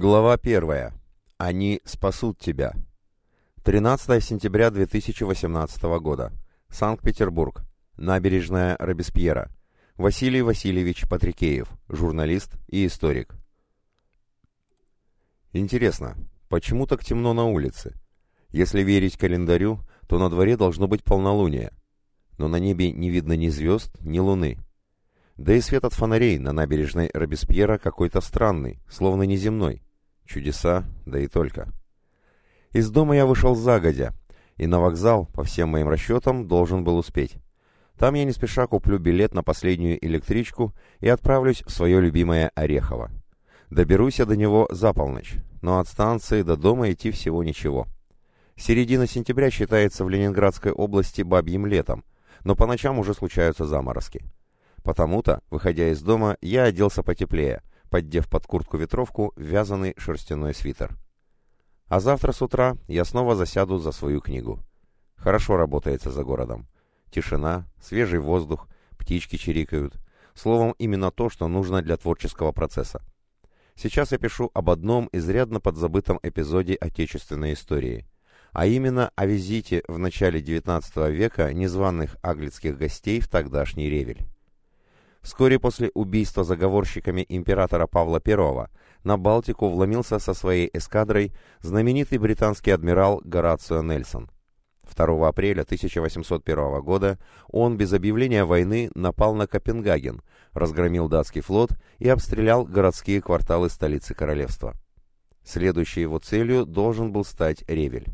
Глава первая. Они спасут тебя. 13 сентября 2018 года. Санкт-Петербург. Набережная Робеспьера. Василий Васильевич Патрикеев, журналист и историк. Интересно, почему так темно на улице? Если верить календарю, то на дворе должно быть полнолуние. Но на небе не видно ни звезд, ни луны. Да и свет от фонарей на набережной Робеспьера какой-то странный, словно неземной. Чудеса, да и только. Из дома я вышел загодя, и на вокзал, по всем моим расчетам, должен был успеть. Там я не спеша куплю билет на последнюю электричку и отправлюсь в свое любимое Орехово. Доберусь я до него за полночь, но от станции до дома идти всего ничего. Середина сентября считается в Ленинградской области бабьим летом, но по ночам уже случаются заморозки. Потому-то, выходя из дома, я оделся потеплее, поддев под куртку ветровку вязаный шерстяной свитер. А завтра с утра я снова засяду за свою книгу. Хорошо работается за городом. Тишина, свежий воздух, птички чирикают. Словом, именно то, что нужно для творческого процесса. Сейчас я пишу об одном изрядно подзабытом эпизоде отечественной истории, а именно о визите в начале XIX века незваных аглицких гостей в тогдашний Ревель. Вскоре после убийства заговорщиками императора Павла I на Балтику вломился со своей эскадрой знаменитый британский адмирал Горацио Нельсон. 2 апреля 1801 года он без объявления войны напал на Копенгаген, разгромил датский флот и обстрелял городские кварталы столицы королевства. Следующей его целью должен был стать Ревель.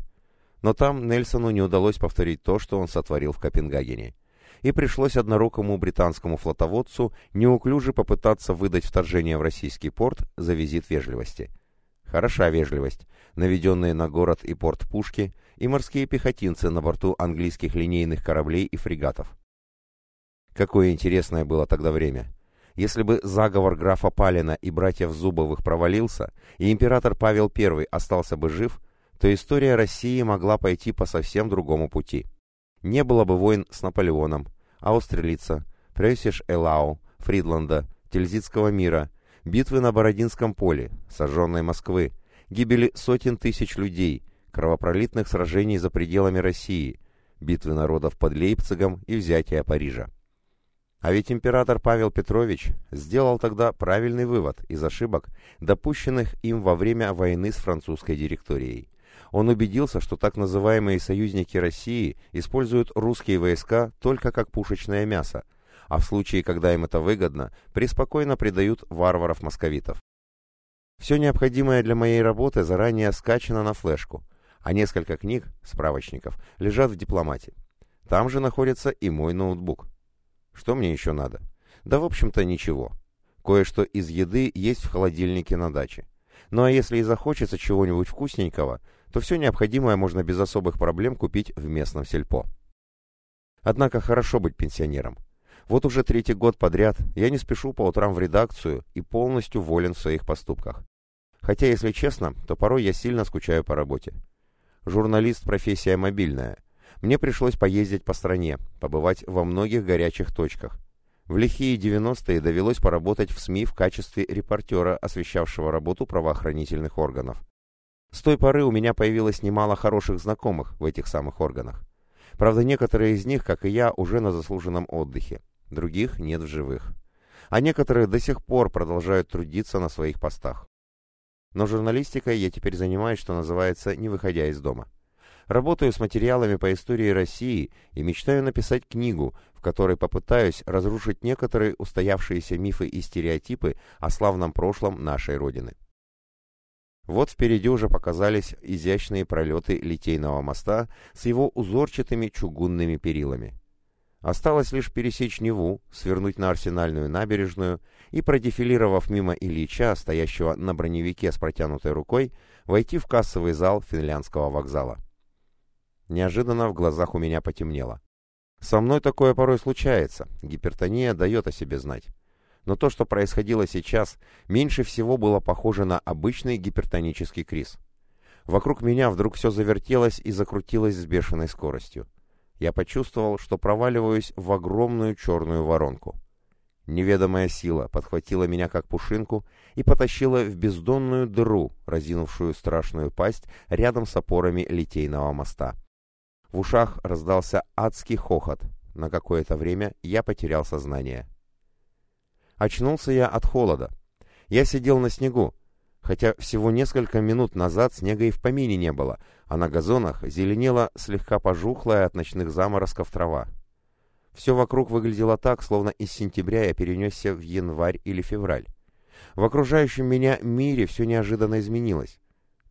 Но там Нельсону не удалось повторить то, что он сотворил в Копенгагене и пришлось однорукому британскому флотоводцу неуклюже попытаться выдать вторжение в российский порт за визит вежливости. Хороша вежливость, наведенные на город и порт пушки и морские пехотинцы на борту английских линейных кораблей и фрегатов. Какое интересное было тогда время. Если бы заговор графа Палина и братьев Зубовых провалился, и император Павел I остался бы жив, то история России могла пойти по совсем другому пути. Не было бы войн с Наполеоном, Аустерлица, Прeuссиш-Элау, Фридланда, Тильзитского мира, битвы на Бородинском поле, сожженной Москвы, гибели сотен тысяч людей, кровопролитных сражений за пределами России, битвы народов под Лейпцигом и взятия Парижа. А ведь император Павел Петрович сделал тогда правильный вывод из ошибок, допущенных им во время войны с французской директорией он убедился, что так называемые союзники России используют русские войска только как пушечное мясо, а в случае, когда им это выгодно, преспокойно предают варваров-московитов. Все необходимое для моей работы заранее скачано на флешку, а несколько книг, справочников, лежат в дипломате. Там же находится и мой ноутбук. Что мне еще надо? Да, в общем-то, ничего. Кое-что из еды есть в холодильнике на даче. Ну а если и захочется чего-нибудь вкусненького, то все необходимое можно без особых проблем купить в местном сельпо. Однако хорошо быть пенсионером. Вот уже третий год подряд я не спешу по утрам в редакцию и полностью волен в своих поступках. Хотя, если честно, то порой я сильно скучаю по работе. Журналист – профессия мобильная. Мне пришлось поездить по стране, побывать во многих горячих точках. В лихие 90-е довелось поработать в СМИ в качестве репортера, освещавшего работу правоохранительных органов. С той поры у меня появилось немало хороших знакомых в этих самых органах. Правда, некоторые из них, как и я, уже на заслуженном отдыхе. Других нет в живых. А некоторые до сих пор продолжают трудиться на своих постах. Но журналистикой я теперь занимаюсь, что называется, не выходя из дома. Работаю с материалами по истории России и мечтаю написать книгу, в которой попытаюсь разрушить некоторые устоявшиеся мифы и стереотипы о славном прошлом нашей Родины. Вот впереди уже показались изящные пролеты Литейного моста с его узорчатыми чугунными перилами. Осталось лишь пересечь Неву, свернуть на Арсенальную набережную и, продефилировав мимо Ильича, стоящего на броневике с протянутой рукой, войти в кассовый зал финляндского вокзала. Неожиданно в глазах у меня потемнело. Со мной такое порой случается, гипертония дает о себе знать но то, что происходило сейчас, меньше всего было похоже на обычный гипертонический криз. Вокруг меня вдруг все завертелось и закрутилось с бешеной скоростью. Я почувствовал, что проваливаюсь в огромную черную воронку. Неведомая сила подхватила меня как пушинку и потащила в бездонную дыру, разинувшую страшную пасть рядом с опорами литейного моста. В ушах раздался адский хохот. На какое-то время я потерял сознание. Очнулся я от холода. Я сидел на снегу, хотя всего несколько минут назад снега и в помине не было, а на газонах зеленела слегка пожухлая от ночных заморозков трава. Все вокруг выглядело так, словно из сентября я перенесся в январь или февраль. В окружающем меня мире все неожиданно изменилось.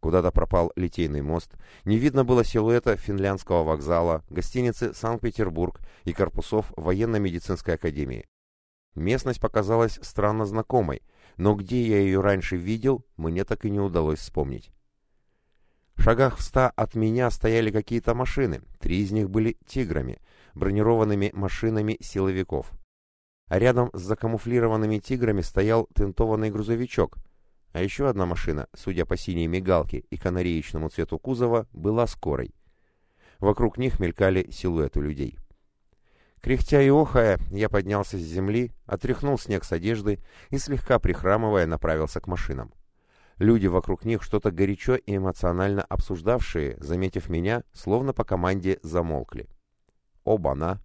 Куда-то пропал Литейный мост, не видно было силуэта финляндского вокзала, гостиницы «Санкт-Петербург» и корпусов военно-медицинской академии. Местность показалась странно знакомой, но где я ее раньше видел, мне так и не удалось вспомнить. В шагах в ста от меня стояли какие-то машины, три из них были «Тиграми», бронированными машинами силовиков. А рядом с закамуфлированными «Тиграми» стоял тентованный грузовичок, а еще одна машина, судя по синей мигалке и канареечному цвету кузова, была скорой. Вокруг них мелькали силуэты людей. Кряхтя и охая, я поднялся с земли, отряхнул снег с одежды и, слегка прихрамывая, направился к машинам. Люди вокруг них, что-то горячо и эмоционально обсуждавшие, заметив меня, словно по команде замолкли. Оба-на!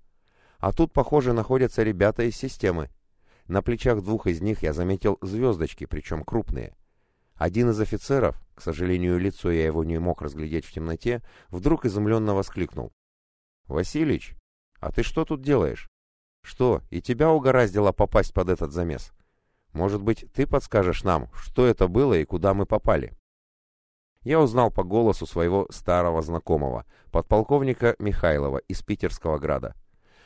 А тут, похоже, находятся ребята из системы. На плечах двух из них я заметил звездочки, причем крупные. Один из офицеров, к сожалению, лицо я его не мог разглядеть в темноте, вдруг изумленно воскликнул. «Василич, а ты что тут делаешь? Что, и тебя угораздило попасть под этот замес? Может быть, ты подскажешь нам, что это было и куда мы попали?» Я узнал по голосу своего старого знакомого, подполковника Михайлова из Питерского града.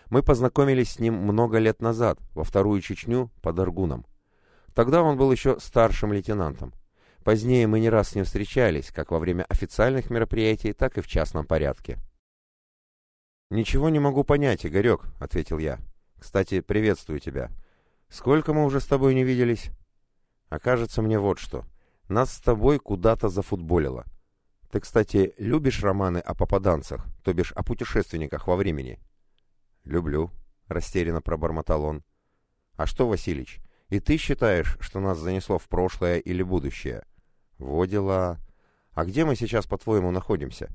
Мы познакомились с ним много лет назад, во Вторую Чечню, под Аргуном. Тогда он был еще старшим лейтенантом. Позднее мы не раз с ним встречались, как во время официальных мероприятий, так и в частном порядке. «Ничего не могу понять, Игорек», — ответил я. «Кстати, приветствую тебя. Сколько мы уже с тобой не виделись?» «Окажется мне вот что. Нас с тобой куда-то зафутболило. Ты, кстати, любишь романы о попаданцах, то бишь о путешественниках во времени?» «Люблю», — растерянно пробормотал он. «А что, Василич, и ты считаешь, что нас занесло в прошлое или будущее?» «Во. А где мы сейчас, по-твоему, находимся?»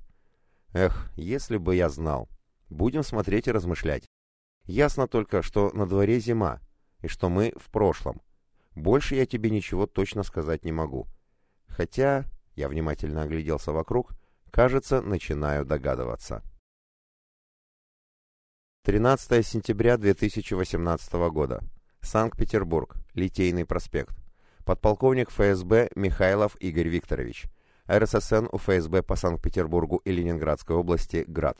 «Эх, если бы я знал. Будем смотреть и размышлять. Ясно только, что на дворе зима, и что мы в прошлом. Больше я тебе ничего точно сказать не могу. Хотя, я внимательно огляделся вокруг, кажется, начинаю догадываться. 13 сентября 2018 года. Санкт-Петербург. Литейный проспект. Подполковник ФСБ Михайлов Игорь Викторович. РССН у ФСБ по Санкт-Петербургу и Ленинградской области Град.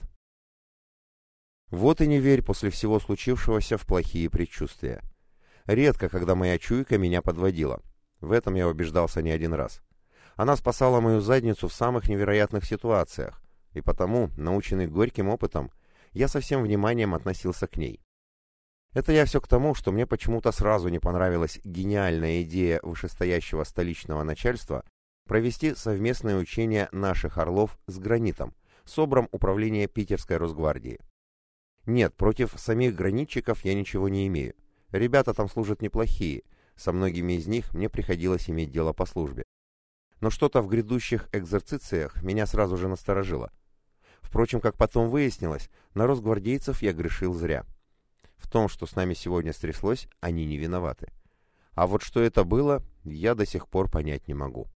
Вот и не верь после всего случившегося в плохие предчувствия. Редко, когда моя чуйка меня подводила. В этом я убеждался не один раз. Она спасала мою задницу в самых невероятных ситуациях, и потому, наученный горьким опытом, я со всем вниманием относился к ней. Это я все к тому, что мне почему-то сразу не понравилась гениальная идея вышестоящего столичного начальства провести совместное учение наших орлов с гранитом, СОБРом управления Питерской Росгвардии. Нет, против самих гранитчиков я ничего не имею. Ребята там служат неплохие, со многими из них мне приходилось иметь дело по службе. Но что-то в грядущих экзерцициях меня сразу же насторожило. Впрочем, как потом выяснилось, на росгвардейцев я грешил зря. В том, что с нами сегодня стряслось, они не виноваты. А вот что это было, я до сих пор понять не могу.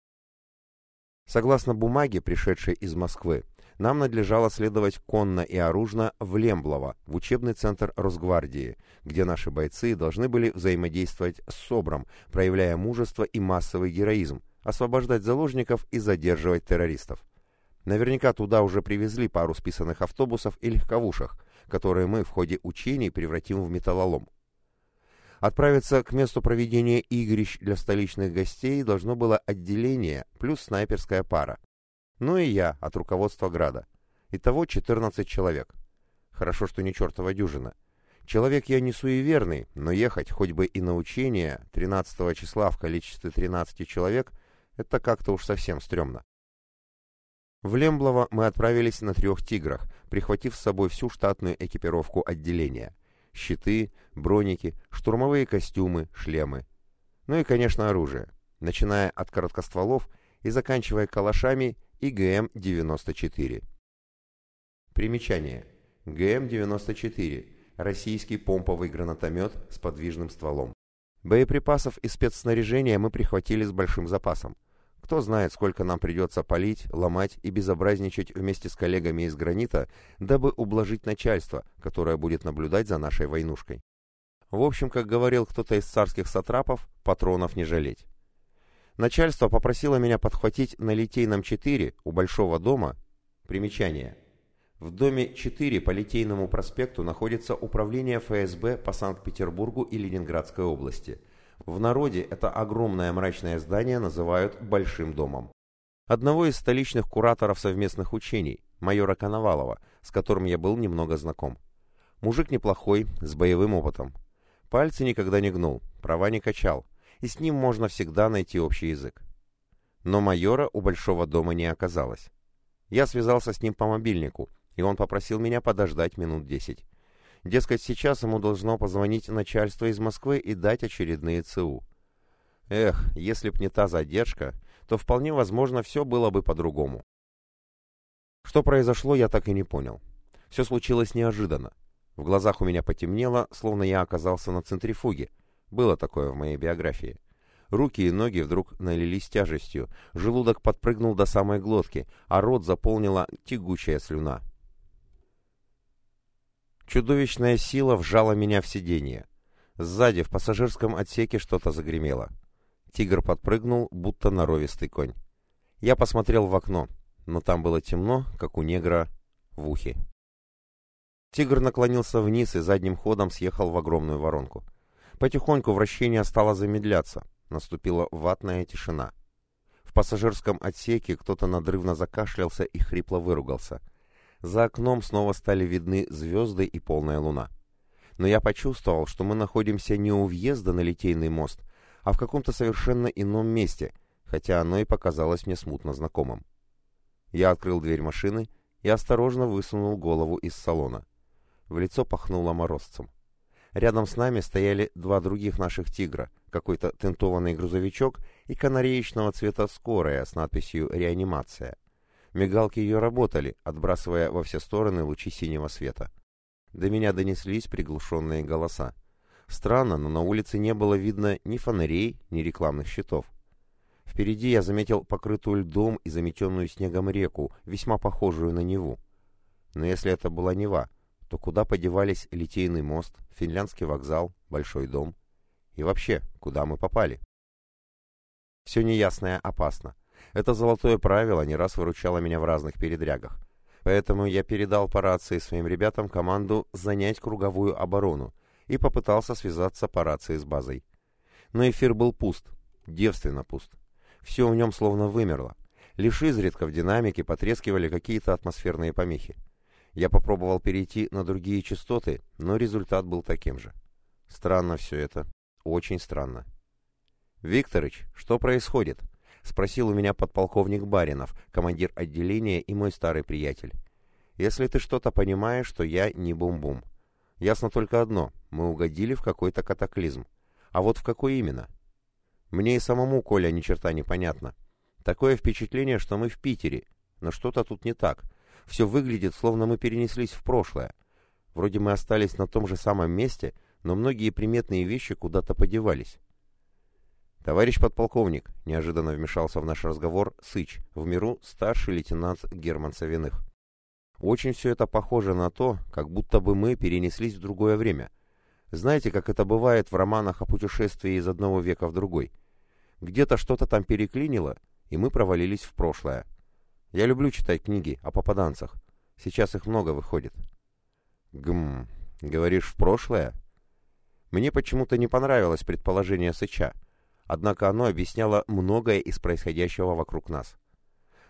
Согласно бумаге, пришедшей из Москвы, нам надлежало следовать конно и оружно в Лемблово, в учебный центр Росгвардии, где наши бойцы должны были взаимодействовать с СОБРом, проявляя мужество и массовый героизм, освобождать заложников и задерживать террористов. Наверняка туда уже привезли пару списанных автобусов и легковушек, которые мы в ходе учений превратим в металлолом. Отправиться к месту проведения игрищ для столичных гостей должно было отделение плюс снайперская пара. Ну и я от руководства Града. Итого 14 человек. Хорошо, что не чертова дюжина. Человек я не суеверный, но ехать хоть бы и на учение 13 числа в количестве 13 человек – это как-то уж совсем стрёмно. В Лемблово мы отправились на трех «Тиграх», прихватив с собой всю штатную экипировку отделения. Щиты, броники, штурмовые костюмы, шлемы. Ну и, конечно, оружие, начиная от короткостволов и заканчивая калашами и ГМ-94. Примечание. ГМ-94 – российский помповый гранатомет с подвижным стволом. Боеприпасов и спецснаряжения мы прихватили с большим запасом. Кто знает, сколько нам придется палить, ломать и безобразничать вместе с коллегами из гранита, дабы ублажить начальство, которое будет наблюдать за нашей войнушкой. В общем, как говорил кто-то из царских сатрапов, патронов не жалеть. Начальство попросило меня подхватить на Литейном 4 у Большого дома. Примечание. В доме 4 по Литейному проспекту находится управление ФСБ по Санкт-Петербургу и Ленинградской области. В народе это огромное мрачное здание называют Большим домом. Одного из столичных кураторов совместных учений, майора Коновалова, с которым я был немного знаком. Мужик неплохой, с боевым опытом. Пальцы никогда не гнул, права не качал, и с ним можно всегда найти общий язык. Но майора у Большого дома не оказалось. Я связался с ним по мобильнику, и он попросил меня подождать минут десять. Дескать, сейчас ему должно позвонить начальство из Москвы и дать очередные ЦУ. Эх, если б не та задержка, то вполне возможно все было бы по-другому. Что произошло, я так и не понял. Все случилось неожиданно. В глазах у меня потемнело, словно я оказался на центрифуге, было такое в моей биографии. Руки и ноги вдруг налились тяжестью, желудок подпрыгнул до самой глотки, а рот заполнила тягучая слюна. Чудовищная сила вжала меня в сиденье. Сзади в пассажирском отсеке что-то загремело. Тигр подпрыгнул, будто норовистый конь. Я посмотрел в окно, но там было темно, как у негра в ухе. Тигр наклонился вниз и задним ходом съехал в огромную воронку. Потихоньку вращение стало замедляться. Наступила ватная тишина. В пассажирском отсеке кто-то надрывно закашлялся и хрипло выругался. За окном снова стали видны звезды и полная луна. Но я почувствовал, что мы находимся не у въезда на Литейный мост, а в каком-то совершенно ином месте, хотя оно и показалось мне смутно знакомым. Я открыл дверь машины и осторожно высунул голову из салона. В лицо пахнуло морозцем. Рядом с нами стояли два других наших «Тигра», какой-то тентованный грузовичок и канареечного цвета скорая с надписью «Реанимация». Мигалки ее работали, отбрасывая во все стороны лучи синего света. До меня донеслись приглушенные голоса. Странно, но на улице не было видно ни фонарей, ни рекламных щитов. Впереди я заметил покрытую льдом и заметенную снегом реку, весьма похожую на Неву. Но если это была Нева, то куда подевались Литейный мост, Финляндский вокзал, Большой дом? И вообще, куда мы попали? Все неясное опасно. Это золотое правило не раз выручало меня в разных передрягах. Поэтому я передал по рации своим ребятам команду занять круговую оборону и попытался связаться по рации с базой. Но эфир был пуст, девственно пуст. Все в нем словно вымерло. Лишь изредка в динамике потрескивали какие-то атмосферные помехи. Я попробовал перейти на другие частоты, но результат был таким же. Странно все это. Очень странно. «Викторыч, что происходит?» — спросил у меня подполковник Баринов, командир отделения и мой старый приятель. «Если ты что-то понимаешь, то я не бум-бум. Ясно только одно — мы угодили в какой-то катаклизм. А вот в какой именно?» Мне и самому, Коля, ни черта не понятно. Такое впечатление, что мы в Питере, но что-то тут не так. Все выглядит, словно мы перенеслись в прошлое. Вроде мы остались на том же самом месте, но многие приметные вещи куда-то подевались. «Товарищ подполковник», — неожиданно вмешался в наш разговор Сыч, в миру старший лейтенант Герман Савиных. «Очень все это похоже на то, как будто бы мы перенеслись в другое время. Знаете, как это бывает в романах о путешествии из одного века в другой? Где-то что-то там переклинило, и мы провалились в прошлое. Я люблю читать книги о попаданцах. Сейчас их много выходит. Гм, говоришь, в прошлое? Мне почему-то не понравилось предположение Сыча, однако оно объясняло многое из происходящего вокруг нас.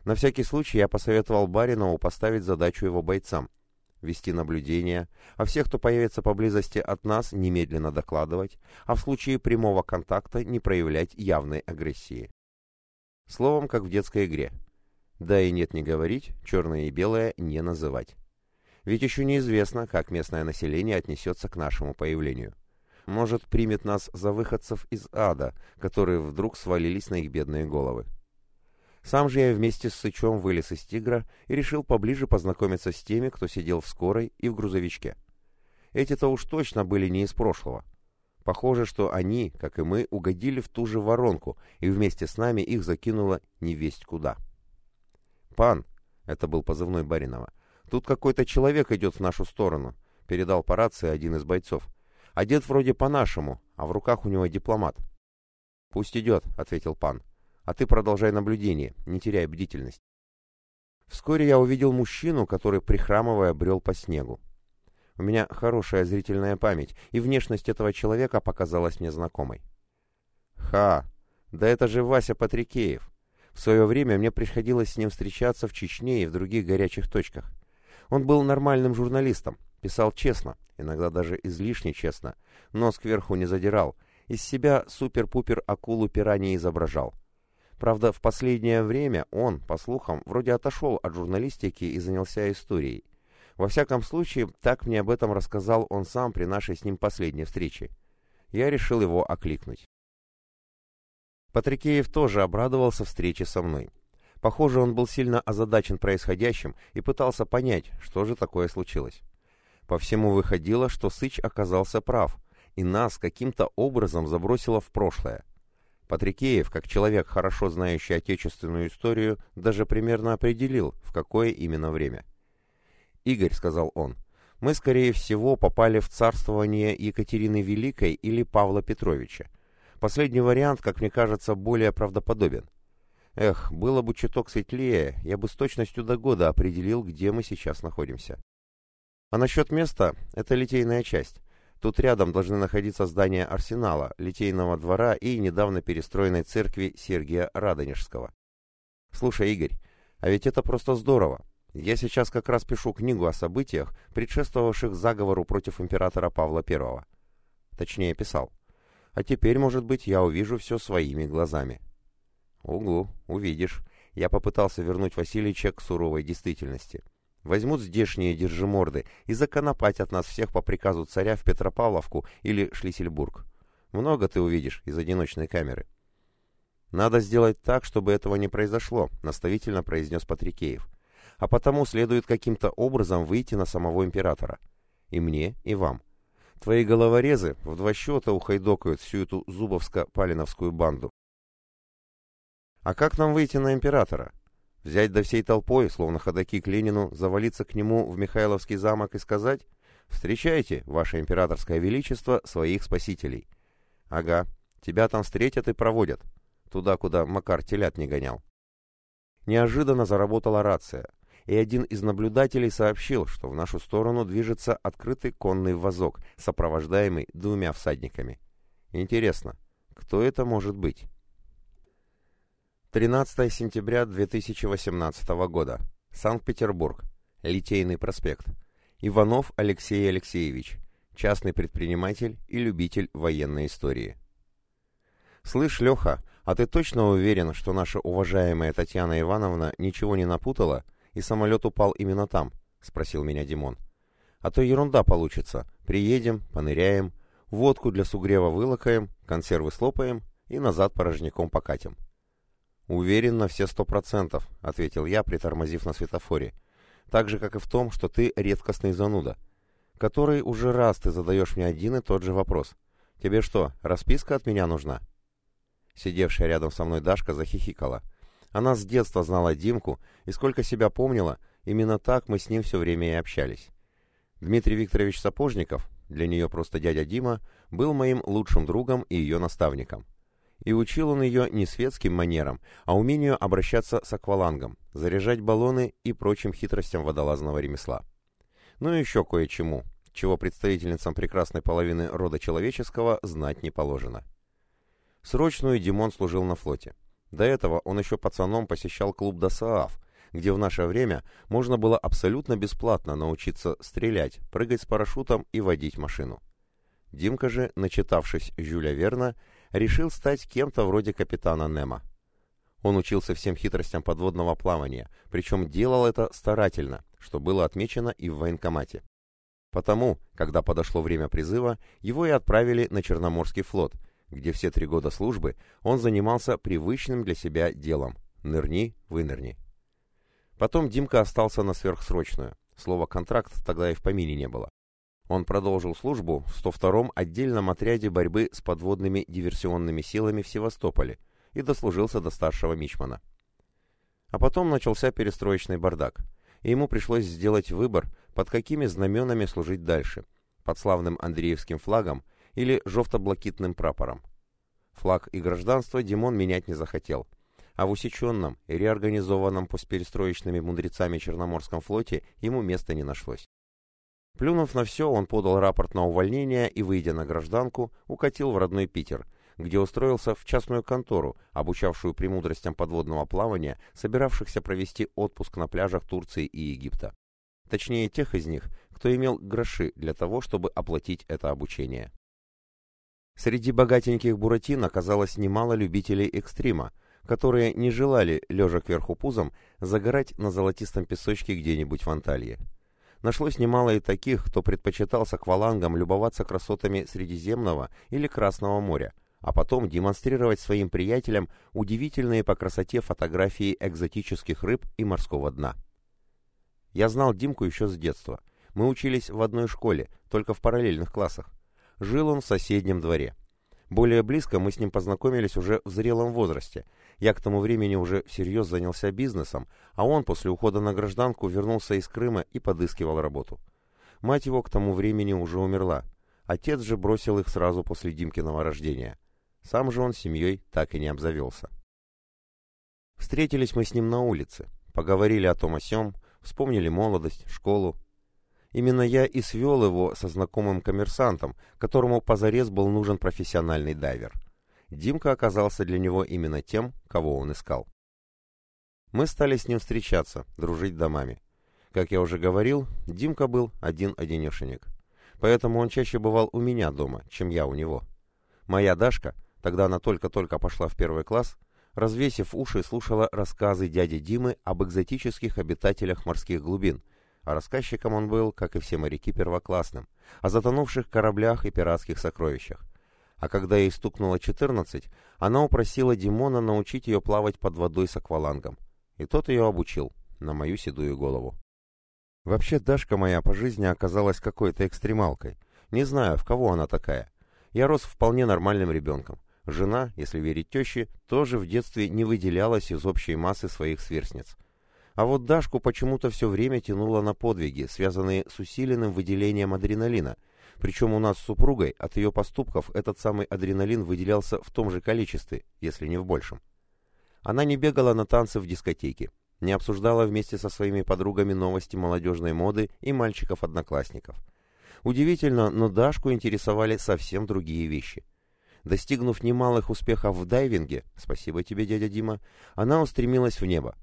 На всякий случай я посоветовал Баринову поставить задачу его бойцам — вести наблюдение, а всех, кто появится поблизости от нас, немедленно докладывать, а в случае прямого контакта не проявлять явной агрессии. Словом, как в детской игре — да и нет не говорить, черное и белое не называть. Ведь еще неизвестно, как местное население отнесется к нашему появлению. Может, примет нас за выходцев из ада, которые вдруг свалились на их бедные головы. Сам же я вместе с Сычом вылез из «Тигра» и решил поближе познакомиться с теми, кто сидел в скорой и в грузовичке. Эти-то уж точно были не из прошлого. Похоже, что они, как и мы, угодили в ту же воронку, и вместе с нами их закинуло невесть куда. «Пан!» — это был позывной Баринова. «Тут какой-то человек идет в нашу сторону», — передал по рации один из бойцов. «Одет вроде по-нашему, а в руках у него дипломат». «Пусть идет», — ответил пан. «А ты продолжай наблюдение, не теряй бдительность». Вскоре я увидел мужчину, который, прихрамывая, брел по снегу. У меня хорошая зрительная память, и внешность этого человека показалась мне знакомой. «Ха! Да это же Вася Патрикеев! В свое время мне приходилось с ним встречаться в Чечне и в других горячих точках. Он был нормальным журналистом, писал честно, иногда даже излишне честно, нос кверху не задирал, из себя супер-пупер акулу пера не изображал. Правда, в последнее время он, по слухам, вроде отошел от журналистики и занялся историей. Во всяком случае, так мне об этом рассказал он сам при нашей с ним последней встрече. Я решил его окликнуть. Патрикеев тоже обрадовался встрече со мной. Похоже, он был сильно озадачен происходящим и пытался понять, что же такое случилось. По всему выходило, что Сыч оказался прав, и нас каким-то образом забросило в прошлое. Патрикеев, как человек, хорошо знающий отечественную историю, даже примерно определил, в какое именно время. «Игорь», — сказал он, — «мы, скорее всего, попали в царствование Екатерины Великой или Павла Петровича. Последний вариант, как мне кажется, более правдоподобен. Эх, было бы чуток светлее, я бы с точностью до года определил, где мы сейчас находимся. А насчет места, это литейная часть. Тут рядом должны находиться здания арсенала, литейного двора и недавно перестроенной церкви Сергия Радонежского. Слушай, Игорь, а ведь это просто здорово. Я сейчас как раз пишу книгу о событиях, предшествовавших заговору против императора Павла I. Точнее, писал. А теперь, может быть, я увижу все своими глазами. Угу, увидишь. Я попытался вернуть Васильича к суровой действительности. Возьмут здешние держиморды и законопатят нас всех по приказу царя в Петропавловку или Шлиссельбург. Много ты увидишь из одиночной камеры. Надо сделать так, чтобы этого не произошло, наставительно произнес Патрикеев а потому следует каким-то образом выйти на самого императора. И мне, и вам. Твои головорезы в два счета ухайдокают всю эту зубовско-палиновскую банду. А как нам выйти на императора? Взять до всей толпой, словно ходаки к Ленину, завалиться к нему в Михайловский замок и сказать «Встречайте, ваше императорское величество, своих спасителей». Ага, тебя там встретят и проводят. Туда, куда Макар телят не гонял. Неожиданно заработала рация и один из наблюдателей сообщил, что в нашу сторону движется открытый конный вазок, сопровождаемый двумя всадниками. Интересно, кто это может быть? 13 сентября 2018 года. Санкт-Петербург. Литейный проспект. Иванов Алексей Алексеевич. Частный предприниматель и любитель военной истории. «Слышь, Леха, а ты точно уверен, что наша уважаемая Татьяна Ивановна ничего не напутала и самолет упал именно там?» — спросил меня Димон. «А то ерунда получится. Приедем, поныряем, водку для сугрева вылокаем, консервы слопаем и назад порожняком покатим». «Уверен на все сто процентов», — ответил я, притормозив на светофоре. «Так же, как и в том, что ты редкостный зануда, который уже раз ты задаешь мне один и тот же вопрос. Тебе что, расписка от меня нужна?» Сидевшая рядом со мной Дашка захихикала. Она с детства знала Димку, и сколько себя помнила, именно так мы с ним все время и общались. Дмитрий Викторович Сапожников, для нее просто дядя Дима, был моим лучшим другом и ее наставником. И учил он ее не светским манерам, а умению обращаться с аквалангом, заряжать баллоны и прочим хитростям водолазного ремесла. Ну и еще кое-чему, чего представительницам прекрасной половины рода человеческого знать не положено. Срочную Димон служил на флоте. До этого он еще пацаном посещал клуб ДОСААФ, где в наше время можно было абсолютно бесплатно научиться стрелять, прыгать с парашютом и водить машину. Димка же, начитавшись Жюля Верна, решил стать кем-то вроде капитана Немо. Он учился всем хитростям подводного плавания, причем делал это старательно, что было отмечено и в военкомате. Потому, когда подошло время призыва, его и отправили на Черноморский флот, где все три года службы он занимался привычным для себя делом – нырни, вынырни. Потом Димка остался на сверхсрочную. Слово «контракт» тогда и в помине не было. Он продолжил службу в 102-м отдельном отряде борьбы с подводными диверсионными силами в Севастополе и дослужился до старшего мичмана. А потом начался перестроечный бардак, и ему пришлось сделать выбор, под какими знаменами служить дальше, под славным Андреевским флагом или жовто-блакитным прапором. Флаг и гражданство Димон менять не захотел – а в усеченном реорганизованном постперестроечными мудрецами Черноморском флоте ему места не нашлось. Плюнув на все, он подал рапорт на увольнение и, выйдя на гражданку, укатил в родной Питер, где устроился в частную контору, обучавшую премудростям подводного плавания, собиравшихся провести отпуск на пляжах Турции и Египта. Точнее, тех из них, кто имел гроши для того, чтобы оплатить это обучение. Среди богатеньких буратин оказалось немало любителей экстрима, которые не желали, лежа кверху пузом, загорать на золотистом песочке где-нибудь в Анталье. Нашлось немало и таких, кто предпочитал с аквалангом любоваться красотами Средиземного или Красного моря, а потом демонстрировать своим приятелям удивительные по красоте фотографии экзотических рыб и морского дна. Я знал Димку еще с детства. Мы учились в одной школе, только в параллельных классах. Жил он в соседнем дворе. Более близко мы с ним познакомились уже в зрелом возрасте, я к тому времени уже всерьез занялся бизнесом, а он после ухода на гражданку вернулся из Крыма и подыскивал работу. Мать его к тому времени уже умерла. Отец же бросил их сразу после Димкиного рождения. Сам же он семьей так и не обзавелся. Встретились мы с ним на улице, поговорили о том о сём, вспомнили молодость, школу. Именно я и свел его со знакомым коммерсантом, которому позарез был нужен профессиональный дайвер. Димка оказался для него именно тем, кого он искал. Мы стали с ним встречаться, дружить домами. Как я уже говорил, Димка был один-одинешенек. Поэтому он чаще бывал у меня дома, чем я у него. Моя Дашка, тогда она только-только пошла в первый класс, развесив уши, слушала рассказы дяди Димы об экзотических обитателях морских глубин, а рассказчиком он был, как и все моряки, первоклассным, о затонувших кораблях и пиратских сокровищах. А когда ей стукнуло 14, она упросила Димона научить ее плавать под водой с аквалангом. И тот ее обучил, на мою седую голову. Вообще, Дашка моя по жизни оказалась какой-то экстремалкой. Не знаю, в кого она такая. Я рос вполне нормальным ребенком. Жена, если верить теще, тоже в детстве не выделялась из общей массы своих сверстниц. А вот Дашку почему-то все время тянуло на подвиги, связанные с усиленным выделением адреналина – причем у нас с супругой от ее поступков этот самый адреналин выделялся в том же количестве, если не в большем. Она не бегала на танцы в дискотеке, не обсуждала вместе со своими подругами новости молодежной моды и мальчиков-одноклассников. Удивительно, но Дашку интересовали совсем другие вещи. Достигнув немалых успехов в дайвинге, спасибо тебе, дядя Дима, она устремилась в небо.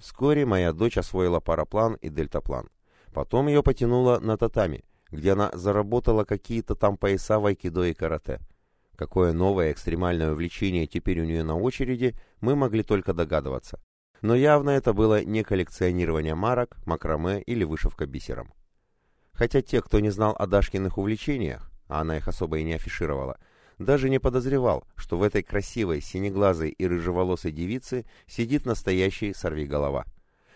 Вскоре моя дочь освоила параплан и дельтаплан. Потом ее потянуло на татами, где она заработала какие-то там пояса в айкидо и карате. Какое новое экстремальное увлечение теперь у нее на очереди, мы могли только догадываться. Но явно это было не коллекционирование марок, макраме или вышивка бисером. Хотя те, кто не знал о Дашкиных увлечениях, а она их особо и не афишировала, даже не подозревал, что в этой красивой, синеглазой и рыжеволосой девице сидит настоящий сорвиголова.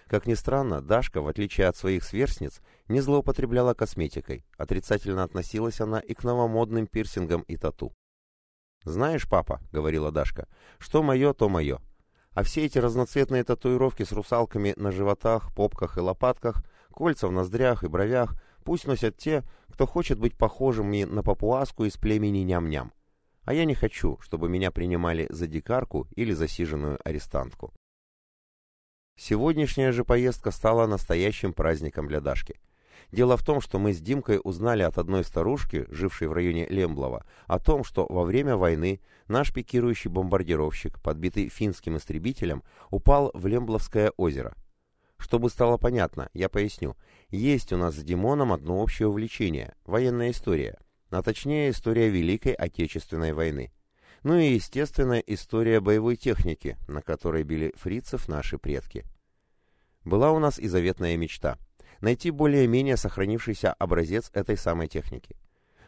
Как ни странно, Дашка, в отличие от своих сверстниц, не злоупотребляла косметикой, отрицательно относилась она и к новомодным пирсингам и тату. «Знаешь, папа», — говорила Дашка, — «что мое, то мое. А все эти разноцветные татуировки с русалками на животах, попках и лопатках, кольца в ноздрях и бровях, пусть носят те, кто хочет быть похожим на папуаску из племени ням-ням. А я не хочу, чтобы меня принимали за дикарку или засиженную арестантку. Сегодняшняя же поездка стала настоящим праздником для Дашки. Дело в том, что мы с Димкой узнали от одной старушки, жившей в районе Лемблова, о том, что во время войны наш пикирующий бомбардировщик, подбитый финским истребителем, упал в Лембловское озеро. Чтобы стало понятно, я поясню. Есть у нас с Димоном одно общее увлечение – военная история, а точнее история Великой Отечественной войны. Ну и, естественно, история боевой техники, на которой били фрицев наши предки. Была у нас и заветная мечта – найти более-менее сохранившийся образец этой самой техники.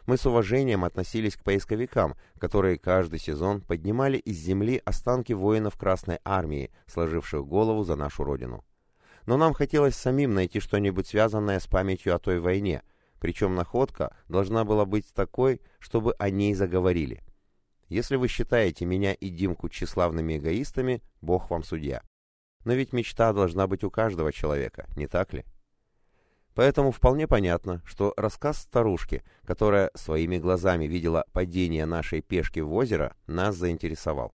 Мы с уважением относились к поисковикам, которые каждый сезон поднимали из земли останки воинов Красной Армии, сложивших голову за нашу Родину. Но нам хотелось самим найти что-нибудь связанное с памятью о той войне, причем находка должна была быть такой, чтобы о ней заговорили. Если вы считаете меня и Димку тщеславными эгоистами, Бог вам судья. Но ведь мечта должна быть у каждого человека, не так ли? Поэтому вполне понятно, что рассказ старушки, которая своими глазами видела падение нашей пешки в озеро, нас заинтересовал.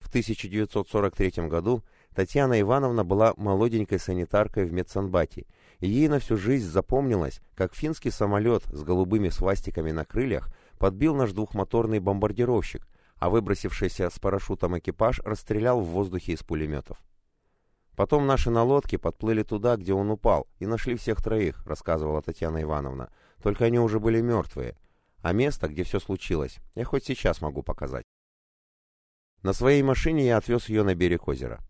В 1943 году Татьяна Ивановна была молоденькой санитаркой в медсанбате, и ей на всю жизнь запомнилось, как финский самолет с голубыми свастиками на крыльях подбил наш двухмоторный бомбардировщик, а выбросившийся с парашютом экипаж расстрелял в воздухе из пулеметов. Потом наши на лодке подплыли туда, где он упал, и нашли всех троих, рассказывала Татьяна Ивановна. Только они уже были мертвые. А место, где все случилось, я хоть сейчас могу показать. На своей машине я отвез ее на берег озера.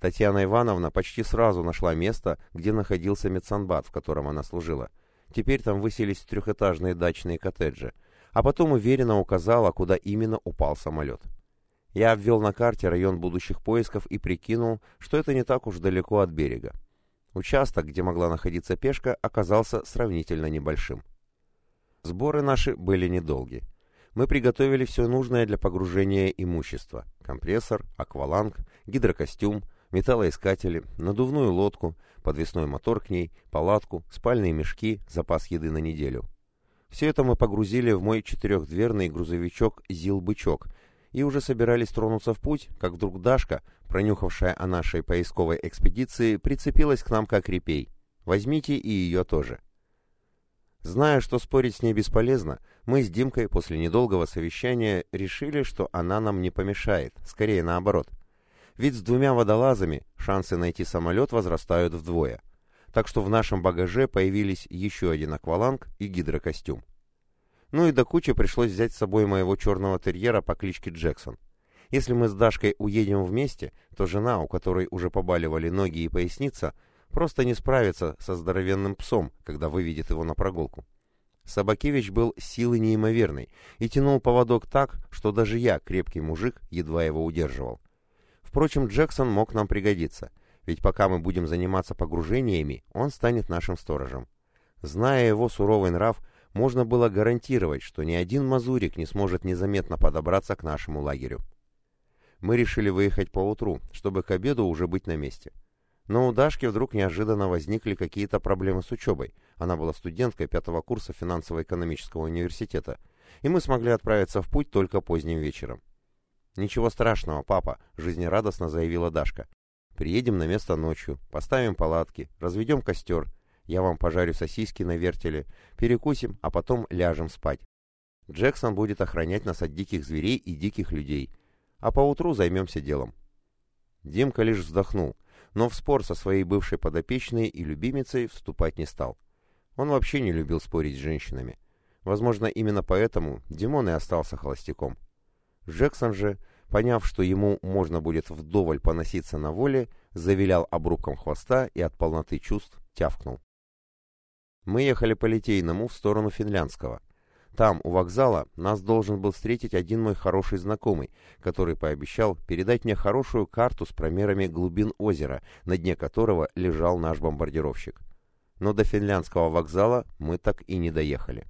Татьяна Ивановна почти сразу нашла место, где находился медсанбат, в котором она служила. Теперь там выселись трехэтажные дачные коттеджи, а потом уверенно указала, куда именно упал самолет. Я обвел на карте район будущих поисков и прикинул, что это не так уж далеко от берега. Участок, где могла находиться пешка, оказался сравнительно небольшим. Сборы наши были недолги. Мы приготовили все нужное для погружения имущества. Компрессор, акваланг, гидрокостюм, металлоискатели, надувную лодку, подвесной мотор к ней, палатку, спальные мешки, запас еды на неделю. Все это мы погрузили в мой четырехдверный грузовичок «Зил-бычок», и уже собирались тронуться в путь, как вдруг Дашка, пронюхавшая о нашей поисковой экспедиции, прицепилась к нам как репей. Возьмите и ее тоже. Зная, что спорить с ней бесполезно, мы с Димкой после недолгого совещания решили, что она нам не помешает, скорее наоборот. Ведь с двумя водолазами шансы найти самолет возрастают вдвое. Так что в нашем багаже появились еще один акваланг и гидрокостюм. Ну и до кучи пришлось взять с собой моего черного терьера по кличке Джексон. Если мы с Дашкой уедем вместе, то жена, у которой уже побаливали ноги и поясница, просто не справится со здоровенным псом, когда выведет его на прогулку. Собакевич был силой неимоверной и тянул поводок так, что даже я, крепкий мужик, едва его удерживал. Впрочем, Джексон мог нам пригодиться, ведь пока мы будем заниматься погружениями, он станет нашим сторожем. Зная его суровый нрав, можно было гарантировать, что ни один мазурик не сможет незаметно подобраться к нашему лагерю. Мы решили выехать поутру, чтобы к обеду уже быть на месте. Но у Дашки вдруг неожиданно возникли какие-то проблемы с учебой. Она была студенткой пятого курса финансово-экономического университета, и мы смогли отправиться в путь только поздним вечером. «Ничего страшного, папа», — жизнерадостно заявила Дашка. «Приедем на место ночью, поставим палатки, разведем костер, я вам пожарю сосиски на вертеле, перекусим, а потом ляжем спать. Джексон будет охранять нас от диких зверей и диких людей, а поутру займемся делом». Димка лишь вздохнул, но в спор со своей бывшей подопечной и любимицей вступать не стал. Он вообще не любил спорить с женщинами. Возможно, именно поэтому Димон и остался холостяком. Джексон же, поняв, что ему можно будет вдоволь поноситься на воле, завилял обрубком хвоста и от полноты чувств тявкнул. Мы ехали по Литейному в сторону Финляндского. Там, у вокзала, нас должен был встретить один мой хороший знакомый, который пообещал передать мне хорошую карту с промерами глубин озера, на дне которого лежал наш бомбардировщик. Но до финляндского вокзала мы так и не доехали.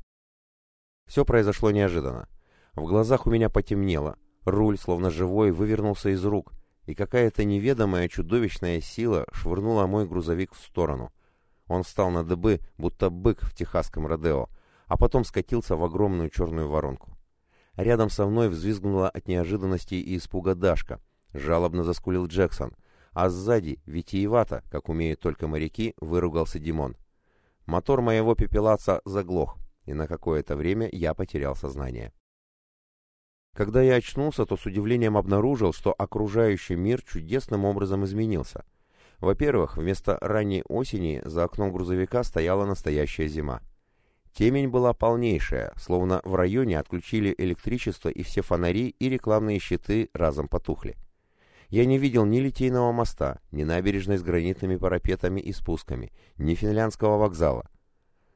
Все произошло неожиданно. В глазах у меня потемнело, руль, словно живой, вывернулся из рук, и какая-то неведомая чудовищная сила швырнула мой грузовик в сторону. Он встал на дыбы, будто бык в техасском Родео, а потом скатился в огромную черную воронку. Рядом со мной взвизгнула от неожиданности и испуга Дашка. Жалобно заскулил Джексон, а сзади, витиевато, как умеют только моряки, выругался Димон. Мотор моего пепелаца заглох, и на какое-то время я потерял сознание. Когда я очнулся, то с удивлением обнаружил, что окружающий мир чудесным образом изменился — во-первых, вместо ранней осени за окном грузовика стояла настоящая зима. Темень была полнейшая, словно в районе отключили электричество и все фонари и рекламные щиты разом потухли. Я не видел ни Литейного моста, ни набережной с гранитными парапетами и спусками, ни финляндского вокзала.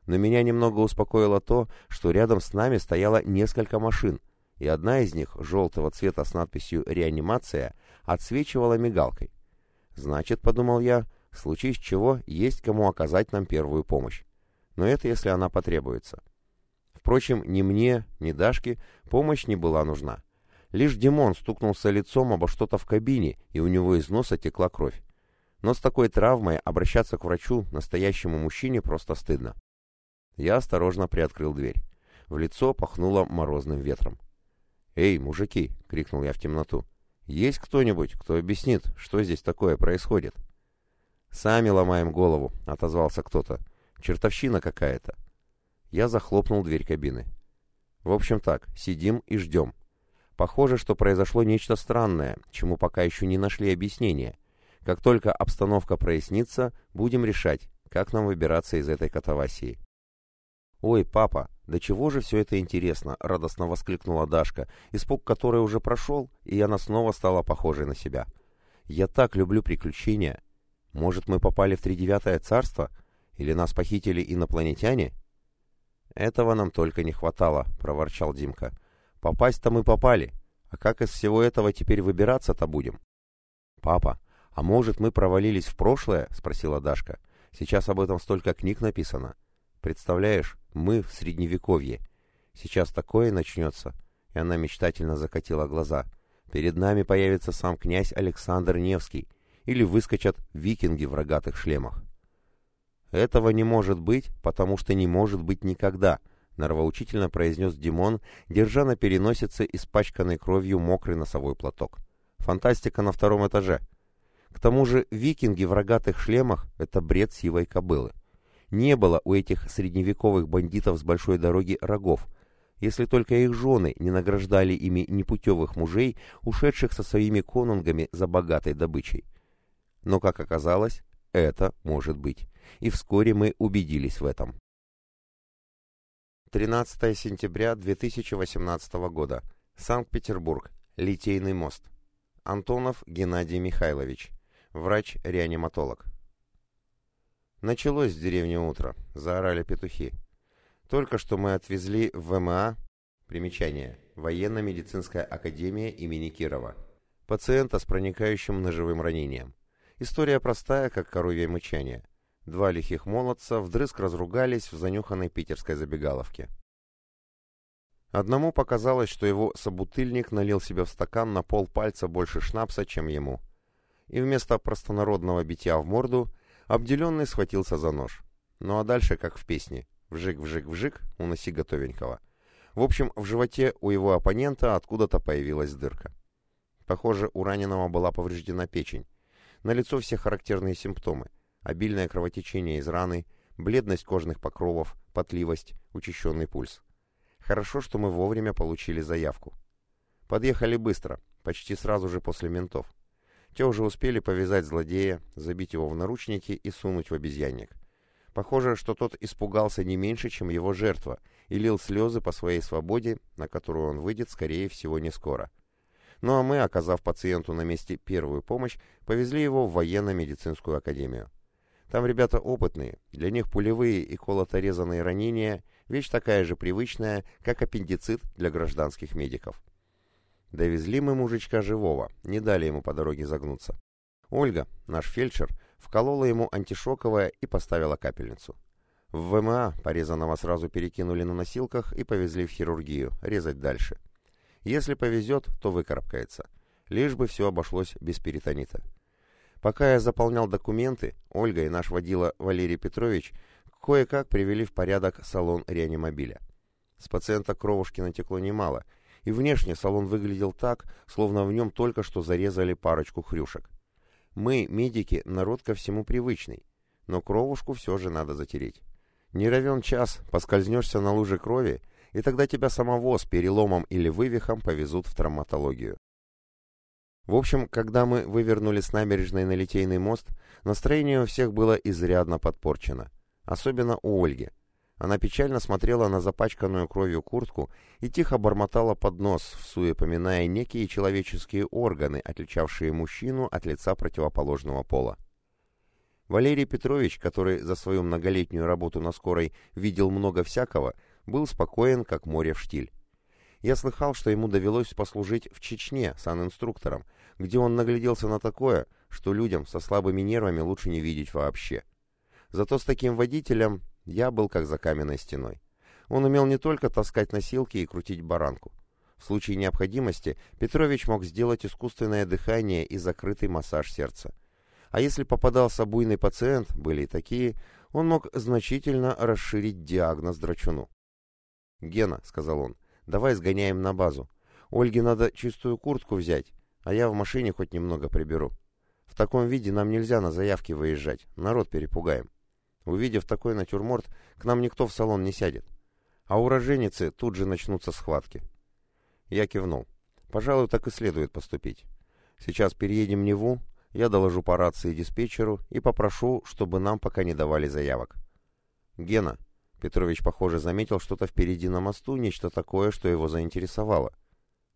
Но меня немного успокоило то, что рядом с нами стояло несколько машин, и одна из них, желтого цвета с надписью «Реанимация», отсвечивала мигалкой. Значит, подумал я, в случае чего есть кому оказать нам первую помощь. Но это если она потребуется. Впрочем, ни мне, ни Дашке помощь не была нужна. Лишь Димон стукнулся лицом обо что-то в кабине, и у него из носа текла кровь. Но с такой травмой обращаться к врачу, настоящему мужчине, просто стыдно. Я осторожно приоткрыл дверь. В лицо пахнуло морозным ветром. «Эй, мужики!» — крикнул я в темноту. «Есть кто-нибудь, кто объяснит, что здесь такое происходит?» «Сами ломаем голову», — отозвался кто-то. «Чертовщина какая-то». Я захлопнул дверь кабины. «В общем так, сидим и ждем. Похоже, что произошло нечто странное, чему пока еще не нашли объяснения. Как только обстановка прояснится, будем решать, как нам выбираться из этой катавасии». «Ой, папа, да чего же все это интересно!» — радостно воскликнула Дашка, испуг которой уже прошел, и она снова стала похожей на себя. «Я так люблю приключения! Может, мы попали в тридевятое царство? Или нас похитили инопланетяне?» «Этого нам только не хватало», — проворчал Димка. «Попасть-то мы попали, а как из всего этого теперь выбираться-то будем?» «Папа, а может, мы провалились в прошлое?» — спросила Дашка. «Сейчас об этом столько книг написано». Представляешь, мы в Средневековье. Сейчас такое начнется. И она мечтательно закатила глаза. Перед нами появится сам князь Александр Невский. Или выскочат викинги в рогатых шлемах. Этого не может быть, потому что не может быть никогда, норовоучительно произнес Димон, держа на переносице испачканной кровью мокрый носовой платок. Фантастика на втором этаже. К тому же викинги в рогатых шлемах — это бред сивой кобылы. Не было у этих средневековых бандитов с большой дороги рогов, если только их жены не награждали ими непутевых мужей, ушедших со своими конунгами за богатой добычей. Но, как оказалось, это может быть. И вскоре мы убедились в этом. 13 сентября 2018 года. Санкт-Петербург. Литейный мост. Антонов Геннадий Михайлович. Врач-реаниматолог. Началось в деревне утро, заорали петухи. Только что мы отвезли в ВМА, примечание, Военно-медицинская академия имени Кирова, пациента с проникающим ножевым ранением. История простая, как коровье мычание. Два лихих молодца вдрызг разругались в занюханной питерской забегаловке. Одному показалось, что его собутыльник налил себе в стакан на пол пальца больше шнапса, чем ему. И вместо простонародного битья в морду Обделенный схватился за нож. Ну а дальше, как в песне. Вжик-вжик-вжик, уноси готовенького. В общем, в животе у его оппонента откуда-то появилась дырка. Похоже, у раненого была повреждена печень. На лицо все характерные симптомы. Обильное кровотечение из раны, бледность кожных покровов, потливость, учащенный пульс. Хорошо, что мы вовремя получили заявку. Подъехали быстро, почти сразу же после ментов. Те уже успели повязать злодея, забить его в наручники и сунуть в обезьянник. Похоже, что тот испугался не меньше, чем его жертва, и лил слезы по своей свободе, на которую он выйдет, скорее всего, не скоро. Ну а мы, оказав пациенту на месте первую помощь, повезли его в военно-медицинскую академию. Там ребята опытные, для них пулевые и колото-резанные ранения – вещь такая же привычная, как аппендицит для гражданских медиков. Довезли мы мужичка живого, не дали ему по дороге загнуться. Ольга, наш фельдшер, вколола ему антишоковое и поставила капельницу. В ВМА порезанного сразу перекинули на носилках и повезли в хирургию, резать дальше. Если повезет, то выкарабкается. Лишь бы все обошлось без перитонита. Пока я заполнял документы, Ольга и наш водила Валерий Петрович кое-как привели в порядок салон реанимобиля. С пациента кровушки натекло немало — и внешне салон выглядел так, словно в нем только что зарезали парочку хрюшек. Мы, медики, народ ко всему привычный, но кровушку все же надо затереть. Не равен час, поскользнешься на луже крови, и тогда тебя самого с переломом или вывихом повезут в травматологию. В общем, когда мы вывернули с набережной на Литейный мост, настроение у всех было изрядно подпорчено. Особенно у Ольги. Она печально смотрела на запачканную кровью куртку и тихо бормотала под нос, всуе поминая некие человеческие органы, отличавшие мужчину от лица противоположного пола. Валерий Петрович, который за свою многолетнюю работу на скорой видел много всякого, был спокоен, как море в штиль. Я слыхал, что ему довелось послужить в Чечне санинструктором, где он нагляделся на такое, что людям со слабыми нервами лучше не видеть вообще. Зато с таким водителем я был как за каменной стеной. Он умел не только таскать носилки и крутить баранку. В случае необходимости Петрович мог сделать искусственное дыхание и закрытый массаж сердца. А если попадался буйный пациент, были и такие, он мог значительно расширить диагноз драчуну. «Гена», — сказал он, — «давай сгоняем на базу. Ольге надо чистую куртку взять, а я в машине хоть немного приберу. В таком виде нам нельзя на заявки выезжать, народ перепугаем». Увидев такой натюрморт, к нам никто в салон не сядет. А у роженицы тут же начнутся схватки. Я кивнул. Пожалуй, так и следует поступить. Сейчас переедем Неву, я доложу по рации диспетчеру и попрошу, чтобы нам пока не давали заявок. Гена. Петрович, похоже, заметил что-то впереди на мосту, нечто такое, что его заинтересовало.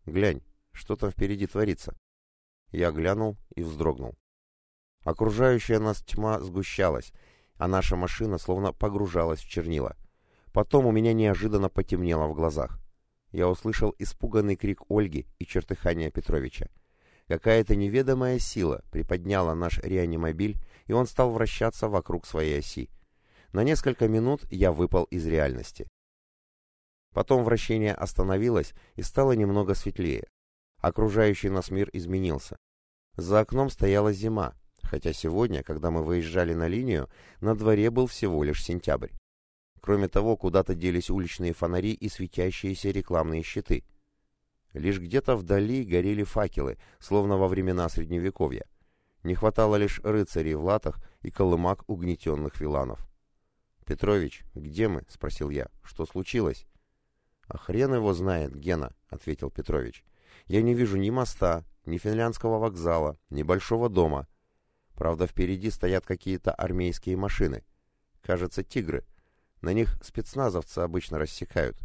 Глянь, что там впереди творится. Я глянул и вздрогнул. Окружающая нас тьма сгущалась, а наша машина словно погружалась в чернила. Потом у меня неожиданно потемнело в глазах. Я услышал испуганный крик Ольги и чертыхание Петровича. Какая-то неведомая сила приподняла наш реанимобиль, и он стал вращаться вокруг своей оси. На несколько минут я выпал из реальности. Потом вращение остановилось и стало немного светлее. Окружающий нас мир изменился. За окном стояла зима, хотя сегодня, когда мы выезжали на линию, на дворе был всего лишь сентябрь. Кроме того, куда-то делись уличные фонари и светящиеся рекламные щиты. Лишь где-то вдали горели факелы, словно во времена Средневековья. Не хватало лишь рыцарей в латах и колымак угнетенных виланов. «Петрович, где мы?» — спросил я. «Что случилось?» «А хрен его знает, Гена», — ответил Петрович. «Я не вижу ни моста, ни финляндского вокзала, ни большого дома. Правда, впереди стоят какие-то армейские машины. Кажется, тигры. На них спецназовцы обычно рассекают.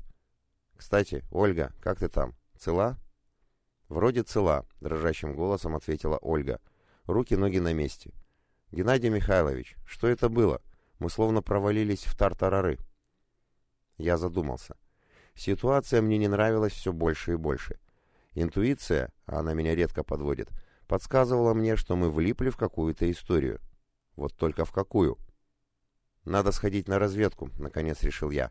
Кстати, Ольга, как ты там? Цела? Вроде цела, дрожащим голосом ответила Ольга. Руки, ноги на месте. Геннадий Михайлович, что это было? Мы словно провалились в тартарары. Я задумался. Ситуация мне не нравилась все больше и больше. Интуиция, а она меня редко подводит, — подсказывало мне, что мы влипли в какую-то историю. Вот только в какую? «Надо сходить на разведку», — наконец решил я.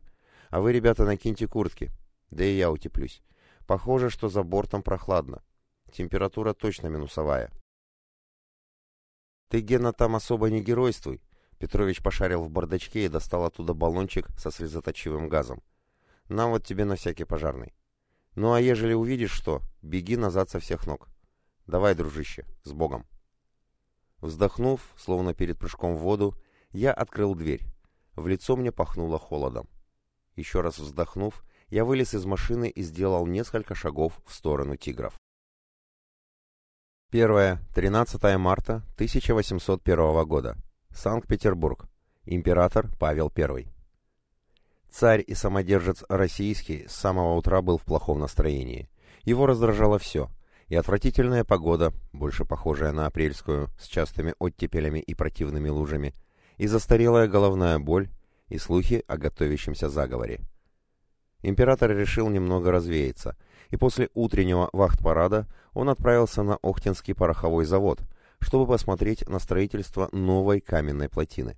«А вы, ребята, накиньте куртки. Да и я утеплюсь. Похоже, что за бортом прохладно. Температура точно минусовая». «Ты, Гена, там особо не геройствуй», — Петрович пошарил в бардачке и достал оттуда баллончик со слезоточивым газом. «Нам вот тебе на всякий пожарный. Ну а ежели увидишь что, беги назад со всех ног». Давай, дружище, с Богом. Вздохнув, словно перед прыжком в воду, я открыл дверь. В лицо мне пахнуло холодом. Еще раз вздохнув, я вылез из машины и сделал несколько шагов в сторону тигров. Первое. 13 марта 1801 года. Санкт-Петербург. Император Павел I. Царь и самодержец российский с самого утра был в плохом настроении. Его раздражало все и отвратительная погода, больше похожая на апрельскую, с частыми оттепелями и противными лужами, и застарелая головная боль, и слухи о готовящемся заговоре. Император решил немного развеяться, и после утреннего вахт-парада он отправился на Охтинский пороховой завод, чтобы посмотреть на строительство новой каменной плотины.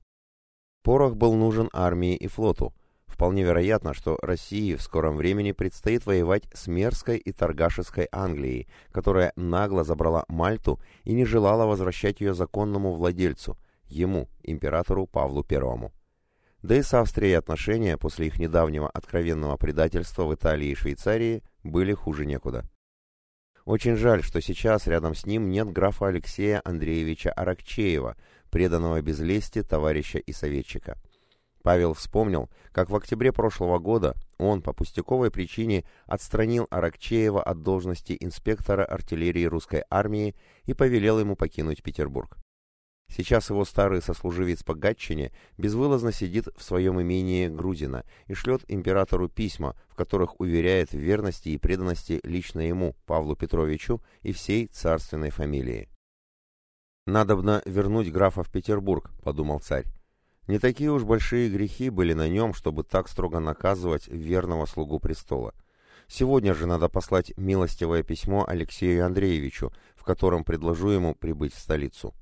Порох был нужен армии и флоту, Вполне вероятно, что России в скором времени предстоит воевать с мерзкой и торгашеской Англией, которая нагло забрала Мальту и не желала возвращать ее законному владельцу, ему, императору Павлу I. Да и с Австрией отношения после их недавнего откровенного предательства в Италии и Швейцарии были хуже некуда. Очень жаль, что сейчас рядом с ним нет графа Алексея Андреевича Аракчеева, преданного без лести товарища и советчика. Павел вспомнил, как в октябре прошлого года он по пустяковой причине отстранил Аракчеева от должности инспектора артиллерии русской армии и повелел ему покинуть Петербург. Сейчас его старый сослуживец по Гатчине безвылазно сидит в своем имении Грузина и шлет императору письма, в которых уверяет в верности и преданности лично ему, Павлу Петровичу, и всей царственной фамилии. «Надобно вернуть графа в Петербург», — подумал царь. Не такие уж большие грехи были на нем, чтобы так строго наказывать верного слугу престола. Сегодня же надо послать милостивое письмо Алексею Андреевичу, в котором предложу ему прибыть в столицу.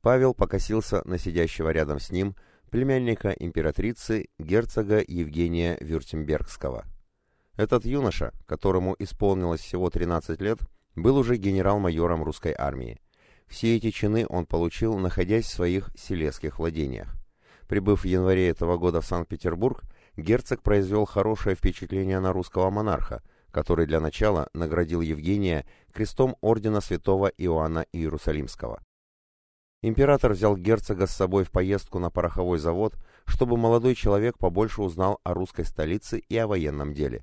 Павел покосился на сидящего рядом с ним племянника императрицы герцога Евгения Вюртембергского. Этот юноша, которому исполнилось всего 13 лет, был уже генерал-майором русской армии. Все эти чины он получил, находясь в своих селезских владениях. Прибыв в январе этого года в Санкт-Петербург, герцог произвел хорошее впечатление на русского монарха, который для начала наградил Евгения крестом ордена святого Иоанна Иерусалимского. Император взял герцога с собой в поездку на пороховой завод, чтобы молодой человек побольше узнал о русской столице и о военном деле.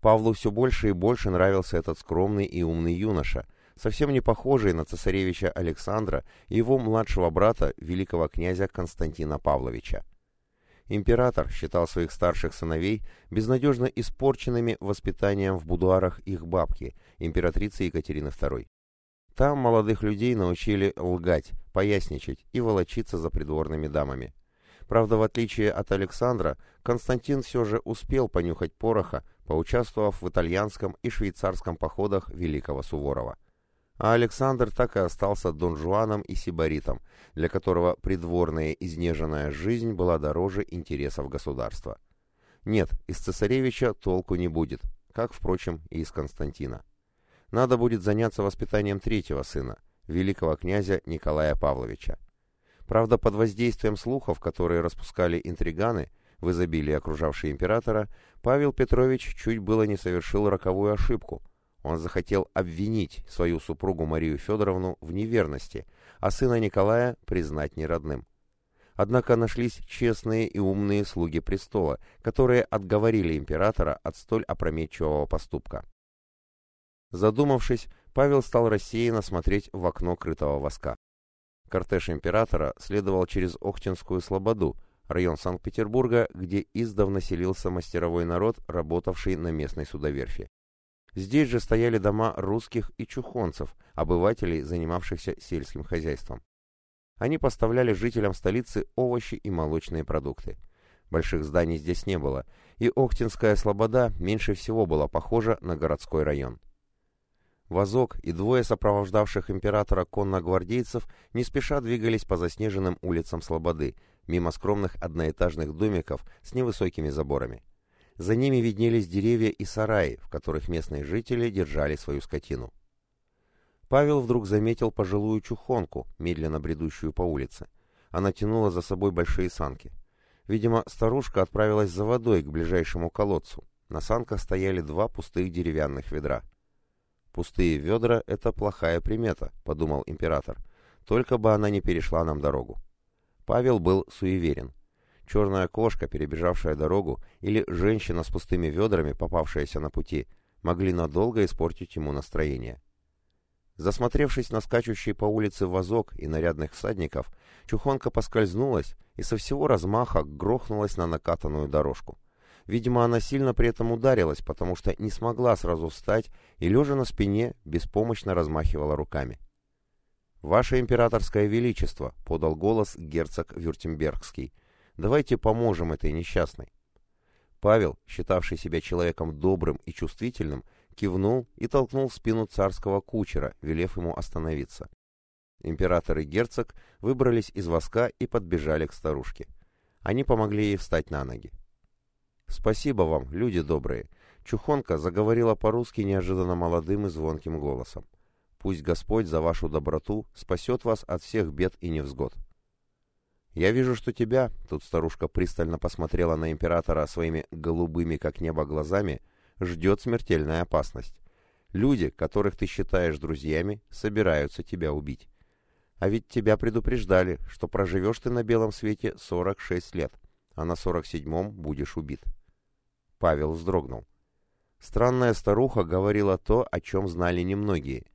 Павлу все больше и больше нравился этот скромный и умный юноша, совсем не похожий на цесаревича Александра и его младшего брата, великого князя Константина Павловича. Император считал своих старших сыновей безнадежно испорченными воспитанием в будуарах их бабки, императрицы Екатерины II. Там молодых людей научили лгать, поясничать и волочиться за придворными дамами. Правда, в отличие от Александра, Константин все же успел понюхать пороха, поучаствовав в итальянском и швейцарском походах Великого Суворова. А Александр так и остался Дон Жуаном и Сибаритом, для которого придворная изнеженная жизнь была дороже интересов государства. Нет, из цесаревича толку не будет, как, впрочем, и из Константина надо будет заняться воспитанием третьего сына, великого князя Николая Павловича. Правда, под воздействием слухов, которые распускали интриганы, в изобилии окружавшие императора, Павел Петрович чуть было не совершил роковую ошибку. Он захотел обвинить свою супругу Марию Федоровну в неверности, а сына Николая признать неродным. Однако нашлись честные и умные слуги престола, которые отговорили императора от столь опрометчивого поступка. Задумавшись, Павел стал рассеянно смотреть в окно крытого воска. Кортеж императора следовал через Охтинскую Слободу, район Санкт-Петербурга, где издавна селился мастеровой народ, работавший на местной судоверфи. Здесь же стояли дома русских и чухонцев, обывателей, занимавшихся сельским хозяйством. Они поставляли жителям столицы овощи и молочные продукты. Больших зданий здесь не было, и Охтинская Слобода меньше всего была похожа на городской район. Вазок и двое сопровождавших императора конногвардейцев не спеша двигались по заснеженным улицам Слободы, мимо скромных одноэтажных домиков с невысокими заборами. За ними виднелись деревья и сараи, в которых местные жители держали свою скотину. Павел вдруг заметил пожилую чухонку, медленно бредущую по улице. Она тянула за собой большие санки. Видимо, старушка отправилась за водой к ближайшему колодцу. На санках стояли два пустых деревянных ведра. «Пустые ведра — это плохая примета», — подумал император. «Только бы она не перешла нам дорогу». Павел был суеверен. Черная кошка, перебежавшая дорогу, или женщина с пустыми ведрами, попавшаяся на пути, могли надолго испортить ему настроение. Засмотревшись на скачущий по улице вазок и нарядных всадников, чухонка поскользнулась и со всего размаха грохнулась на накатанную дорожку. Видимо, она сильно при этом ударилась, потому что не смогла сразу встать и, лежа на спине, беспомощно размахивала руками. «Ваше императорское величество», — подал голос герцог Вюртембергский, — «давайте поможем этой несчастной». Павел, считавший себя человеком добрым и чувствительным, кивнул и толкнул в спину царского кучера, велев ему остановиться. Император и герцог выбрались из воска и подбежали к старушке. Они помогли ей встать на ноги. «Спасибо вам, люди добрые!» Чухонка заговорила по-русски неожиданно молодым и звонким голосом. «Пусть Господь за вашу доброту спасет вас от всех бед и невзгод». «Я вижу, что тебя...» — тут старушка пристально посмотрела на императора своими голубыми, как небо, глазами — ждет смертельная опасность. Люди, которых ты считаешь друзьями, собираются тебя убить. А ведь тебя предупреждали, что проживешь ты на белом свете 46 лет, а на 47-м будешь убит. Павел вздрогнул. Странная старуха говорила то, о чем знали немногие.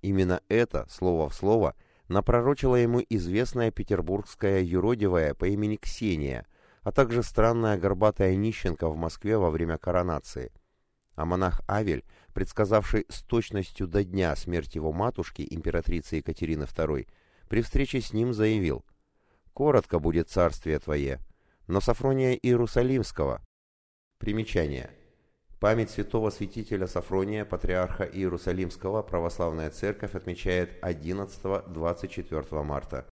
Именно это, слово в слово, напророчила ему известная петербургская юродивая по имени Ксения, а также странная горбатая нищенка в Москве во время коронации. А монах Авель, предсказавший с точностью до дня смерть его матушки, императрицы Екатерины II, при встрече с ним заявил «Коротко будет царствие твое, но Сафрония Иерусалимского». Примечание. Память святого святителя Сафрония, патриарха Иерусалимского, православная церковь отмечает 11-24 марта.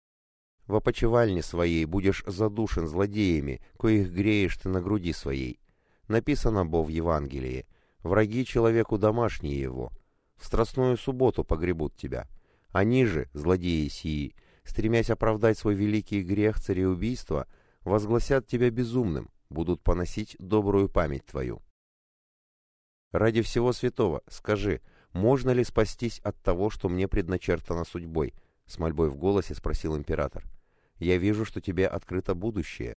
В опочивальне своей будешь задушен злодеями, коих греешь ты на груди своей. Написано бо в Евангелии, враги человеку домашние его. В страстную субботу погребут тебя. Они же, злодеи сии, стремясь оправдать свой великий грех цареубийства, возгласят тебя безумным, будут поносить добрую память твою. Ради всего святого, скажи, можно ли спастись от того, что мне предначертано судьбой? С мольбой в голосе спросил император. Я вижу, что тебе открыто будущее.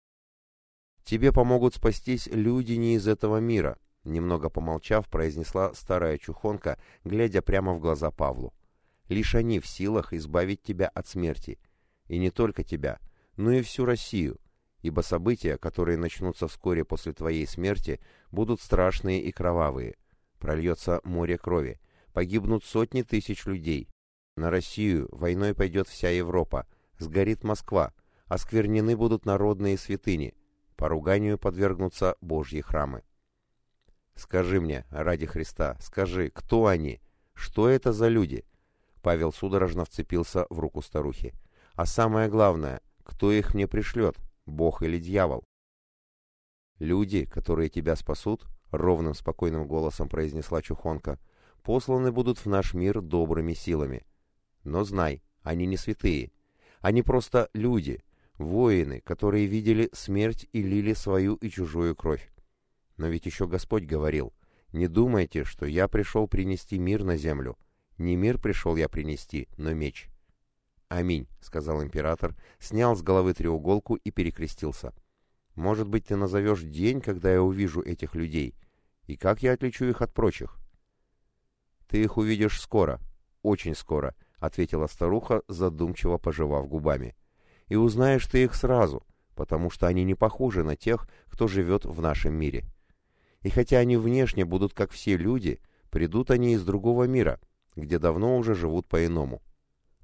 Тебе помогут спастись люди не из этого мира, немного помолчав, произнесла старая чухонка, глядя прямо в глаза Павлу. Лишь они в силах избавить тебя от смерти. И не только тебя, но и всю Россию, ибо события, которые начнутся вскоре после твоей смерти, будут страшные и кровавые. Прольется море крови, погибнут сотни тысяч людей. На Россию войной пойдет вся Европа, сгорит Москва, осквернены будут народные святыни, поруганию подвергнутся Божьи храмы. Скажи мне, ради Христа, скажи, кто они? Что это за люди? Павел судорожно вцепился в руку старухи. А самое главное, кто их мне пришлет, Бог или дьявол? Люди, которые тебя спасут, ровным спокойным голосом произнесла Чухонка, посланы будут в наш мир добрыми силами. Но знай, они не святые. Они просто люди, воины, которые видели смерть и лили свою и чужую кровь. Но ведь еще Господь говорил, «Не думайте, что я пришел принести мир на землю. Не мир пришел я принести, но меч». «Аминь», — сказал император, снял с головы треуголку и перекрестился. «Может быть, ты назовешь день, когда я увижу этих людей, и как я отличу их от прочих?» «Ты их увидишь скоро, очень скоро», — ответила старуха, задумчиво пожевав губами. «И узнаешь ты их сразу, потому что они не похожи на тех, кто живет в нашем мире». И хотя они внешне будут как все люди, придут они из другого мира, где давно уже живут по-иному.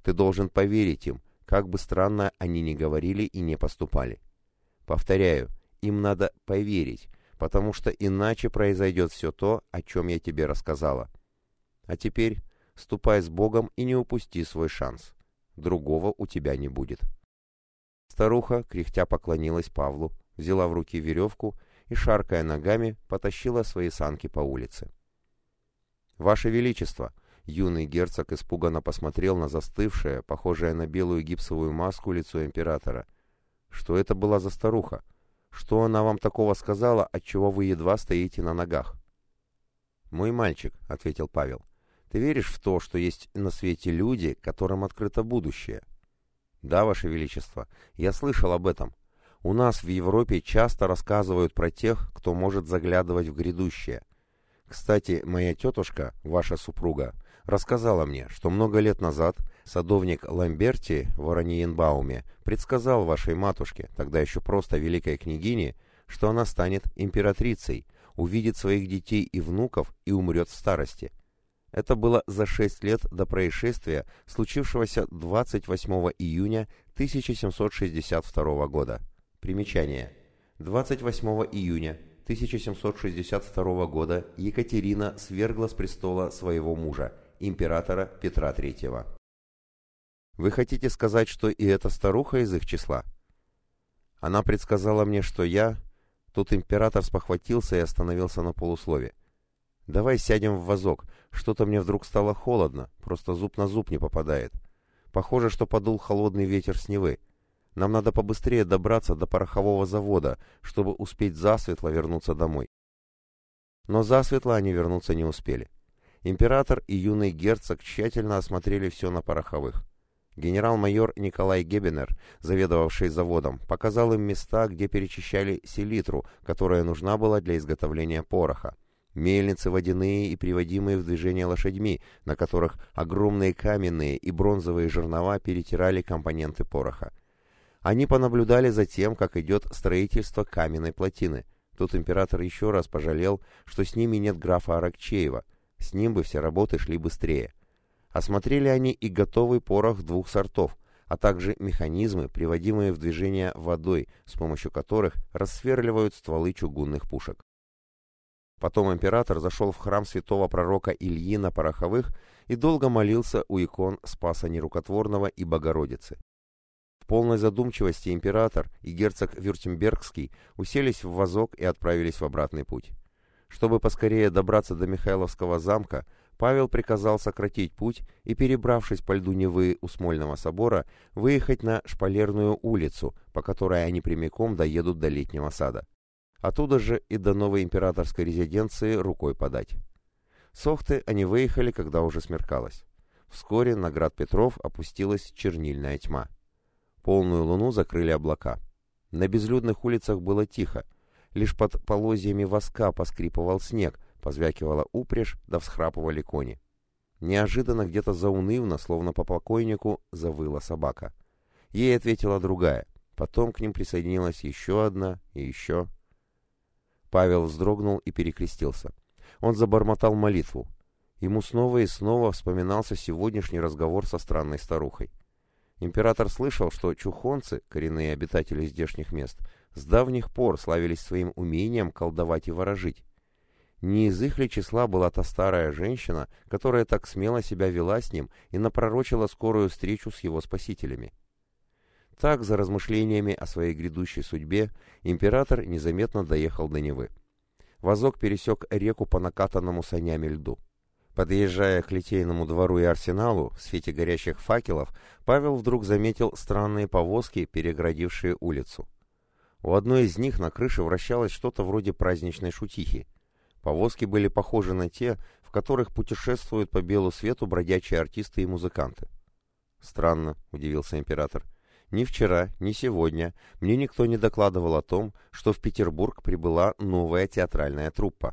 Ты должен поверить им, как бы странно они ни говорили и не поступали. Повторяю, им надо поверить, потому что иначе произойдет все то, о чем я тебе рассказала. А теперь ступай с Богом и не упусти свой шанс. Другого у тебя не будет. Старуха, кряхтя поклонилась Павлу, взяла в руки веревку и, шаркая ногами, потащила свои санки по улице. «Ваше Величество!» Юный герцог испуганно посмотрел на застывшее, похожее на белую гипсовую маску лицо императора. «Что это была за старуха? Что она вам такого сказала, отчего вы едва стоите на ногах?» «Мой мальчик», — ответил Павел, — «ты веришь в то, что есть на свете люди, которым открыто будущее?» «Да, Ваше Величество, я слышал об этом. У нас в Европе часто рассказывают про тех, кто может заглядывать в грядущее. Кстати, моя тетушка, ваша супруга, рассказала мне, что много лет назад садовник Ламберти в Ораниенбауме предсказал вашей матушке, тогда еще просто великой княгине, что она станет императрицей, увидит своих детей и внуков и умрет в старости. Это было за шесть лет до происшествия, случившегося 28 июня 1762 года. Примечание. 28 июня 1762 года Екатерина свергла с престола своего мужа, императора Петра III. Вы хотите сказать, что и эта старуха из их числа? Она предсказала мне, что я... Тут император спохватился и остановился на полуслове. «Давай сядем в вазок. Что-то мне вдруг стало холодно, просто зуб на зуб не попадает. Похоже, что подул холодный ветер с Невы. Нам надо побыстрее добраться до порохового завода, чтобы успеть засветло вернуться домой. Но засветло они вернуться не успели. Император и юный герцог тщательно осмотрели все на пороховых. Генерал-майор Николай Гебенер, заведовавший заводом, показал им места, где перечищали селитру, которая нужна была для изготовления пороха. Мельницы водяные и приводимые в движение лошадьми, на которых огромные каменные и бронзовые жернова перетирали компоненты пороха. Они понаблюдали за тем, как идет строительство каменной плотины. Тут император еще раз пожалел, что с ними нет графа Аракчеева. С ним бы все работы шли быстрее. Осмотрели они и готовый порох двух сортов, а также механизмы, приводимые в движение водой, с помощью которых рассверливают стволы чугунных пушек. Потом император зашел в храм святого пророка Ильи на Пороховых и долго молился у икон Спаса Нерукотворного и Богородицы. В полной задумчивости император и герцог Вюртембергский уселись в вазок и отправились в обратный путь. Чтобы поскорее добраться до Михайловского замка, Павел приказал сократить путь и, перебравшись по льду Невы у Смольного собора, выехать на Шпалерную улицу, по которой они прямиком доедут до Летнего сада. Оттуда же и до новой императорской резиденции рукой подать. С они выехали, когда уже смеркалось. Вскоре на град Петров опустилась чернильная тьма. Полную луну закрыли облака. На безлюдных улицах было тихо. Лишь под полозьями воска поскрипывал снег, позвякивала упряжь, да всхрапывали кони. Неожиданно где-то заунывно, словно по покойнику, завыла собака. Ей ответила другая. Потом к ним присоединилась еще одна и еще. Павел вздрогнул и перекрестился. Он забормотал молитву. Ему снова и снова вспоминался сегодняшний разговор со странной старухой. Император слышал, что чухонцы, коренные обитатели здешних мест, с давних пор славились своим умением колдовать и ворожить. Не из их ли числа была та старая женщина, которая так смело себя вела с ним и напророчила скорую встречу с его спасителями? Так, за размышлениями о своей грядущей судьбе, император незаметно доехал до Невы. Возок пересек реку по накатанному санями льду. Подъезжая к Литейному двору и арсеналу, в свете горящих факелов, Павел вдруг заметил странные повозки, переградившие улицу. У одной из них на крыше вращалось что-то вроде праздничной шутихи. Повозки были похожи на те, в которых путешествуют по белу свету бродячие артисты и музыканты. «Странно», — удивился император. Ни вчера, ни сегодня мне никто не докладывал о том, что в Петербург прибыла новая театральная труппа.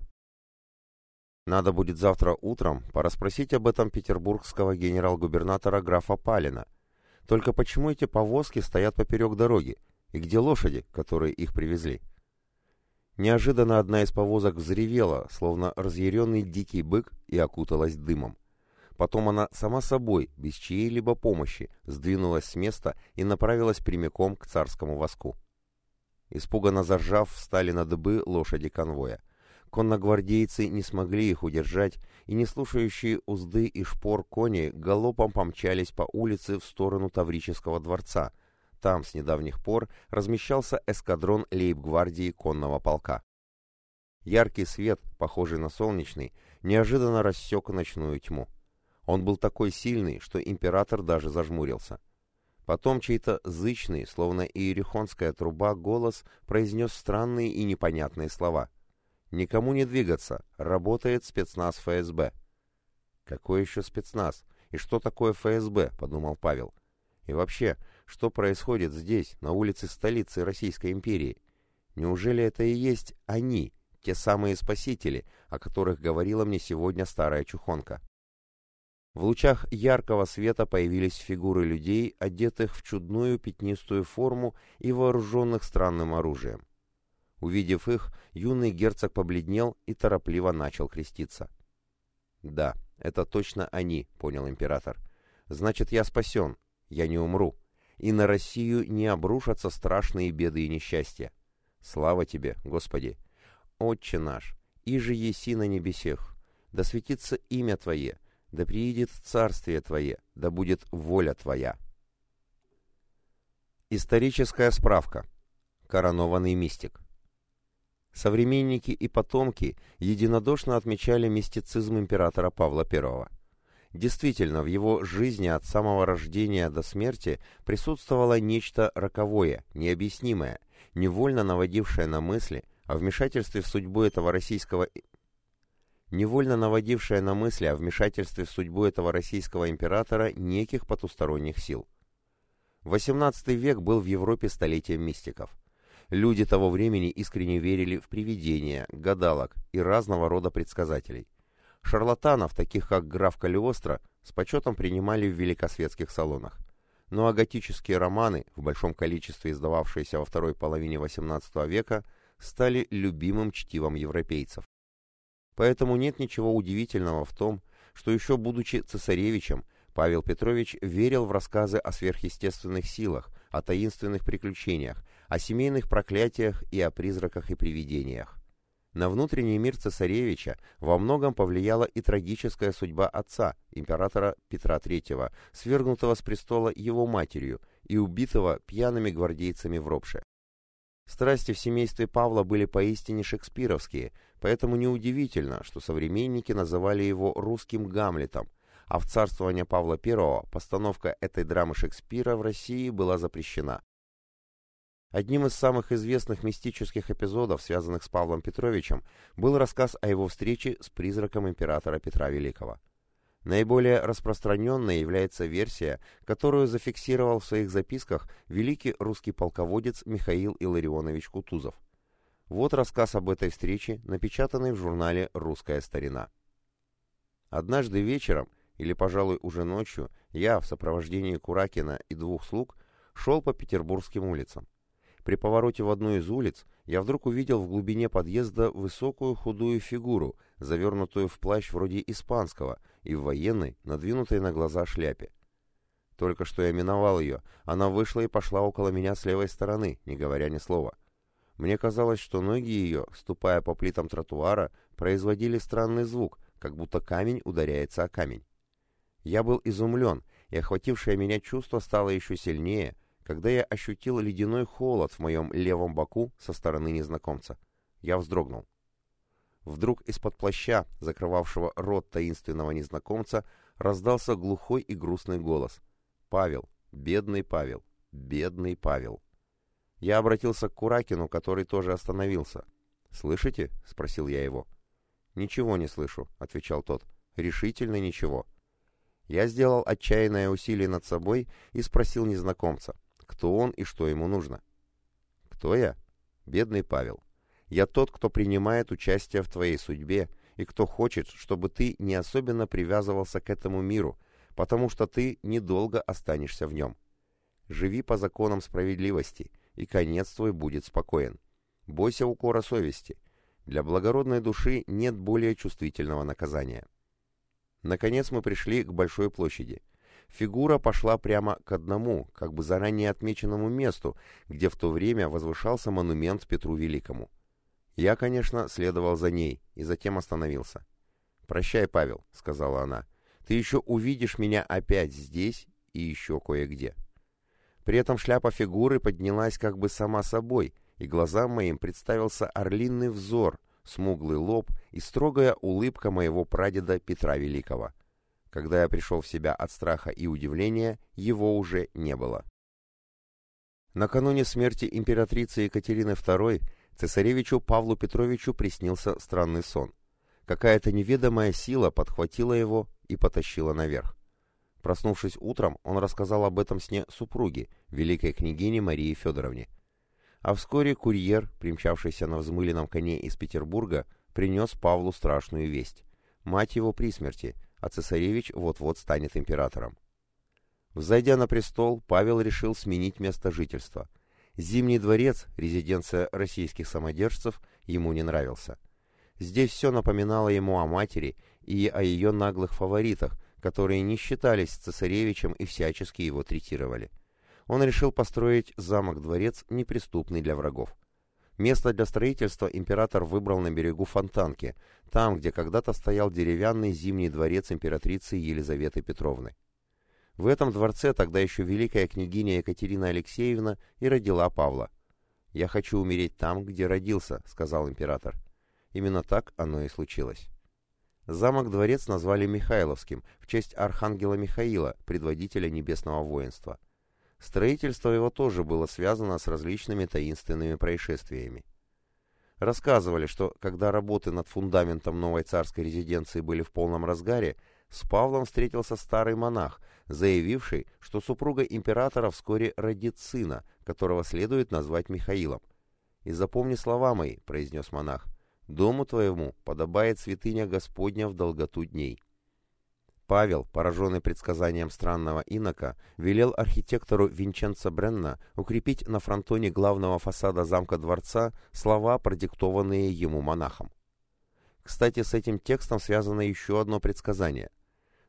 Надо будет завтра утром порасспросить об этом петербургского генерал-губернатора графа Палина. Только почему эти повозки стоят поперек дороги? И где лошади, которые их привезли? Неожиданно одна из повозок взревела, словно разъяренный дикий бык, и окуталась дымом. Потом она сама собой, без чьей-либо помощи, сдвинулась с места и направилась прямиком к царскому воску. Испуганно заржав, встали на дыбы лошади конвоя. Конногвардейцы не смогли их удержать, и не слушающие узды и шпор кони галопом помчались по улице в сторону Таврического дворца. Там с недавних пор размещался эскадрон лейб-гвардии конного полка. Яркий свет, похожий на солнечный, неожиданно рассек ночную тьму. Он был такой сильный, что император даже зажмурился. Потом чей-то зычный, словно иерихонская труба, голос произнес странные и непонятные слова. «Никому не двигаться. Работает спецназ ФСБ». «Какой еще спецназ? И что такое ФСБ?» — подумал Павел. «И вообще, что происходит здесь, на улице столицы Российской империи? Неужели это и есть они, те самые спасители, о которых говорила мне сегодня старая чухонка?» В лучах яркого света появились фигуры людей, одетых в чудную пятнистую форму и вооруженных странным оружием. Увидев их, юный герцог побледнел и торопливо начал креститься. «Да, это точно они», — понял император. «Значит, я спасен, я не умру, и на Россию не обрушатся страшные беды и несчастья. Слава тебе, Господи! Отче наш, иже еси на небесех, да светится имя Твое, да приидет царствие Твое, да будет воля Твоя. Историческая справка. Коронованный мистик. Современники и потомки единодушно отмечали мистицизм императора Павла I. Действительно, в его жизни от самого рождения до смерти присутствовало нечто роковое, необъяснимое, невольно наводившее на мысли о вмешательстве в судьбу этого российского невольно наводившая на мысли о вмешательстве в судьбу этого российского императора неких потусторонних сил. XVIII век был в Европе столетием мистиков. Люди того времени искренне верили в привидения, гадалок и разного рода предсказателей. Шарлатанов, таких как граф Калиостро, с почетом принимали в великосветских салонах. Ну а готические романы, в большом количестве издававшиеся во второй половине XVIII века, стали любимым чтивом европейцев. Поэтому нет ничего удивительного в том, что еще будучи цесаревичем, Павел Петрович верил в рассказы о сверхъестественных силах, о таинственных приключениях, о семейных проклятиях и о призраках и привидениях. На внутренний мир цесаревича во многом повлияла и трагическая судьба отца, императора Петра III, свергнутого с престола его матерью и убитого пьяными гвардейцами в Ропше. Страсти в семействе Павла были поистине шекспировские, поэтому неудивительно, что современники называли его русским Гамлетом, а в царствование Павла I постановка этой драмы Шекспира в России была запрещена. Одним из самых известных мистических эпизодов, связанных с Павлом Петровичем, был рассказ о его встрече с призраком императора Петра Великого. Наиболее распространенной является версия, которую зафиксировал в своих записках великий русский полководец Михаил Илларионович Кутузов. Вот рассказ об этой встрече, напечатанный в журнале «Русская старина». Однажды вечером, или, пожалуй, уже ночью, я в сопровождении Куракина и двух слуг шел по петербургским улицам. При повороте в одну из улиц я вдруг увидел в глубине подъезда высокую худую фигуру, завернутую в плащ вроде испанского и в военной, надвинутой на глаза шляпе. Только что я миновал ее, она вышла и пошла около меня с левой стороны, не говоря ни слова. Мне казалось, что ноги ее, ступая по плитам тротуара, производили странный звук, как будто камень ударяется о камень. Я был изумлен, и охватившее меня чувство стало еще сильнее — когда я ощутил ледяной холод в моем левом боку со стороны незнакомца. Я вздрогнул. Вдруг из-под плаща, закрывавшего рот таинственного незнакомца, раздался глухой и грустный голос. «Павел! Бедный Павел! Бедный Павел!» Я обратился к Куракину, который тоже остановился. «Слышите?» — спросил я его. «Ничего не слышу», — отвечал тот. «Решительно ничего». Я сделал отчаянное усилие над собой и спросил незнакомца кто он и что ему нужно. Кто я? Бедный Павел. Я тот, кто принимает участие в твоей судьбе и кто хочет, чтобы ты не особенно привязывался к этому миру, потому что ты недолго останешься в нем. Живи по законам справедливости, и конец твой будет спокоен. Бойся укора совести. Для благородной души нет более чувствительного наказания. Наконец мы пришли к большой площади. Фигура пошла прямо к одному, как бы заранее отмеченному месту, где в то время возвышался монумент Петру Великому. Я, конечно, следовал за ней и затем остановился. «Прощай, Павел», — сказала она, — «ты еще увидишь меня опять здесь и еще кое-где». При этом шляпа фигуры поднялась как бы сама собой, и глазам моим представился орлиный взор, смуглый лоб и строгая улыбка моего прадеда Петра Великого. Когда я пришел в себя от страха и удивления, его уже не было. Накануне смерти императрицы Екатерины II цесаревичу Павлу Петровичу приснился странный сон. Какая-то неведомая сила подхватила его и потащила наверх. Проснувшись утром, он рассказал об этом сне супруге, великой княгине Марии Федоровне. А вскоре курьер, примчавшийся на взмыленном коне из Петербурга, принес Павлу страшную весть. Мать его при смерти — а цесаревич вот-вот станет императором. Взойдя на престол, Павел решил сменить место жительства. Зимний дворец, резиденция российских самодержцев, ему не нравился. Здесь все напоминало ему о матери и о ее наглых фаворитах, которые не считались цесаревичем и всячески его третировали. Он решил построить замок-дворец, неприступный для врагов. Место для строительства император выбрал на берегу Фонтанки, там, где когда-то стоял деревянный зимний дворец императрицы Елизаветы Петровны. В этом дворце тогда еще великая княгиня Екатерина Алексеевна и родила Павла. «Я хочу умереть там, где родился», — сказал император. Именно так оно и случилось. Замок-дворец назвали Михайловским в честь архангела Михаила, предводителя небесного воинства. Строительство его тоже было связано с различными таинственными происшествиями. Рассказывали, что когда работы над фундаментом новой царской резиденции были в полном разгаре, с Павлом встретился старый монах, заявивший, что супруга императора вскоре родит сына, которого следует назвать Михаилом. «И запомни слова мои», — произнес монах, — «дому твоему подобает святыня Господня в долготу дней». Павел, пораженный предсказанием странного инока, велел архитектору Винченцо Бренна укрепить на фронтоне главного фасада замка-дворца слова, продиктованные ему монахом. Кстати, с этим текстом связано еще одно предсказание.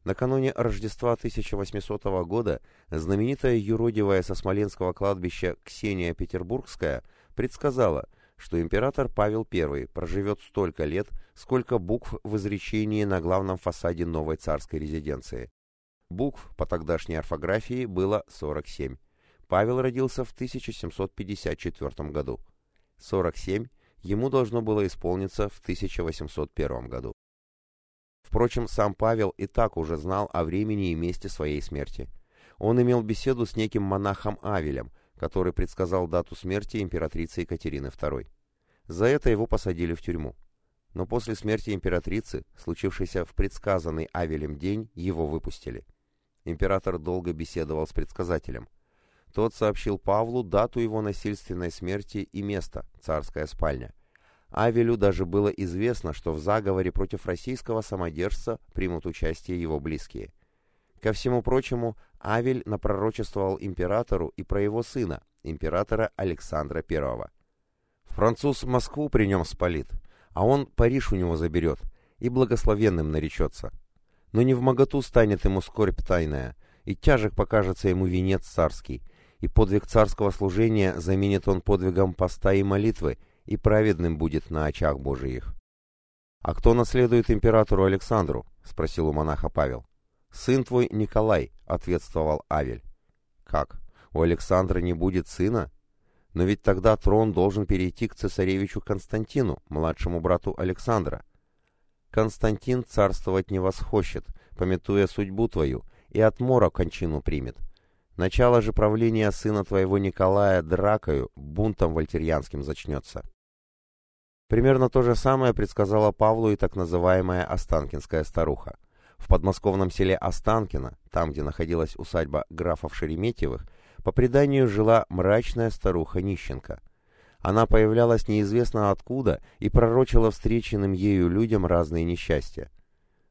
Накануне Рождества 1800 года знаменитая юродивая со Смоленского кладбища Ксения Петербургская предсказала, что император Павел I проживет столько лет, сколько букв в изречении на главном фасаде новой царской резиденции. Букв по тогдашней орфографии было 47. Павел родился в 1754 году. 47 ему должно было исполниться в 1801 году. Впрочем, сам Павел и так уже знал о времени и месте своей смерти. Он имел беседу с неким монахом Авелем, который предсказал дату смерти императрицы Екатерины II. За это его посадили в тюрьму. Но после смерти императрицы, случившейся в предсказанный Авелем день, его выпустили. Император долго беседовал с предсказателем. Тот сообщил Павлу дату его насильственной смерти и место, царская спальня. Авелю даже было известно, что в заговоре против российского самодержца примут участие его близкие. Ко всему прочему, Авель напророчествовал императору и про его сына, императора Александра I. Француз Москву при нем спалит, а он Париж у него заберет и благословенным наречется. Но не в моготу станет ему скорбь тайная, и тяжек покажется ему венец царский, и подвиг царского служения заменит он подвигом поста и молитвы, и праведным будет на очах Божиих. «А кто наследует императору Александру?» — спросил у монаха Павел. «Сын твой Николай», — ответствовал Авель. «Как? У Александра не будет сына? Но ведь тогда трон должен перейти к цесаревичу Константину, младшему брату Александра. Константин царствовать не восхочет, пометуя судьбу твою, и от мора кончину примет. Начало же правления сына твоего Николая дракою, бунтом вольтерьянским зачнется. Примерно то же самое предсказала Павлу и так называемая Останкинская старуха. В подмосковном селе Останкино, там, где находилась усадьба графов Шереметьевых, по преданию жила мрачная старуха Нищенко. Она появлялась неизвестно откуда и пророчила встреченным ею людям разные несчастья.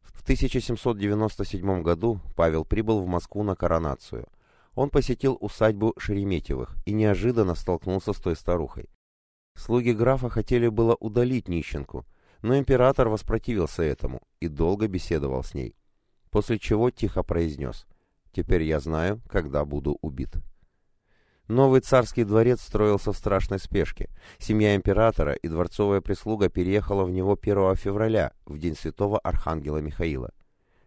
В 1797 году Павел прибыл в Москву на коронацию. Он посетил усадьбу Шереметьевых и неожиданно столкнулся с той старухой. Слуги графа хотели было удалить нищенку, но император воспротивился этому и долго беседовал с ней, после чего тихо произнес «Теперь я знаю, когда буду убит». Новый царский дворец строился в страшной спешке. Семья императора и дворцовая прислуга переехала в него 1 февраля, в день святого Архангела Михаила.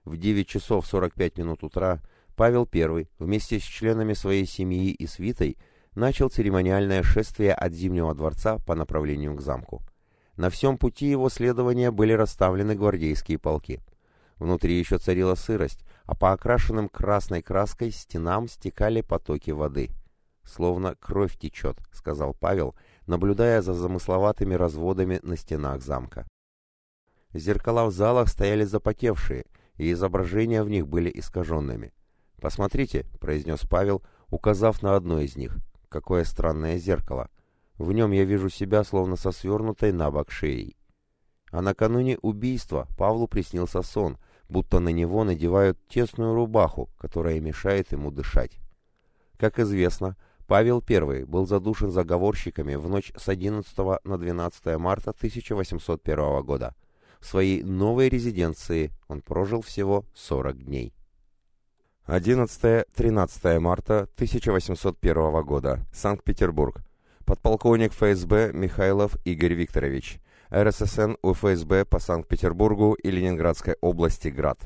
В 9 часов 45 минут утра Павел I вместе с членами своей семьи и свитой начал церемониальное шествие от Зимнего дворца по направлению к замку. На всем пути его следования были расставлены гвардейские полки. Внутри еще царила сырость, а по окрашенным красной краской стенам стекали потоки воды – «Словно кровь течет», — сказал Павел, наблюдая за замысловатыми разводами на стенах замка. Зеркала в залах стояли запотевшие, и изображения в них были искаженными. «Посмотрите», — произнес Павел, указав на одно из них. «Какое странное зеркало! В нем я вижу себя, словно со свернутой на бок шеей». А накануне убийства Павлу приснился сон, будто на него надевают тесную рубаху, которая мешает ему дышать. Как известно, Павел I был задушен заговорщиками в ночь с 11 на 12 марта 1801 года. В своей новой резиденции он прожил всего 40 дней. 11-13 марта 1801 года. Санкт-Петербург. Подполковник ФСБ Михайлов Игорь Викторович. РССН УФСБ по Санкт-Петербургу и Ленинградской области Град.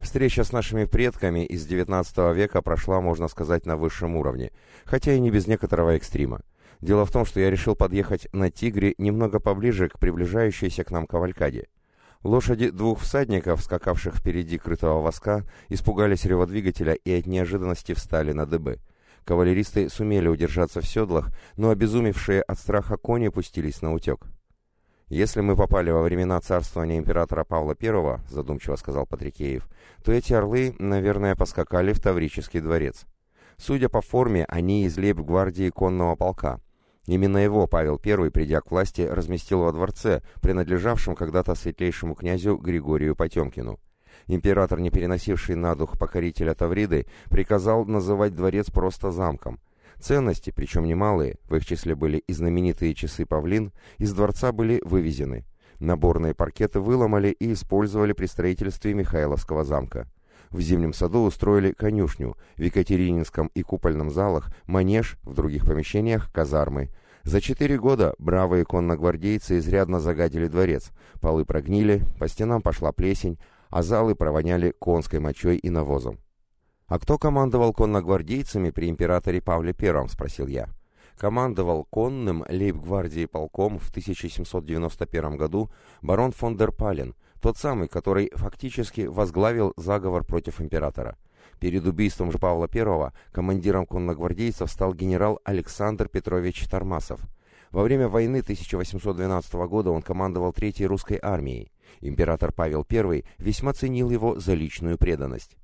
Встреча с нашими предками из XIX века прошла, можно сказать, на высшем уровне, хотя и не без некоторого экстрима. Дело в том, что я решил подъехать на «Тигре» немного поближе к приближающейся к нам кавалькаде. Лошади двух всадников, скакавших впереди крытого воска, испугались рева двигателя и от неожиданности встали на дыбы. Кавалеристы сумели удержаться в седлах, но обезумевшие от страха кони пустились на утек. «Если мы попали во времена царствования императора Павла I, — задумчиво сказал Патрикеев, — то эти орлы, наверное, поскакали в Таврический дворец. Судя по форме, они из лейб-гвардии конного полка. Именно его Павел I, придя к власти, разместил во дворце, принадлежавшем когда-то светлейшему князю Григорию Потемкину. Император, не переносивший на дух покорителя Тавриды, приказал называть дворец просто замком. Ценности, причем немалые, в их числе были и знаменитые часы «Павлин», из дворца были вывезены. Наборные паркеты выломали и использовали при строительстве Михайловского замка. В Зимнем саду устроили конюшню, в Екатерининском и Купольном залах манеж, в других помещениях казармы. За четыре года бравые конногвардейцы изрядно загадили дворец, полы прогнили, по стенам пошла плесень, а залы провоняли конской мочой и навозом. «А кто командовал конногвардейцами при императоре Павле I?» — спросил я. Командовал конным лейб-гвардии полком в 1791 году барон фон дер Пален, тот самый, который фактически возглавил заговор против императора. Перед убийством же Павла I командиром конногвардейцев стал генерал Александр Петрович Тормасов. Во время войны 1812 года он командовал Третьей русской армией. Император Павел I весьма ценил его за личную преданность.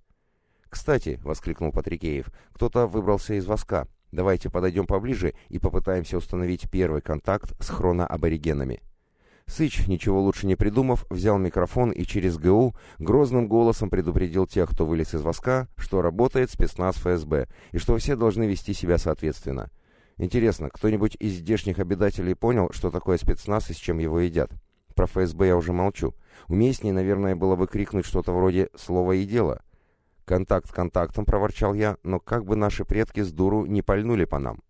«Кстати», — воскликнул Патрикеев, — «кто-то выбрался из воска. Давайте подойдем поближе и попытаемся установить первый контакт с хроноаборигенами». Сыч, ничего лучше не придумав, взял микрофон и через ГУ грозным голосом предупредил тех, кто вылез из воска, что работает спецназ ФСБ и что все должны вести себя соответственно. Интересно, кто-нибудь из здешних обитателей понял, что такое спецназ и с чем его едят? Про ФСБ я уже молчу. Уместнее, наверное, было бы крикнуть что-то вроде «слово и дело». «Контакт контактом», — проворчал я, но как бы наши предки с дуру не пальнули по нам.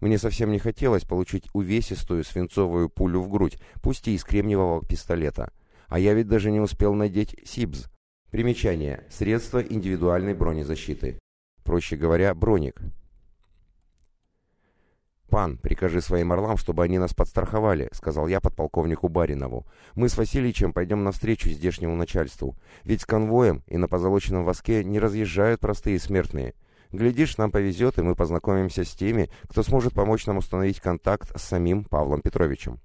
Мне совсем не хотелось получить увесистую свинцовую пулю в грудь, пусть и из кремниевого пистолета. А я ведь даже не успел надеть СИБЗ. Примечание. Средство индивидуальной бронезащиты. Проще говоря, броник. «Пан, прикажи своим орлам, чтобы они нас подстраховали», — сказал я подполковнику Баринову. «Мы с Васильичем пойдем навстречу здешнему начальству. Ведь с конвоем и на позолоченном воске не разъезжают простые смертные. Глядишь, нам повезет, и мы познакомимся с теми, кто сможет помочь нам установить контакт с самим Павлом Петровичем».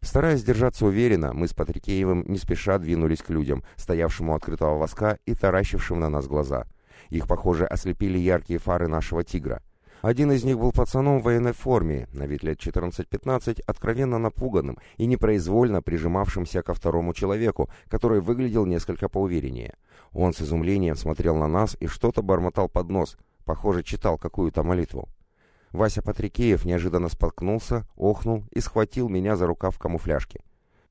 Стараясь держаться уверенно, мы с Патрикеевым не спеша двинулись к людям, стоявшему открытого воска и таращившим на нас глаза. Их, похоже, ослепили яркие фары нашего «Тигра». Один из них был пацаном в военной форме, на вид лет 14-15, откровенно напуганным и непроизвольно прижимавшимся ко второму человеку, который выглядел несколько поувереннее. Он с изумлением смотрел на нас и что-то бормотал под нос, похоже, читал какую-то молитву. Вася Патрикеев неожиданно споткнулся, охнул и схватил меня за рукав камуфляжки.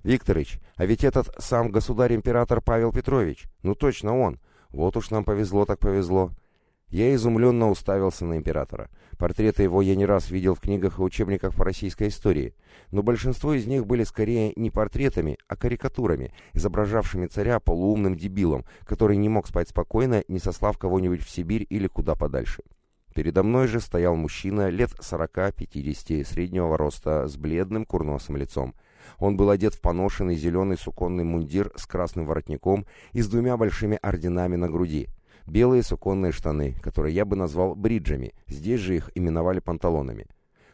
«Викторыч, а ведь этот сам государь-император Павел Петрович, ну точно он. Вот уж нам повезло так повезло. Я изумленно уставился на императора. Портреты его я не раз видел в книгах и учебниках по российской истории, но большинство из них были скорее не портретами, а карикатурами, изображавшими царя полуумным дебилом, который не мог спать спокойно, не сослав кого-нибудь в Сибирь или куда подальше. Передо мной же стоял мужчина лет 40-50, среднего роста, с бледным курносым лицом. Он был одет в поношенный зеленый суконный мундир с красным воротником и с двумя большими орденами на груди – белые суконные штаны, которые я бы назвал бриджами, здесь же их именовали панталонами.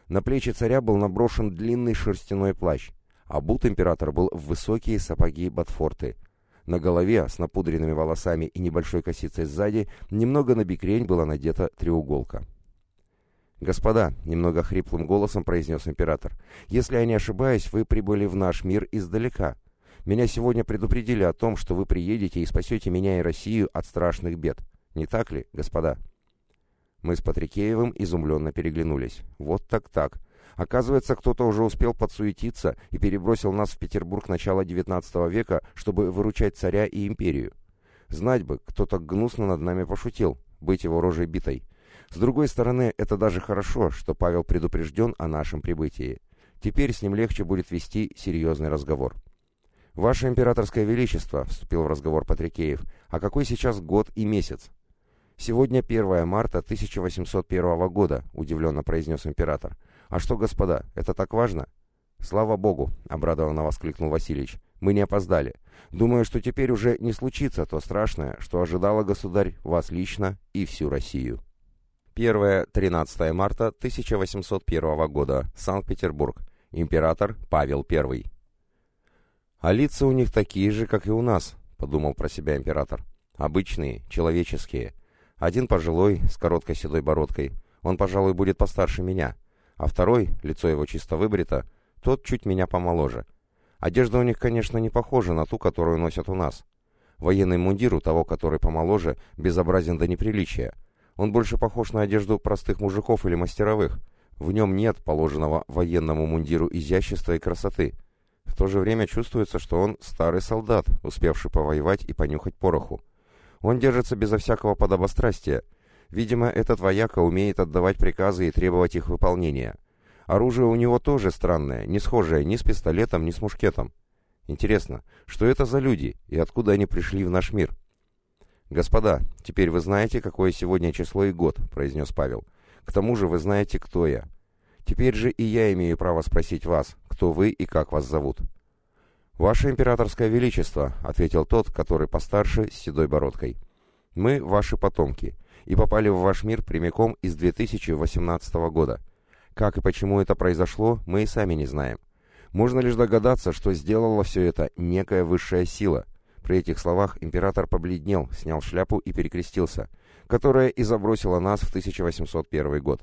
На плечи царя был наброшен длинный шерстяной плащ, а бут императора был в высокие сапоги Батфорты. На голове, с напудренными волосами и небольшой косицей сзади, немного на бикрень была надета треуголка. «Господа», — немного хриплым голосом произнес император, — «если я не ошибаюсь, вы прибыли в наш мир издалека. Меня сегодня предупредили о том, что вы приедете и спасете меня и Россию от страшных бед. Не так ли, господа?» Мы с Патрикеевым изумленно переглянулись. «Вот так-так. Оказывается, кто-то уже успел подсуетиться и перебросил нас в Петербург начала XIX века, чтобы выручать царя и империю. Знать бы, кто-то гнусно над нами пошутил, быть его рожей битой. С другой стороны, это даже хорошо, что Павел предупрежден о нашем прибытии. Теперь с ним легче будет вести серьезный разговор». «Ваше императорское величество», — вступил в разговор Патрикеев, — «а какой сейчас год и месяц?» «Сегодня 1 марта 1801 года», — удивленно произнес император. «А что, господа, это так важно?» «Слава богу», — обрадованно воскликнул Васильевич, — «мы не опоздали. Думаю, что теперь уже не случится то страшное, что ожидало государь вас лично и всю Россию». 1-13 марта 1801 года. Санкт-Петербург. Император Павел I. «А лица у них такие же, как и у нас», — подумал про себя император. «Обычные, человеческие. Один пожилой, с короткой седой бородкой. Он, пожалуй, будет постарше меня. А второй, лицо его чисто выбрито, тот чуть меня помоложе. Одежда у них, конечно, не похожа на ту, которую носят у нас. Военный мундир у того, который помоложе, безобразен до неприличия. Он больше похож на одежду простых мужиков или мастеровых. В нем нет положенного военному мундиру изящества и красоты. В то же время чувствуется, что он старый солдат, успевший повоевать и понюхать пороху. Он держится безо всякого подобострастия. Видимо, этот вояка умеет отдавать приказы и требовать их выполнения. Оружие у него тоже странное, не схожее ни с пистолетом, ни с мушкетом. Интересно, что это за люди и откуда они пришли в наш мир? «Господа, теперь вы знаете, какое сегодня число и год», — произнес Павел. «К тому же вы знаете, кто я. Теперь же и я имею право спросить вас, кто вы и как вас зовут». «Ваше императорское величество», — ответил тот, который постарше, с седой бородкой. «Мы ваши потомки и попали в ваш мир прямиком из 2018 года. Как и почему это произошло, мы и сами не знаем. Можно лишь догадаться, что сделала все это некая высшая сила. При этих словах император побледнел, снял шляпу и перекрестился, которая и забросила нас в 1801 год.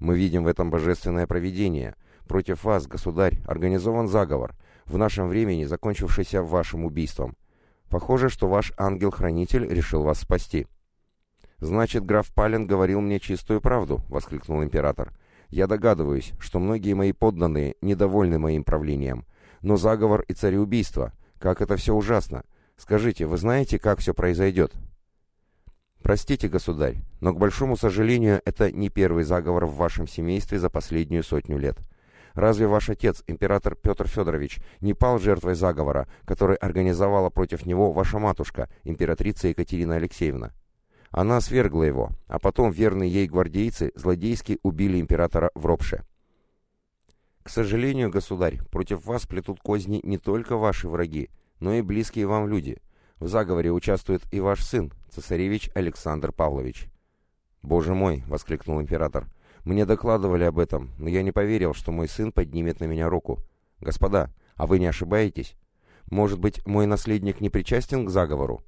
Мы видим в этом божественное провидение. Против вас, государь, организован заговор, в нашем времени закончившийся вашим убийством. Похоже, что ваш ангел-хранитель решил вас спасти. «Значит, граф Пален говорил мне чистую правду», — воскликнул император. Я догадываюсь, что многие мои подданные недовольны моим правлением. Но заговор и цареубийство, как это все ужасно. Скажите, вы знаете, как все произойдет?» «Простите, государь, но, к большому сожалению, это не первый заговор в вашем семействе за последнюю сотню лет. Разве ваш отец, император Петр Федорович, не пал жертвой заговора, который организовала против него ваша матушка, императрица Екатерина Алексеевна? Она свергла его, а потом верные ей гвардейцы злодейски убили императора в Ропше. К сожалению, государь, против вас плетут козни не только ваши враги, но и близкие вам люди. В заговоре участвует и ваш сын, цесаревич Александр Павлович. «Боже мой!» — воскликнул император. «Мне докладывали об этом, но я не поверил, что мой сын поднимет на меня руку. Господа, а вы не ошибаетесь? Может быть, мой наследник не причастен к заговору?»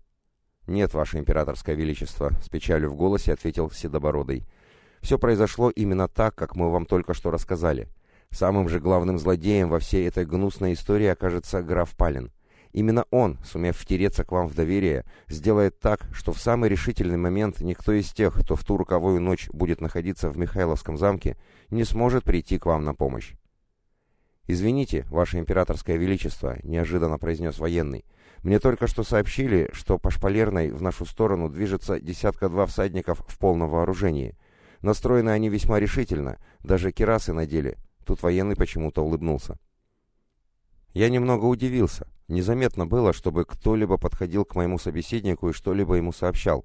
«Нет, Ваше Императорское Величество», — с печалью в голосе ответил Седобородый. «Все произошло именно так, как мы вам только что рассказали. Самым же главным злодеем во всей этой гнусной истории окажется граф Палин. Именно он, сумев втереться к вам в доверие, сделает так, что в самый решительный момент никто из тех, кто в ту руковую ночь будет находиться в Михайловском замке, не сможет прийти к вам на помощь. «Извините, Ваше Императорское Величество», — неожиданно произнес военный, — мне только что сообщили, что по шпалерной в нашу сторону движется десятка-два всадников в полном вооружении. Настроены они весьма решительно, даже кирасы надели. Тут военный почему-то улыбнулся. Я немного удивился. Незаметно было, чтобы кто-либо подходил к моему собеседнику и что-либо ему сообщал.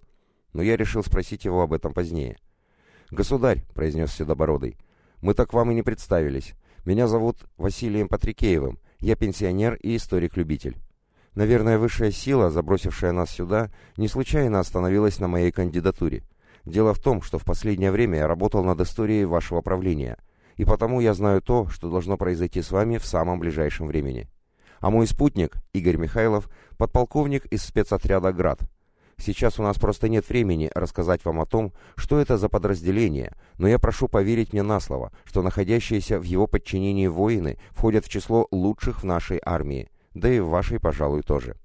Но я решил спросить его об этом позднее. «Государь», — произнес Седобородый, — «мы так вам и не представились. Меня зовут Василием Патрикеевым. Я пенсионер и историк-любитель. Наверное, высшая сила, забросившая нас сюда, не случайно остановилась на моей кандидатуре. Дело в том, что в последнее время я работал над историей вашего правления, и потому я знаю то, что должно произойти с вами в самом ближайшем времени. А мой спутник, Игорь Михайлов, подполковник из спецотряда «Град». Сейчас у нас просто нет времени рассказать вам о том, что это за подразделение, но я прошу поверить мне на слово, что находящиеся в его подчинении воины входят в число лучших в нашей армии, да и в вашей, пожалуй, тоже.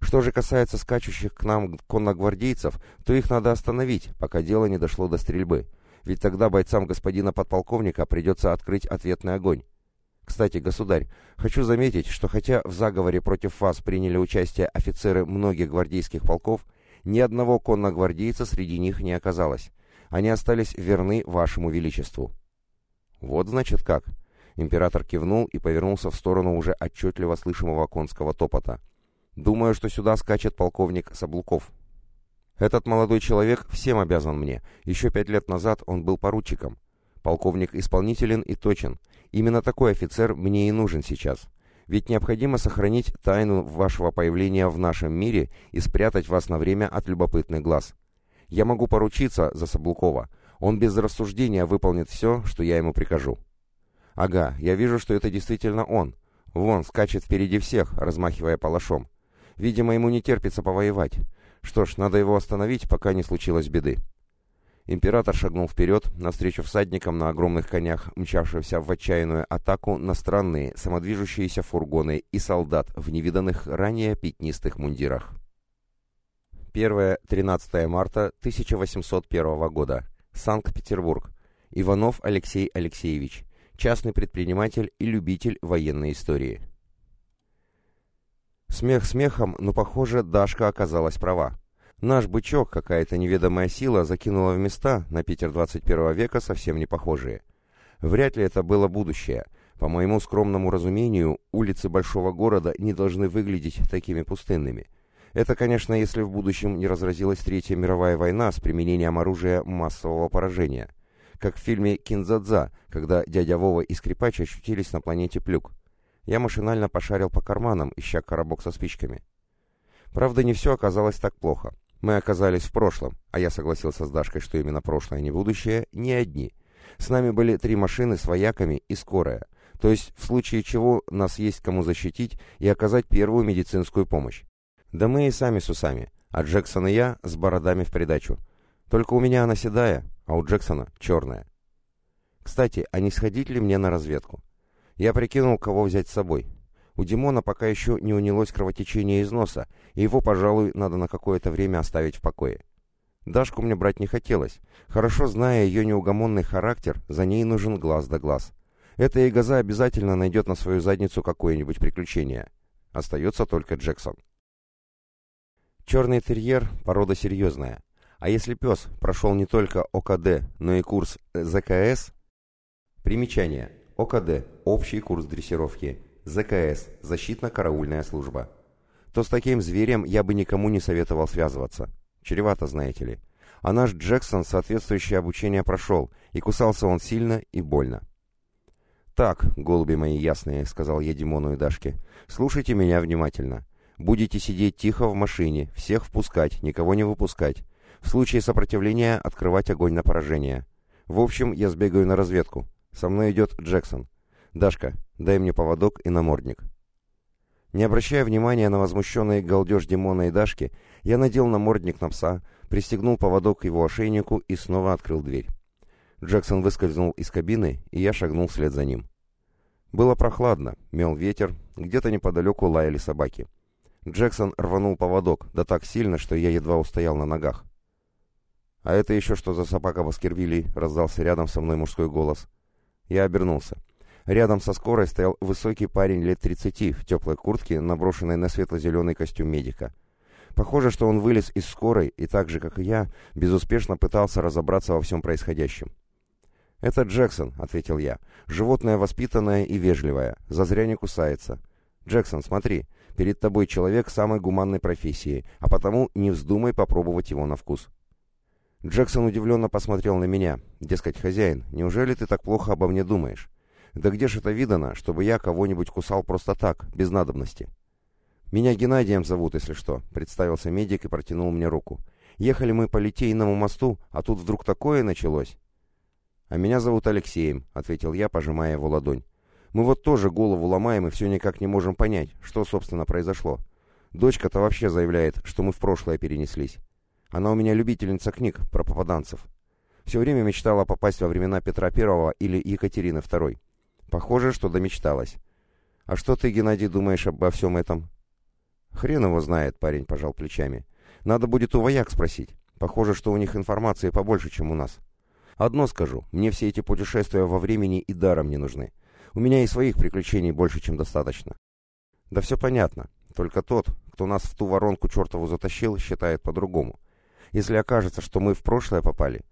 Что же касается скачущих к нам конногвардейцев, то их надо остановить, пока дело не дошло до стрельбы, ведь тогда бойцам господина подполковника придется открыть ответный огонь. Кстати, государь, хочу заметить, что хотя в заговоре против вас приняли участие офицеры многих гвардейских полков, ни одного конногвардейца среди них не оказалось. Они остались верны вашему величеству. Вот значит как. Император кивнул и повернулся в сторону уже отчетливо слышимого конского топота. «Думаю, что сюда скачет полковник Саблуков. Этот молодой человек всем обязан мне. Еще пять лет назад он был поручиком. Полковник исполнителен и точен. Именно такой офицер мне и нужен сейчас. Ведь необходимо сохранить тайну вашего появления в нашем мире и спрятать вас на время от любопытных глаз. Я могу поручиться за Саблукова. Он без рассуждения выполнит все, что я ему прикажу». Ага, я вижу, что это действительно он. Вон, скачет впереди всех, размахивая палашом. Видимо, ему не терпится повоевать. Что ж, надо его остановить, пока не случилось беды. Император шагнул вперед, навстречу всадникам на огромных конях, мчавшимся в отчаянную атаку на странные, самодвижущиеся фургоны и солдат в невиданных ранее пятнистых мундирах. 1-13 марта 1801 года. Санкт-Петербург. Иванов Алексей Алексеевич. Частный предприниматель и любитель военной истории. Смех смехом, но, похоже, Дашка оказалась права. Наш бычок, какая-то неведомая сила, закинула в места, на Питер 21 века совсем не похожие. Вряд ли это было будущее. По моему скромному разумению, улицы большого города не должны выглядеть такими пустынными. Это, конечно, если в будущем не разразилась Третья мировая война с применением оружия массового поражения. Как в фильме «Кинзадза», когда дядя Вова и скрипач ощутились на планете Плюк. Я машинально пошарил по карманам, ища коробок со спичками. Правда, не все оказалось так плохо. Мы оказались в прошлом, а я согласился с Дашкой, что именно прошлое, а не будущее, не одни. С нами были три машины с вояками и скорая. То есть, в случае чего, нас есть кому защитить и оказать первую медицинскую помощь. Да мы и сами с усами, а Джексон и я с бородами в придачу. Только у меня она седая, а у Джексона черная. Кстати, а не сходить ли мне на разведку? Я прикинул, кого взять с собой. У Димона пока еще не унялось кровотечение из носа, и его, пожалуй, надо на какое-то время оставить в покое. Дашку мне брать не хотелось. Хорошо зная ее неугомонный характер, за ней нужен глаз да глаз. Эта ягоза обязательно найдет на свою задницу какое-нибудь приключение. Остается только Джексон. Черный терьер – порода серьезная. А если пес прошел не только ОКД, но и курс ЗКС? Примечание. ОКД – общий курс дрессировки – ЗКС – защитно-караульная служба. То с таким зверем я бы никому не советовал связываться. Чревато, знаете ли. А наш Джексон соответствующее обучение прошел, и кусался он сильно и больно. «Так, голуби мои ясные», — сказал я Димону и Дашке, — «слушайте меня внимательно. Будете сидеть тихо в машине, всех впускать, никого не выпускать. В случае сопротивления открывать огонь на поражение. В общем, я сбегаю на разведку. Со мной идет Джексон. Дашка, дай мне поводок и намордник». Не обращая внимания на возмущенный галдеж Димона и Дашки, я надел намордник на пса, пристегнул поводок к его ошейнику и снова открыл дверь. Джексон выскользнул из кабины, и я шагнул вслед за ним. Было прохладно, мел ветер, где-то неподалеку лаяли собаки. Джексон рванул поводок, да так сильно, что я едва устоял на ногах. «А это еще что за собака Баскервилей?» — раздался рядом со мной мужской голос. Я обернулся. Рядом со скорой стоял высокий парень лет 30 в теплой куртке, наброшенной на светло-зеленый костюм медика. Похоже, что он вылез из скорой и так же, как и я, безуспешно пытался разобраться во всем происходящем. «Это Джексон», — ответил я. «Животное воспитанное и вежливое. Зазря не кусается. Джексон, смотри, перед тобой человек самой гуманной профессии, а потому не вздумай попробовать его на вкус». Джексон удивленно посмотрел на меня. Дескать, хозяин, неужели ты так плохо обо мне думаешь? Да где ж это видано, чтобы я кого-нибудь кусал просто так, без надобности? Меня Геннадием зовут, если что, представился медик и протянул мне руку. Ехали мы по Литейному мосту, а тут вдруг такое началось. А меня зовут Алексеем, ответил я, пожимая его ладонь. Мы вот тоже голову ломаем и все никак не можем понять, что, собственно, произошло. Дочка-то вообще заявляет, что мы в прошлое перенеслись. Она у меня любительница книг про попаданцев. Все время мечтала попасть во времена Петра Первого или Екатерины Второй. Похоже, что домечталась. А что ты, Геннадий, думаешь обо всем этом? Хрен его знает, парень пожал плечами. Надо будет у вояк спросить. Похоже, что у них информации побольше, чем у нас. Одно скажу, мне все эти путешествия во времени и даром не нужны. У меня и своих приключений больше, чем достаточно. Да все понятно. Только тот, кто нас в ту воронку чертову затащил, считает по-другому. Если окажется, что мы в прошлое попали...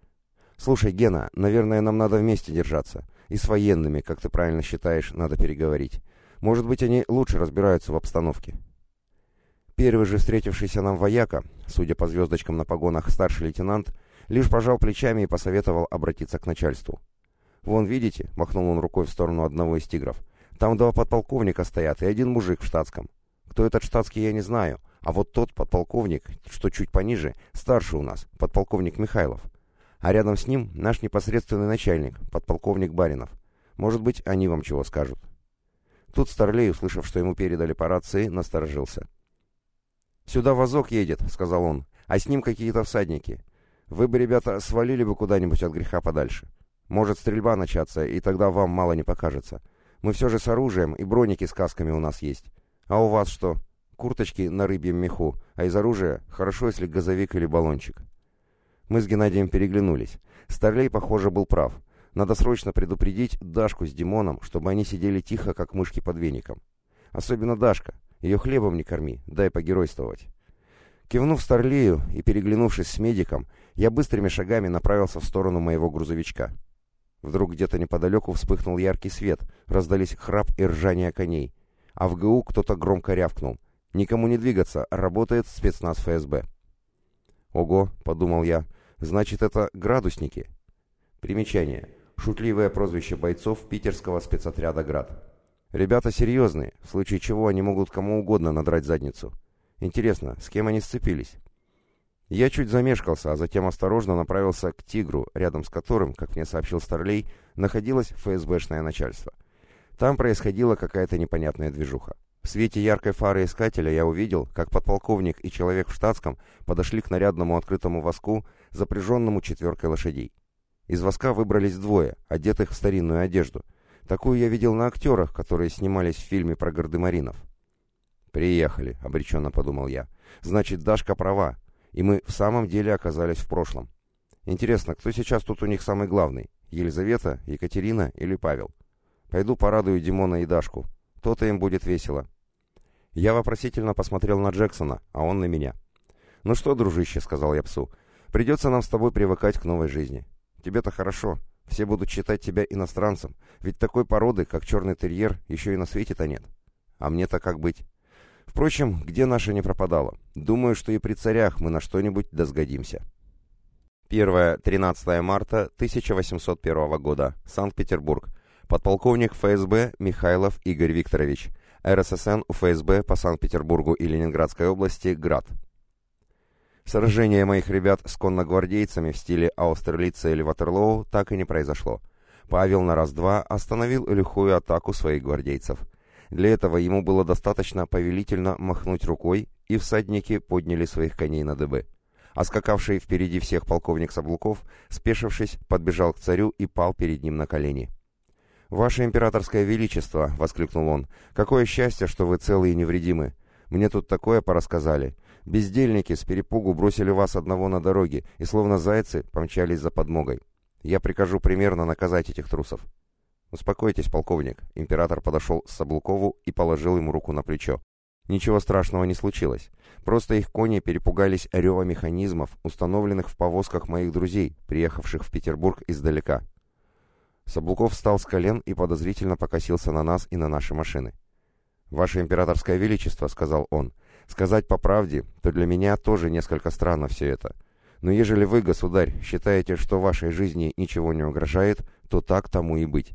Слушай, Гена, наверное, нам надо вместе держаться. И с военными, как ты правильно считаешь, надо переговорить. Может быть, они лучше разбираются в обстановке. Первый же встретившийся нам вояка, судя по звездочкам на погонах старший лейтенант, лишь пожал плечами и посоветовал обратиться к начальству. «Вон, видите?» — махнул он рукой в сторону одного из тигров. «Там два подполковника стоят и один мужик в штатском. Кто этот штатский, я не знаю, а вот тот подполковник, что чуть пониже, старше у нас, подполковник Михайлов а рядом с ним наш непосредственный начальник, подполковник Баринов. Может быть, они вам чего скажут. Тут Старлей, услышав, что ему передали по рации, насторожился. «Сюда вазок едет», — сказал он, — «а с ним какие-то всадники. Вы бы, ребята, свалили бы куда-нибудь от греха подальше. Может стрельба начаться, и тогда вам мало не покажется. Мы все же с оружием, и броники с касками у нас есть. А у вас что? Курточки на рыбьем меху, а из оружия хорошо, если газовик или баллончик. Мы с Геннадием переглянулись. Старлей, похоже, был прав. Надо срочно предупредить Дашку с Димоном, чтобы они сидели тихо, как мышки под веником. Особенно Дашка. Ее хлебом не корми, дай погеройствовать. Кивнув Старлею и переглянувшись с медиком, я быстрыми шагами направился в сторону моего грузовичка. Вдруг где-то неподалеку вспыхнул яркий свет, раздались храп и ржание коней. А в ГУ кто-то громко рявкнул. «Никому не двигаться, работает спецназ ФСБ». «Ого», — подумал я, — «значит, это градусники». Примечание. Шутливое прозвище бойцов питерского спецотряда «Град». Ребята серьезные, в случае чего они могут кому угодно надрать задницу. Интересно, с кем они сцепились? Я чуть замешкался, а затем осторожно направился к «Тигру», рядом с которым, как мне сообщил Старлей, находилось ФСБшное начальство. Там происходила какая-то непонятная движуха. В свете яркой фары искателя я увидел, как подполковник и человек в штатском подошли к нарядному открытому воску, запряженному четверкой лошадей. Из воска выбрались двое, одетых в старинную одежду. Такую я видел на актерах, которые снимались в фильме про гардемаринов. «Приехали», — обреченно подумал я. «Значит, Дашка права и мы в самом деле оказались в прошлом. Интересно, кто сейчас тут у них самый главный? Елизавета, Екатерина или Павел? Пойду порадую Димона и Дашку. То-то им будет весело. Я вопросительно посмотрел на Джексона, а он на меня. «Ну что, дружище», — сказал я псу, — «придется нам с тобой привыкать к новой жизни. Тебе-то хорошо. Все будут считать тебя иностранцем, ведь такой породы, как черный терьер, еще и на свете-то нет. А мне-то как быть?» Впрочем, где наша не пропадала? Думаю, что и при царях мы на что-нибудь досгодимся. 1-13 марта 1801 года. Санкт-Петербург. Подполковник ФСБ Михайлов Игорь Викторович. РССН УФСБ по Санкт-Петербургу и Ленинградской области. Град. Сражение моих ребят с конногвардейцами в стиле Аустерлица или Ватерлоу так и не произошло. Павел на раз-два остановил лихую атаку своих гвардейцев. Для этого ему было достаточно повелительно махнуть рукой, и всадники подняли своих коней на дыбы. А скакавший впереди всех полковник Саблуков, спешившись, подбежал к царю и пал перед ним на колени. «Ваше императорское величество!» — воскликнул он. «Какое счастье, что вы целы и невредимы! Мне тут такое порассказали. Бездельники с перепугу бросили вас одного на дороге и, словно зайцы, помчались за подмогой. Я прикажу примерно наказать этих трусов». «Успокойтесь, полковник». Император подошел к Саблукову и положил ему руку на плечо. Ничего страшного не случилось. Просто их кони перепугались рева механизмов, установленных в повозках моих друзей, приехавших в Петербург издалека. Саблуков встал с колен и подозрительно покосился на нас и на наши машины. «Ваше императорское величество», — сказал он, — «сказать по правде, то для меня тоже несколько странно все это. Но ежели вы, государь, считаете, что вашей жизни ничего не угрожает, то так тому и быть.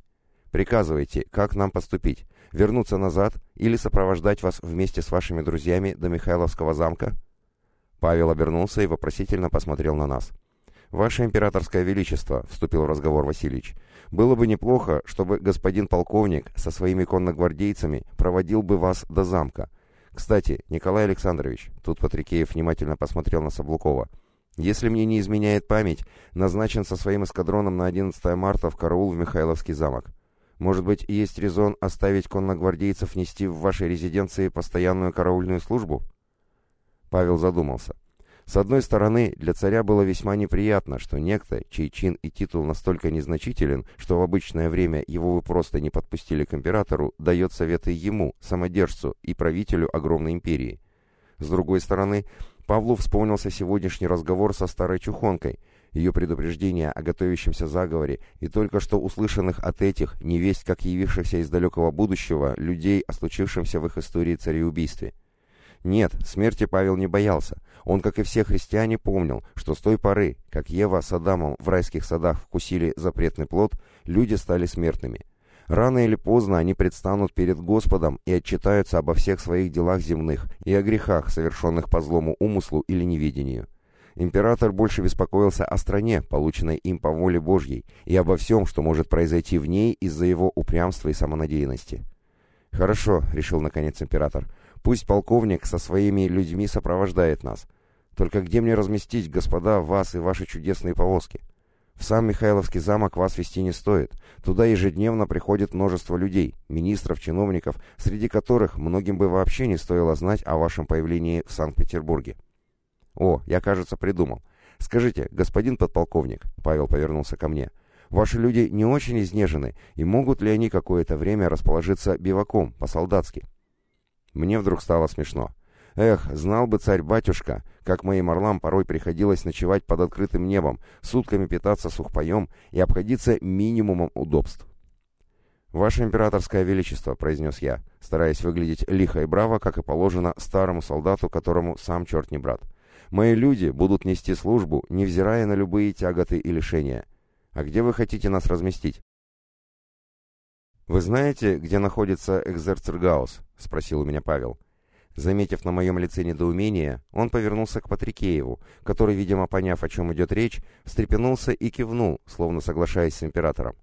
Приказывайте, как нам поступить? Вернуться назад или сопровождать вас вместе с вашими друзьями до Михайловского замка?» Павел обернулся и вопросительно посмотрел на нас. «Ваше императорское величество», — вступил в разговор Васильевич, — «было бы неплохо, чтобы господин полковник со своими конногвардейцами проводил бы вас до замка. Кстати, Николай Александрович, тут Патрикеев внимательно посмотрел на Саблукова, если мне не изменяет память, назначен со своим эскадроном на 11 марта в караул в Михайловский замок. Может быть, есть резон оставить конногвардейцев нести в вашей резиденции постоянную караульную службу?» Павел задумался. С одной стороны, для царя было весьма неприятно, что некто, чей чин и титул настолько незначителен, что в обычное время его вы просто не подпустили к императору, дает советы ему, самодержцу и правителю огромной империи. С другой стороны, Павлу вспомнился сегодняшний разговор со старой чухонкой – ее предупреждения о готовящемся заговоре и только что услышанных от этих, невесть как явившихся из далекого будущего, людей о случившемся в их истории цареубийстве. Нет, смерти Павел не боялся. Он, как и все христиане, помнил, что с той поры, как Ева с Адамом в райских садах вкусили запретный плод, люди стали смертными. Рано или поздно они предстанут перед Господом и отчитаются обо всех своих делах земных и о грехах, совершенных по злому умыслу или неведению. Император больше беспокоился о стране, полученной им по воле Божьей, и обо всем, что может произойти в ней из-за его упрямства и самонадеянности. «Хорошо», — решил наконец император, — «пусть полковник со своими людьми сопровождает нас. Только где мне разместить, господа, вас и ваши чудесные повозки? В сам Михайловский замок вас вести не стоит. Туда ежедневно приходит множество людей, министров, чиновников, среди которых многим бы вообще не стоило знать о вашем появлении в Санкт-Петербурге. О, я, кажется, придумал. Скажите, господин подполковник, Павел повернулся ко мне, ваши люди не очень изнежены, и могут ли они какое-то время расположиться биваком, по-солдатски? Мне вдруг стало смешно. Эх, знал бы царь-батюшка, как моим орлам порой приходилось ночевать под открытым небом, сутками питаться сухпоем и обходиться минимумом удобств. «Ваше императорское величество», — произнес я, стараясь выглядеть лихо и браво, как и положено старому солдату, которому сам черт не брат. «Мои люди будут нести службу, невзирая на любые тяготы и лишения. А где вы хотите нас разместить?» «Вы знаете, где находится Экзерцергаус?» — спросил у меня Павел. Заметив на моем лице недоумение, он повернулся к Патрикееву, который, видимо, поняв, о чем идет речь, встрепенулся и кивнул, словно соглашаясь с императором.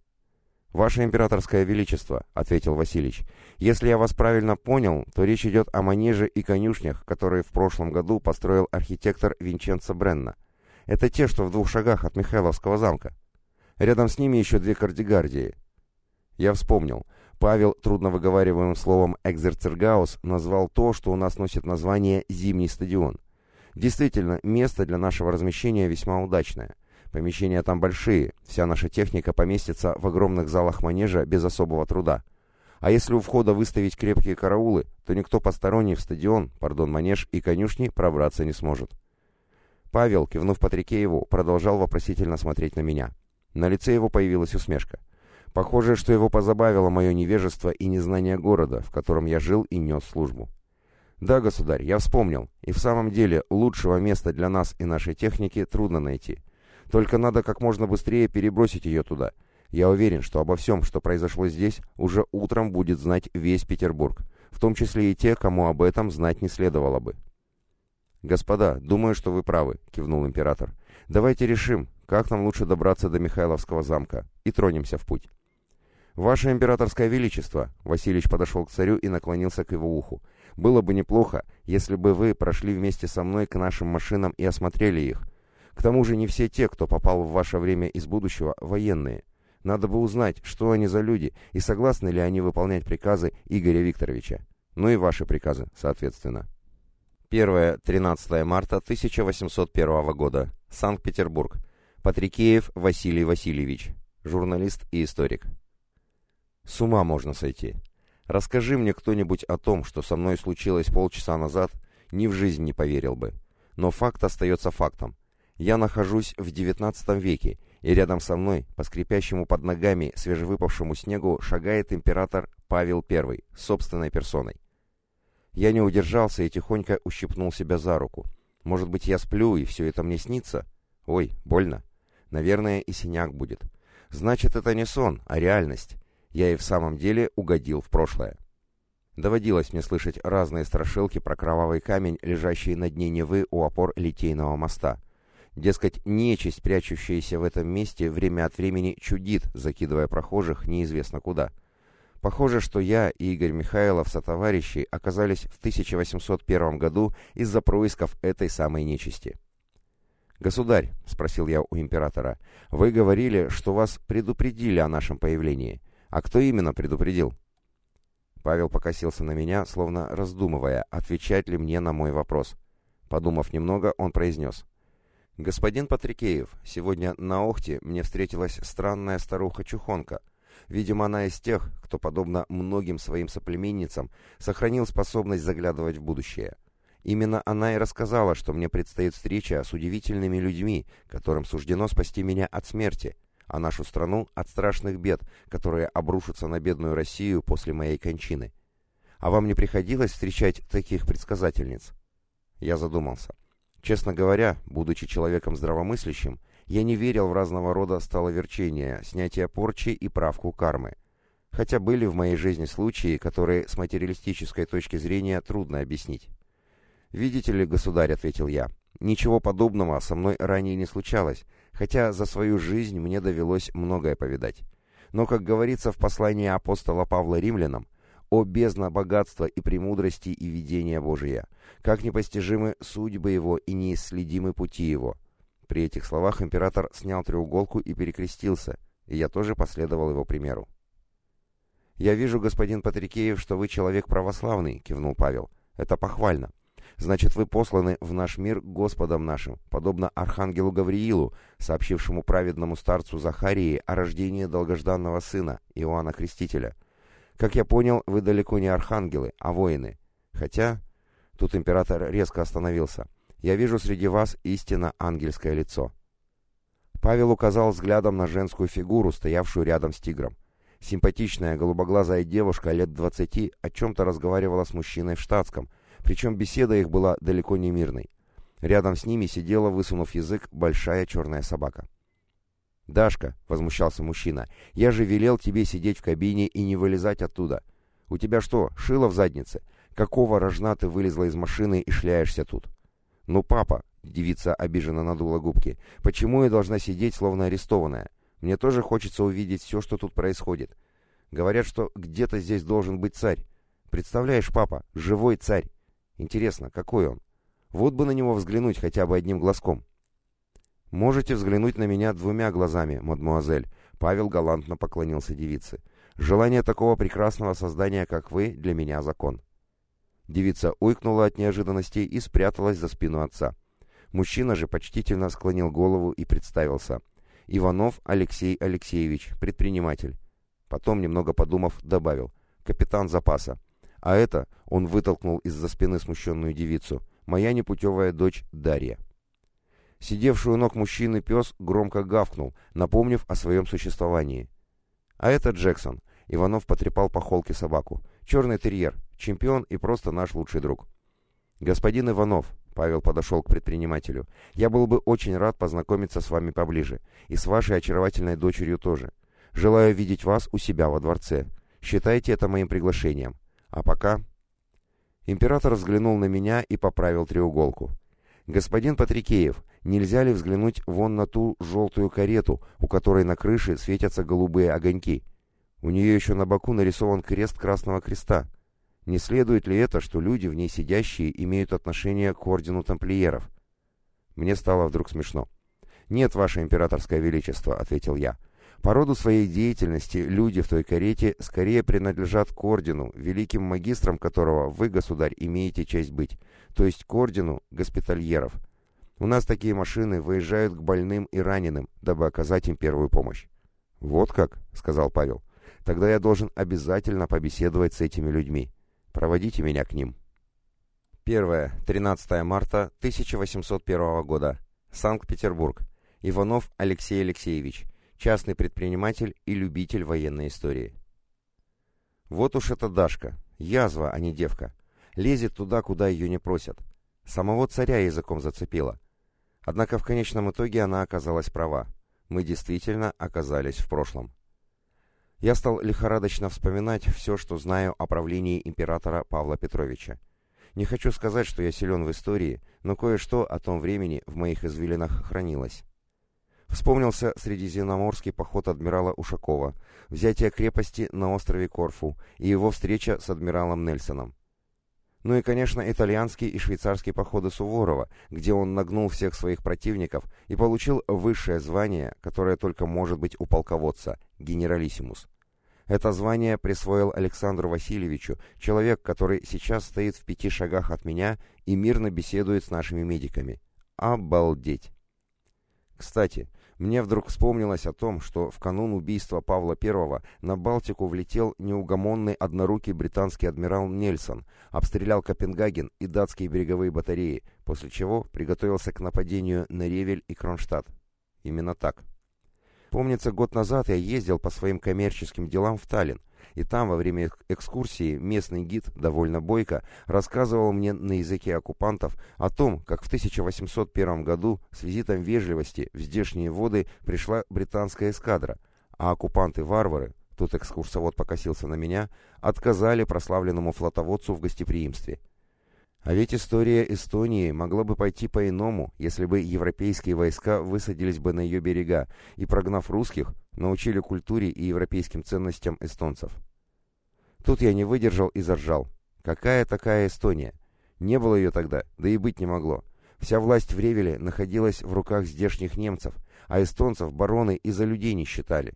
«Ваше императорское величество», — ответил Василич, — «если я вас правильно понял, то речь идет о манеже и конюшнях, которые в прошлом году построил архитектор Винченцо Бренна. Это те, что в двух шагах от Михайловского замка. Рядом с ними еще две кардигардии». Я вспомнил. Павел трудновыговариваемым словом «экзерцергаус» назвал то, что у нас носит название «Зимний стадион». Действительно, место для нашего размещения весьма удачное. Помещения там большие, вся наша техника поместится в огромных залах манежа без особого труда. А если у входа выставить крепкие караулы, то никто посторонний в стадион, пардон, манеж и конюшни пробраться не сможет. Павел, кивнув Патрикееву, продолжал вопросительно смотреть на меня. На лице его появилась усмешка. Похоже, что его позабавило мое невежество и незнание города, в котором я жил и нес службу. Да, государь, я вспомнил. И в самом деле лучшего места для нас и нашей техники трудно найти. Только надо как можно быстрее перебросить ее туда. Я уверен, что обо всем, что произошло здесь, уже утром будет знать весь Петербург, в том числе и те, кому об этом знать не следовало бы. «Господа, думаю, что вы правы», — кивнул император. «Давайте решим, как нам лучше добраться до Михайловского замка, и тронемся в путь». «Ваше императорское величество!» Васильевич подошел к царю и наклонился к его уху. «Было бы неплохо, если бы вы прошли вместе со мной к нашим машинам и осмотрели их. К тому же не все те, кто попал в ваше время из будущего, военные. Надо бы узнать, что они за люди и согласны ли они выполнять приказы Игоря Викторовича. Ну и ваши приказы, соответственно». 1-13 марта 1801 года. Санкт-Петербург. Патрикеев Василий Васильевич. Журналист и историк. С ума можно сойти. Расскажи мне кто-нибудь о том, что со мной случилось полчаса назад, ни в жизнь не поверил бы. Но факт остается фактом. Я нахожусь в девятнадцатом веке, и рядом со мной, по скрипящему под ногами свежевыпавшему снегу, шагает император Павел I, собственной персоной. Я не удержался и тихонько ущипнул себя за руку. Может быть, я сплю, и все это мне снится? Ой, больно. Наверное, и синяк будет. Значит, это не сон, а реальность я и в самом деле угодил в прошлое. Доводилось мне слышать разные страшилки про кровавый камень, лежащий на дне Невы у опор Литейного моста. Дескать, нечисть, прячущаяся в этом месте, время от времени чудит, закидывая прохожих неизвестно куда. Похоже, что я и Игорь Михайлов сотоварищи оказались в 1801 году из-за происков этой самой нечисти. «Государь», — спросил я у императора, — «вы говорили, что вас предупредили о нашем появлении». «А кто именно предупредил?» Павел покосился на меня, словно раздумывая, отвечать ли мне на мой вопрос. Подумав немного, он произнес. «Господин Патрикеев, сегодня на Охте мне встретилась странная старуха-чухонка. Видимо, она из тех, кто, подобно многим своим соплеменницам, сохранил способность заглядывать в будущее. Именно она и рассказала, что мне предстоит встреча с удивительными людьми, которым суждено спасти меня от смерти, а нашу страну от страшных бед, которые обрушатся на бедную Россию после моей кончины. А вам не приходилось встречать таких предсказательниц? Я задумался. Честно говоря, будучи человеком здравомыслящим, я не верил в разного рода столоверчения, снятие порчи и правку кармы. Хотя были в моей жизни случаи, которые с материалистической точки зрения трудно объяснить. «Видите ли, государь», — ответил я, — «ничего подобного со мной ранее не случалось, хотя за свою жизнь мне довелось многое повидать. Но, как говорится в послании апостола Павла римлянам, О бездна богатства и премудрости и видения Божия! Как непостижимы судьбы его и неисследимы пути его!» При этих словах император снял треуголку и перекрестился, и я тоже последовал его примеру. «Я вижу, господин Патрикеев, что вы человек православный», — кивнул Павел. «Это похвально. Значит, вы посланы в наш мир Господом нашим, подобно архангелу Гавриилу, сообщившему праведному старцу Захарии о рождении долгожданного сына, Иоанна Крестителя. Как я понял, вы далеко не архангелы, а воины. Хотя...» Тут император резко остановился. «Я вижу среди вас истинно ангельское лицо». Павел указал взглядом на женскую фигуру, стоявшую рядом с тигром. Симпатичная голубоглазая девушка лет двадцати о чем-то разговаривала с мужчиной в штатском – причем беседа их была далеко не мирной. Рядом с ними сидела, высунув язык, большая черная собака. «Дашка», — возмущался мужчина, — «я же велел тебе сидеть в кабине и не вылезать оттуда. У тебя что, шило в заднице? Какого рожна ты вылезла из машины и шляешься тут?» «Ну, папа», — девица обиженно надула губки, — «почему я должна сидеть, словно арестованная? Мне тоже хочется увидеть все, что тут происходит. Говорят, что где-то здесь должен быть царь. Представляешь, папа, живой царь. Интересно, какой он? Вот бы на него взглянуть хотя бы одним глазком. «Можете взглянуть на меня двумя глазами, мадмуазель», — Павел галантно поклонился девице. «Желание такого прекрасного создания, как вы, для меня закон». Девица ойкнула от неожиданности и спряталась за спину отца. Мужчина же почтительно склонил голову и представился. «Иванов Алексей Алексеевич, предприниматель». Потом, немного подумав, добавил. «Капитан запаса». А это, он вытолкнул из-за спины смущенную девицу, моя непутевая дочь Дарья. Сидевший у ног мужчины пес громко гавкнул, напомнив о своем существовании. А это Джексон. Иванов потрепал по холке собаку. Черный терьер, чемпион и просто наш лучший друг. «Господин Иванов», — Павел подошел к предпринимателю, — «я был бы очень рад познакомиться с вами поближе, и с вашей очаровательной дочерью тоже. Желаю видеть вас у себя во дворце. Считайте это моим приглашением. А пока... Император взглянул на меня и поправил треуголку. «Господин Патрикеев, нельзя ли взглянуть вон на ту желтую карету, у которой на крыше светятся голубые огоньки? У нее еще на боку нарисован крест Красного Креста. Не следует ли это, что люди, в ней сидящие, имеют отношение к ордену тамплиеров?» Мне стало вдруг смешно. «Нет, Ваше Императорское Величество», — ответил я. По роду своей деятельности люди в той карете скорее принадлежат к ордену, великим магистром которого вы, государь, имеете честь быть, то есть к ордену госпитальеров. У нас такие машины выезжают к больным и раненым, дабы оказать им первую помощь. «Вот как?» — сказал Павел. «Тогда я должен обязательно побеседовать с этими людьми. Проводите меня к ним». 1. 13 марта 1801 года. Санкт-Петербург. Иванов Алексей Алексеевич частный предприниматель и любитель военной истории. Вот уж эта Дашка, язва, а не девка. Лезет туда, куда ее не просят. Самого царя языком зацепила. Однако в конечном итоге она оказалась права. Мы действительно оказались в прошлом. Я стал лихорадочно вспоминать все, что знаю о правлении императора Павла Петровича. Не хочу сказать, что я силен в истории, но кое-что о том времени в моих извилинах хранилось. Вспомнился средиземноморский поход адмирала Ушакова, взятие крепости на острове Корфу и его встреча с адмиралом Нельсоном. Ну и, конечно, итальянский и швейцарский походы Суворова, где он нагнул всех своих противников и получил высшее звание, которое только может быть у полководца – генералиссимус. Это звание присвоил Александру Васильевичу, человек, который сейчас стоит в пяти шагах от меня и мирно беседует с нашими медиками. Обалдеть! Кстати, мне вдруг вспомнилось о том, что в канун убийства Павла I на Балтику влетел неугомонный однорукий британский адмирал Нельсон, обстрелял Копенгаген и датские береговые батареи, после чего приготовился к нападению на Ревель и Кронштадт. Именно так. Помнится, год назад я ездил по своим коммерческим делам в Таллин, и там во время экскурсии местный гид, довольно бойко, рассказывал мне на языке оккупантов о том, как в 1801 году с визитом вежливости в здешние воды пришла британская эскадра, а оккупанты-варвары, тут экскурсовод покосился на меня, отказали прославленному флотоводцу в гостеприимстве. А ведь история Эстонии могла бы пойти по-иному, если бы европейские войска высадились бы на ее берега и, прогнав русских, научили культуре и европейским ценностям эстонцев. Тут я не выдержал и заржал. Какая такая Эстония? Не было ее тогда, да и быть не могло. Вся власть в Ревеле находилась в руках здешних немцев, а эстонцев бароны и за людей не считали.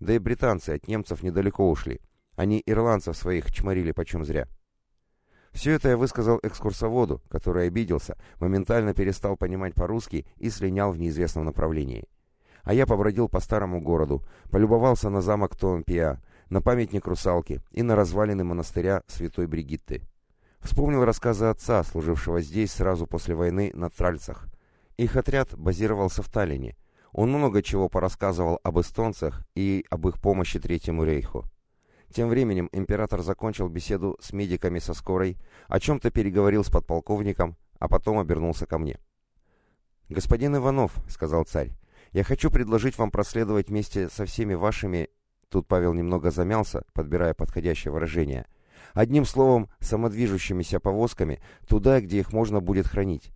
Да и британцы от немцев недалеко ушли. Они ирландцев своих чморили почем зря. Все это я высказал экскурсоводу, который обиделся, моментально перестал понимать по-русски и слинял в неизвестном направлении. А я побродил по старому городу, полюбовался на замок Томпиа, на памятник русалки и на развалины монастыря Святой Бригитты. Вспомнил рассказы отца, служившего здесь сразу после войны на Тральцах. Их отряд базировался в Таллине. Он много чего порассказывал об эстонцах и об их помощи Третьему рейху. Тем временем император закончил беседу с медиками со скорой, о чем-то переговорил с подполковником, а потом обернулся ко мне. «Господин Иванов», — сказал царь, — «я хочу предложить вам проследовать вместе со всеми вашими...» Тут Павел немного замялся, подбирая подходящее выражение. «Одним словом, самодвижущимися повозками, туда, где их можно будет хранить.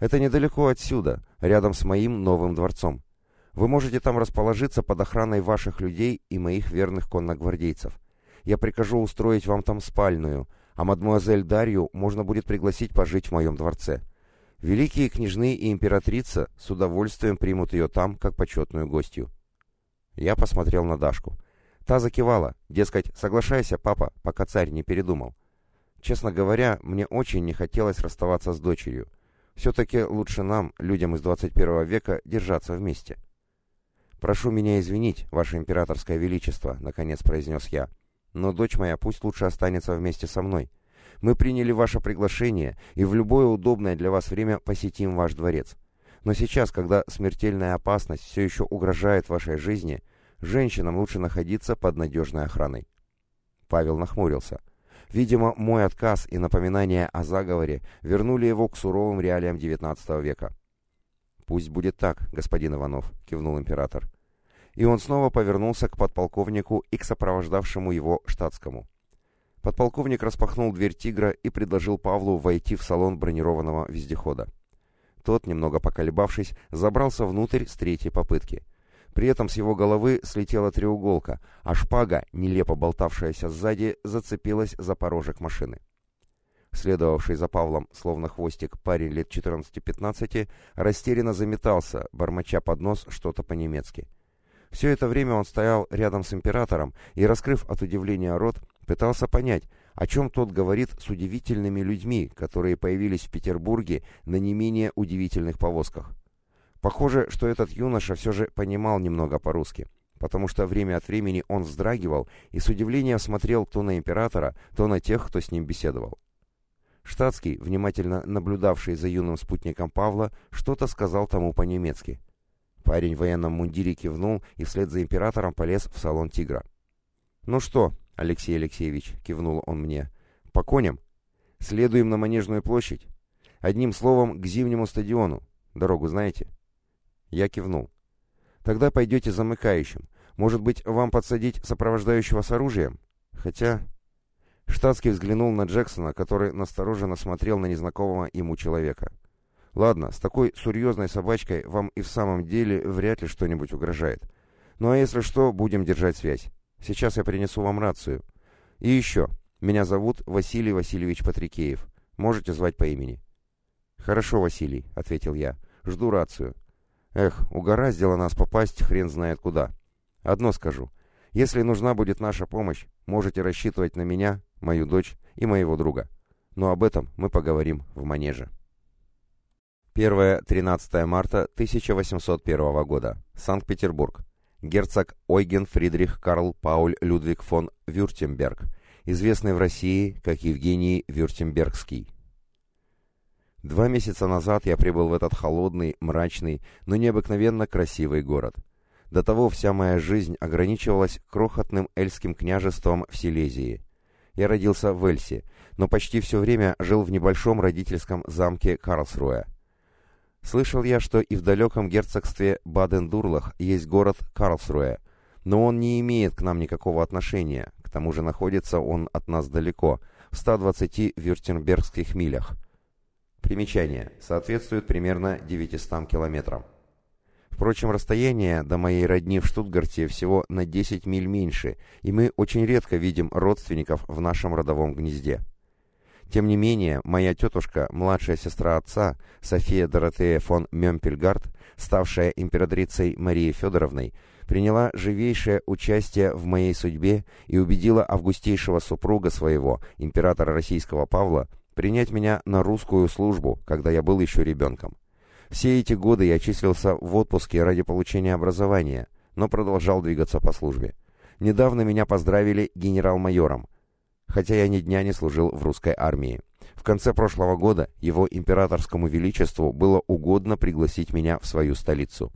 Это недалеко отсюда, рядом с моим новым дворцом. Вы можете там расположиться под охраной ваших людей и моих верных конногвардейцев я прикажу устроить вам там спальную, а мадмуазель Дарью можно будет пригласить пожить в моем дворце. Великие княжны и императрица с удовольствием примут ее там, как почетную гостью». Я посмотрел на Дашку. Та закивала, дескать, соглашайся, папа, пока царь не передумал. Честно говоря, мне очень не хотелось расставаться с дочерью. Все-таки лучше нам, людям из 21 века, держаться вместе. «Прошу меня извинить, ваше императорское величество», — наконец произнес я. Но дочь моя пусть лучше останется вместе со мной. Мы приняли ваше приглашение и в любое удобное для вас время посетим ваш дворец. Но сейчас, когда смертельная опасность все еще угрожает вашей жизни, женщинам лучше находиться под надежной охраной. Павел нахмурился. Видимо, мой отказ и напоминание о заговоре вернули его к суровым реалиям XIX века. «Пусть будет так, господин Иванов», — кивнул император и он снова повернулся к подполковнику и к сопровождавшему его штатскому. Подполковник распахнул дверь «Тигра» и предложил Павлу войти в салон бронированного вездехода. Тот, немного поколебавшись, забрался внутрь с третьей попытки. При этом с его головы слетела треуголка, а шпага, нелепо болтавшаяся сзади, зацепилась за порожек машины. Следовавший за Павлом, словно хвостик, парень лет 14-15, растерянно заметался, бормоча под нос что-то по-немецки. Все это время он стоял рядом с императором и, раскрыв от удивления рот, пытался понять, о чем тот говорит с удивительными людьми, которые появились в Петербурге на не менее удивительных повозках. Похоже, что этот юноша все же понимал немного по-русски, потому что время от времени он вздрагивал и с удивлением смотрел то на императора, то на тех, кто с ним беседовал. Штатский, внимательно наблюдавший за юным спутником Павла, что-то сказал тому по-немецки – Парень в военном мундире кивнул и вслед за императором полез в салон «Тигра». «Ну что, Алексей Алексеевич», — кивнул он мне, — «по коням? Следуем на Манежную площадь? Одним словом, к зимнему стадиону. Дорогу знаете?» Я кивнул. «Тогда пойдете замыкающим. Может быть, вам подсадить сопровождающего с оружием? Хотя...» Штатский взглянул на Джексона, который настороженно смотрел на незнакомого ему человека. Ладно, с такой серьезной собачкой вам и в самом деле вряд ли что-нибудь угрожает. Ну а если что, будем держать связь. Сейчас я принесу вам рацию. И еще, меня зовут Василий Васильевич Патрикеев. Можете звать по имени. Хорошо, Василий, ответил я. Жду рацию. Эх, угораздило нас попасть хрен знает куда. Одно скажу. Если нужна будет наша помощь, можете рассчитывать на меня, мою дочь и моего друга. Но об этом мы поговорим в манеже. 1-13 марта 1801 года. Санкт-Петербург. Герцог Ойген Фридрих Карл Пауль Людвиг фон Вюртемберг, известный в России как Евгений Вюртембергский. Два месяца назад я прибыл в этот холодный, мрачный, но необыкновенно красивый город. До того вся моя жизнь ограничивалась крохотным эльским княжеством в Силезии. Я родился в Эльсе, но почти все время жил в небольшом родительском замке Карлсруэ. Слышал я, что и в далеком герцогстве Баден-Дурлах есть город Карлсруэ, но он не имеет к нам никакого отношения, к тому же находится он от нас далеко, в 120 вюртембергских милях. Примечание. Соответствует примерно 900 километрам. Впрочем, расстояние до моей родни в Штутгарте всего на 10 миль меньше, и мы очень редко видим родственников в нашем родовом гнезде. Тем не менее, моя тетушка, младшая сестра отца, София Доротея фон Мемпельгард, ставшая императрицей Марией Федоровной, приняла живейшее участие в моей судьбе и убедила августейшего супруга своего, императора российского Павла, принять меня на русскую службу, когда я был еще ребенком. Все эти годы я числился в отпуске ради получения образования, но продолжал двигаться по службе. Недавно меня поздравили генерал-майором, хотя я ни дня не служил в русской армии. В конце прошлого года его императорскому величеству было угодно пригласить меня в свою столицу.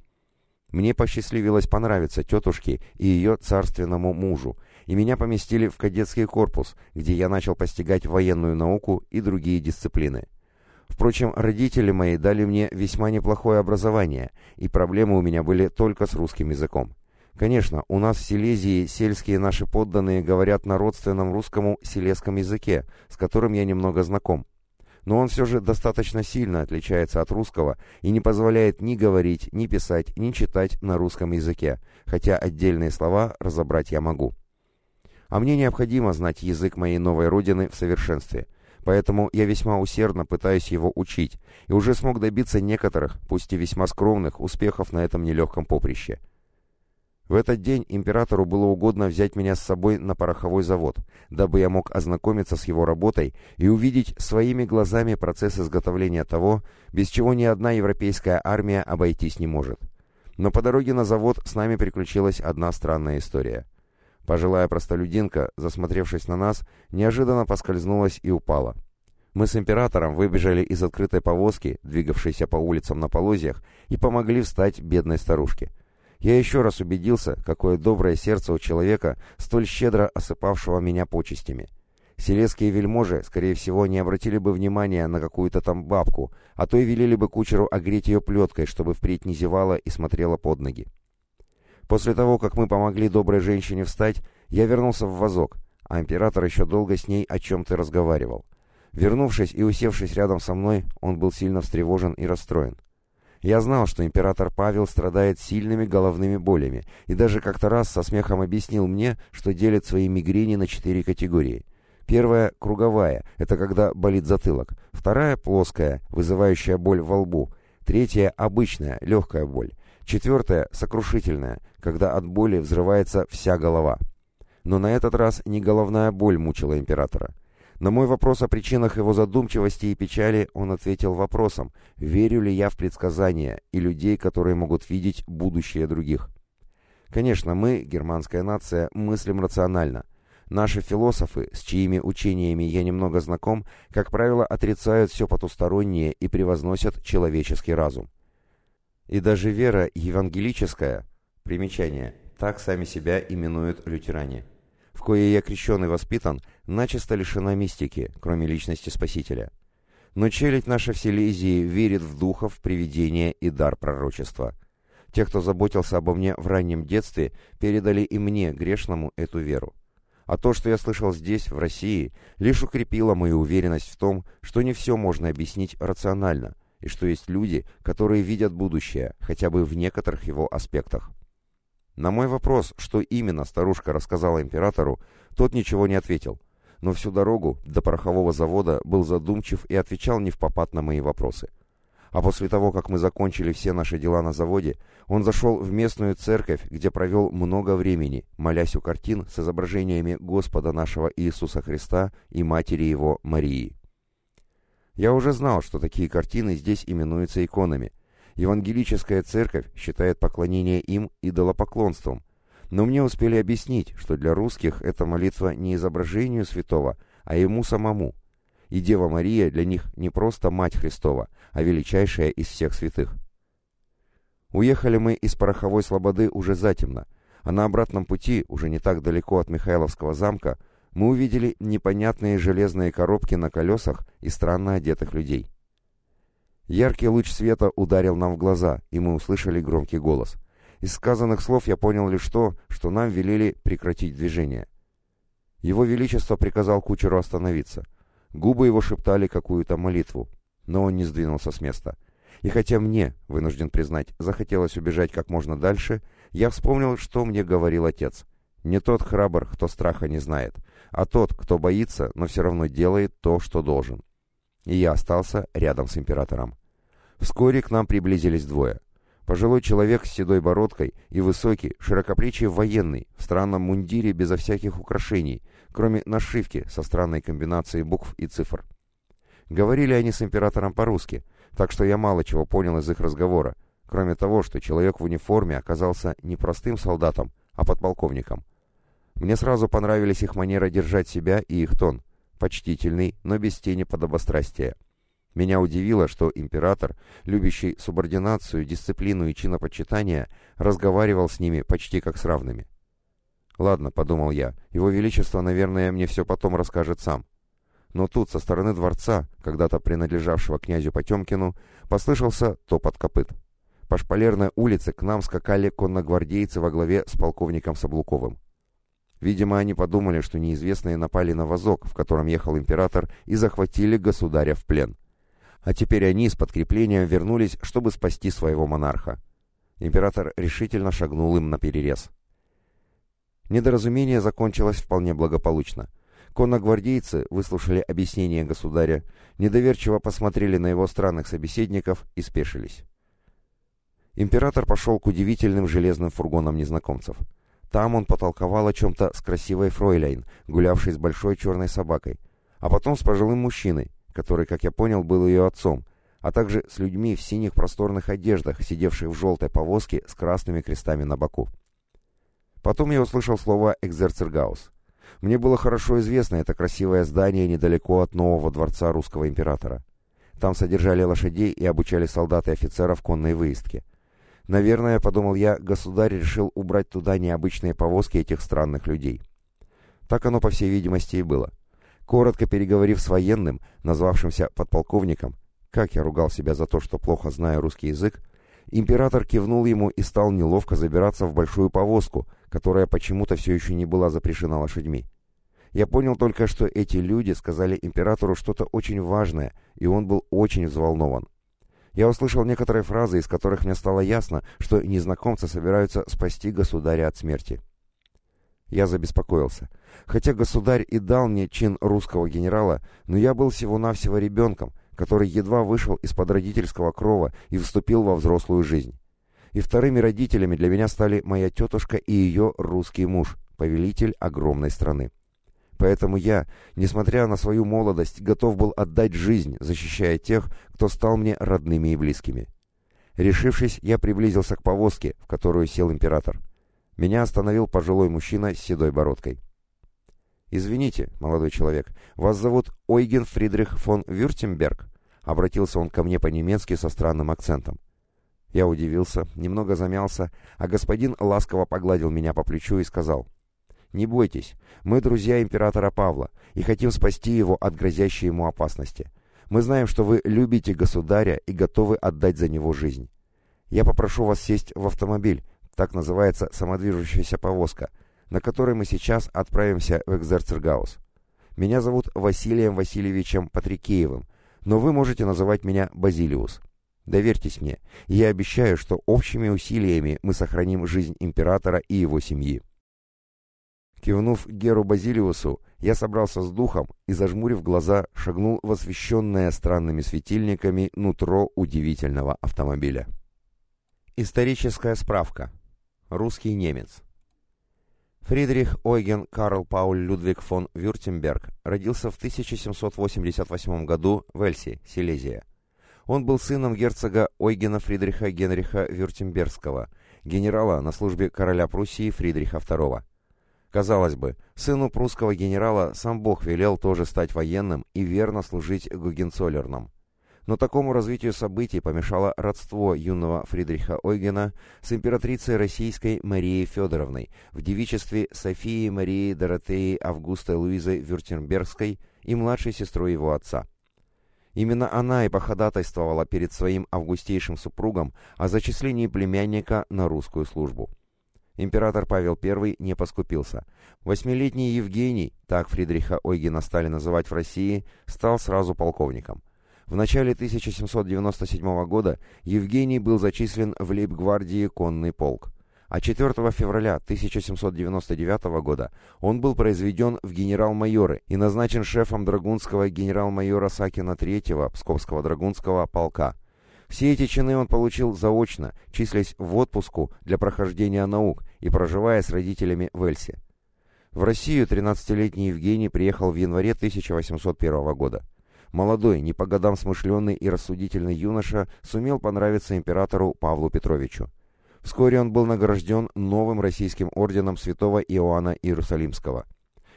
Мне посчастливилось понравиться тетушке и ее царственному мужу, и меня поместили в кадетский корпус, где я начал постигать военную науку и другие дисциплины. Впрочем, родители мои дали мне весьма неплохое образование, и проблемы у меня были только с русским языком. Конечно, у нас в Силезии сельские наши подданные говорят на родственном русскому селезском языке, с которым я немного знаком. Но он все же достаточно сильно отличается от русского и не позволяет ни говорить, ни писать, ни читать на русском языке, хотя отдельные слова разобрать я могу. А мне необходимо знать язык моей новой родины в совершенстве – Поэтому я весьма усердно пытаюсь его учить, и уже смог добиться некоторых, пусть и весьма скромных, успехов на этом нелегком поприще. В этот день императору было угодно взять меня с собой на пороховой завод, дабы я мог ознакомиться с его работой и увидеть своими глазами процесс изготовления того, без чего ни одна европейская армия обойтись не может. Но по дороге на завод с нами приключилась одна странная история – Пожилая простолюдинка, засмотревшись на нас, неожиданно поскользнулась и упала. Мы с императором выбежали из открытой повозки, двигавшейся по улицам на полозьях, и помогли встать бедной старушке. Я еще раз убедился, какое доброе сердце у человека, столь щедро осыпавшего меня почестями. Селезские вельможи, скорее всего, не обратили бы внимания на какую-то там бабку, а то и велели бы кучеру огреть ее плеткой, чтобы впредь не зевала и смотрела под ноги. После того, как мы помогли доброй женщине встать, я вернулся в вазок, а император еще долго с ней о чем-то разговаривал. Вернувшись и усевшись рядом со мной, он был сильно встревожен и расстроен. Я знал, что император Павел страдает сильными головными болями, и даже как-то раз со смехом объяснил мне, что делит свои мигрени на четыре категории. Первая – круговая, это когда болит затылок. Вторая – плоская, вызывающая боль во лбу. Третья – обычная, легкая боль. Четвертое – сокрушительное, когда от боли взрывается вся голова. Но на этот раз не головная боль мучила императора. На мой вопрос о причинах его задумчивости и печали он ответил вопросом, верю ли я в предсказания и людей, которые могут видеть будущее других. Конечно, мы, германская нация, мыслим рационально. Наши философы, с чьими учениями я немного знаком, как правило, отрицают все потустороннее и превозносят человеческий разум. И даже вера евангелическая, примечание, так сами себя именуют лютеране, кое я крещен и воспитан, начисто лишена мистики, кроме личности Спасителя. Но челядь наша в Силезии верит в духов, привидения и дар пророчества. Те, кто заботился обо мне в раннем детстве, передали и мне, грешному, эту веру. А то, что я слышал здесь, в России, лишь укрепило мою уверенность в том, что не все можно объяснить рационально – и что есть люди, которые видят будущее, хотя бы в некоторых его аспектах. На мой вопрос, что именно старушка рассказала императору, тот ничего не ответил, но всю дорогу до порохового завода был задумчив и отвечал не в попад на мои вопросы. А после того, как мы закончили все наши дела на заводе, он зашел в местную церковь, где провел много времени, молясь у картин с изображениями Господа нашего Иисуса Христа и Матери Его Марии. Я уже знал, что такие картины здесь именуются иконами. Евангелическая церковь считает поклонение им идолопоклонством. Но мне успели объяснить, что для русских эта молитва не изображению святого, а ему самому. И Дева Мария для них не просто Мать Христова, а величайшая из всех святых. Уехали мы из Пороховой Слободы уже затемно, а на обратном пути, уже не так далеко от Михайловского замка, мы увидели непонятные железные коробки на колесах и странно одетых людей. Яркий луч света ударил нам в глаза, и мы услышали громкий голос. Из сказанных слов я понял лишь то, что нам велели прекратить движение. Его Величество приказал кучеру остановиться. Губы его шептали какую-то молитву, но он не сдвинулся с места. И хотя мне, вынужден признать, захотелось убежать как можно дальше, я вспомнил, что мне говорил отец. Не тот храбр, кто страха не знает, а тот, кто боится, но все равно делает то, что должен. И я остался рядом с императором. Вскоре к нам приблизились двое. Пожилой человек с седой бородкой и высокий, широкоплечий военный, в странном мундире безо всяких украшений, кроме нашивки со странной комбинацией букв и цифр. Говорили они с императором по-русски, так что я мало чего понял из их разговора, кроме того, что человек в униформе оказался не простым солдатом, а подполковником. Мне сразу понравились их манера держать себя и их тон, почтительный, но без тени подобострастия. Меня удивило, что император, любящий субординацию, дисциплину и чинопочитание, разговаривал с ними почти как с равными. «Ладно», — подумал я, — «его величество, наверное, мне все потом расскажет сам». Но тут, со стороны дворца, когда-то принадлежавшего князю Потемкину, послышался топот копыт. По шпалерной улице к нам скакали конногвардейцы во главе с полковником Саблуковым. Видимо, они подумали, что неизвестные напали на вазок, в котором ехал император, и захватили государя в плен. А теперь они с подкреплением вернулись, чтобы спасти своего монарха. Император решительно шагнул им на перерез. Недоразумение закончилось вполне благополучно. Конногвардейцы выслушали объяснение государя, недоверчиво посмотрели на его странных собеседников и спешились. Император пошел к удивительным железным фургонам незнакомцев. Там он потолковал о чем-то с красивой фройляйн, гулявшей с большой черной собакой, а потом с пожилым мужчиной, который, как я понял, был ее отцом, а также с людьми в синих просторных одеждах, сидевших в желтой повозке с красными крестами на боку. Потом я услышал слово «экзерцергаус». Мне было хорошо известно это красивое здание недалеко от нового дворца русского императора. Там содержали лошадей и обучали солдат и офицеров конной выездке. Наверное, подумал я, государь решил убрать туда необычные повозки этих странных людей. Так оно, по всей видимости, и было. Коротко переговорив с военным, назвавшимся подполковником, как я ругал себя за то, что плохо знаю русский язык, император кивнул ему и стал неловко забираться в большую повозку, которая почему-то все еще не была запрещена лошадьми. Я понял только, что эти люди сказали императору что-то очень важное, и он был очень взволнован. Я услышал некоторые фразы, из которых мне стало ясно, что незнакомцы собираются спасти государя от смерти. Я забеспокоился. Хотя государь и дал мне чин русского генерала, но я был всего-навсего ребенком, который едва вышел из-под родительского крова и вступил во взрослую жизнь и вторыми родителями для меня стали моя тетушка и ее русский муж, повелитель огромной страны. Поэтому я, несмотря на свою молодость, готов был отдать жизнь, защищая тех, кто стал мне родными и близкими. Решившись, я приблизился к повозке, в которую сел император. Меня остановил пожилой мужчина с седой бородкой. «Извините, молодой человек, вас зовут Ойген Фридрих фон Вюртемберг?» Обратился он ко мне по-немецки со странным акцентом. Я удивился, немного замялся, а господин ласково погладил меня по плечу и сказал, «Не бойтесь, мы друзья императора Павла и хотим спасти его от грозящей ему опасности. Мы знаем, что вы любите государя и готовы отдать за него жизнь. Я попрошу вас сесть в автомобиль, так называется самодвижущаяся повозка, на которой мы сейчас отправимся в Экзерцергаус. Меня зовут Василием Васильевичем Патрикеевым, но вы можете называть меня Базилиус. Доверьтесь мне, я обещаю, что общими усилиями мы сохраним жизнь императора и его семьи. Кивнув Геру Базилиусу, я собрался с духом и, зажмурив глаза, шагнул в освещенное странными светильниками нутро удивительного автомобиля. Историческая справка. Русский немец. Фридрих Ойген Карл Пауль Людвиг фон Вюртемберг родился в 1788 году в Эльсе, Силезия. Он был сыном герцога Ойгена Фридриха Генриха Вюртембергского, генерала на службе короля Пруссии Фридриха II. Казалось бы, сыну прусского генерала сам Бог велел тоже стать военным и верно служить Гугенцоллерном. Но такому развитию событий помешало родство юного Фридриха Ойгена с императрицей российской Марией Федоровной в девичестве Софии Марии Доротеи Августой Луизой Вюртембергской и младшей сестрой его отца. Именно она и походатайствовала перед своим августейшим супругом о зачислении племянника на русскую службу. Император Павел I не поскупился. Восьмилетний Евгений, так Фридриха Ойгена стали называть в России, стал сразу полковником. В начале 1797 года Евгений был зачислен в лейб-гвардии конный полк, а 4 февраля 1799 года он был произведен в генерал-майоры и назначен шефом драгунского генерал-майора Сакина III Псковского драгунского полка. Все эти чины он получил заочно, числясь в отпуску для прохождения наук и проживая с родителями в Эльсе. В Россию 13-летний Евгений приехал в январе 1801 года. Молодой, не по годам смышленый и рассудительный юноша сумел понравиться императору Павлу Петровичу. Вскоре он был награжден новым российским орденом святого Иоанна Иерусалимского.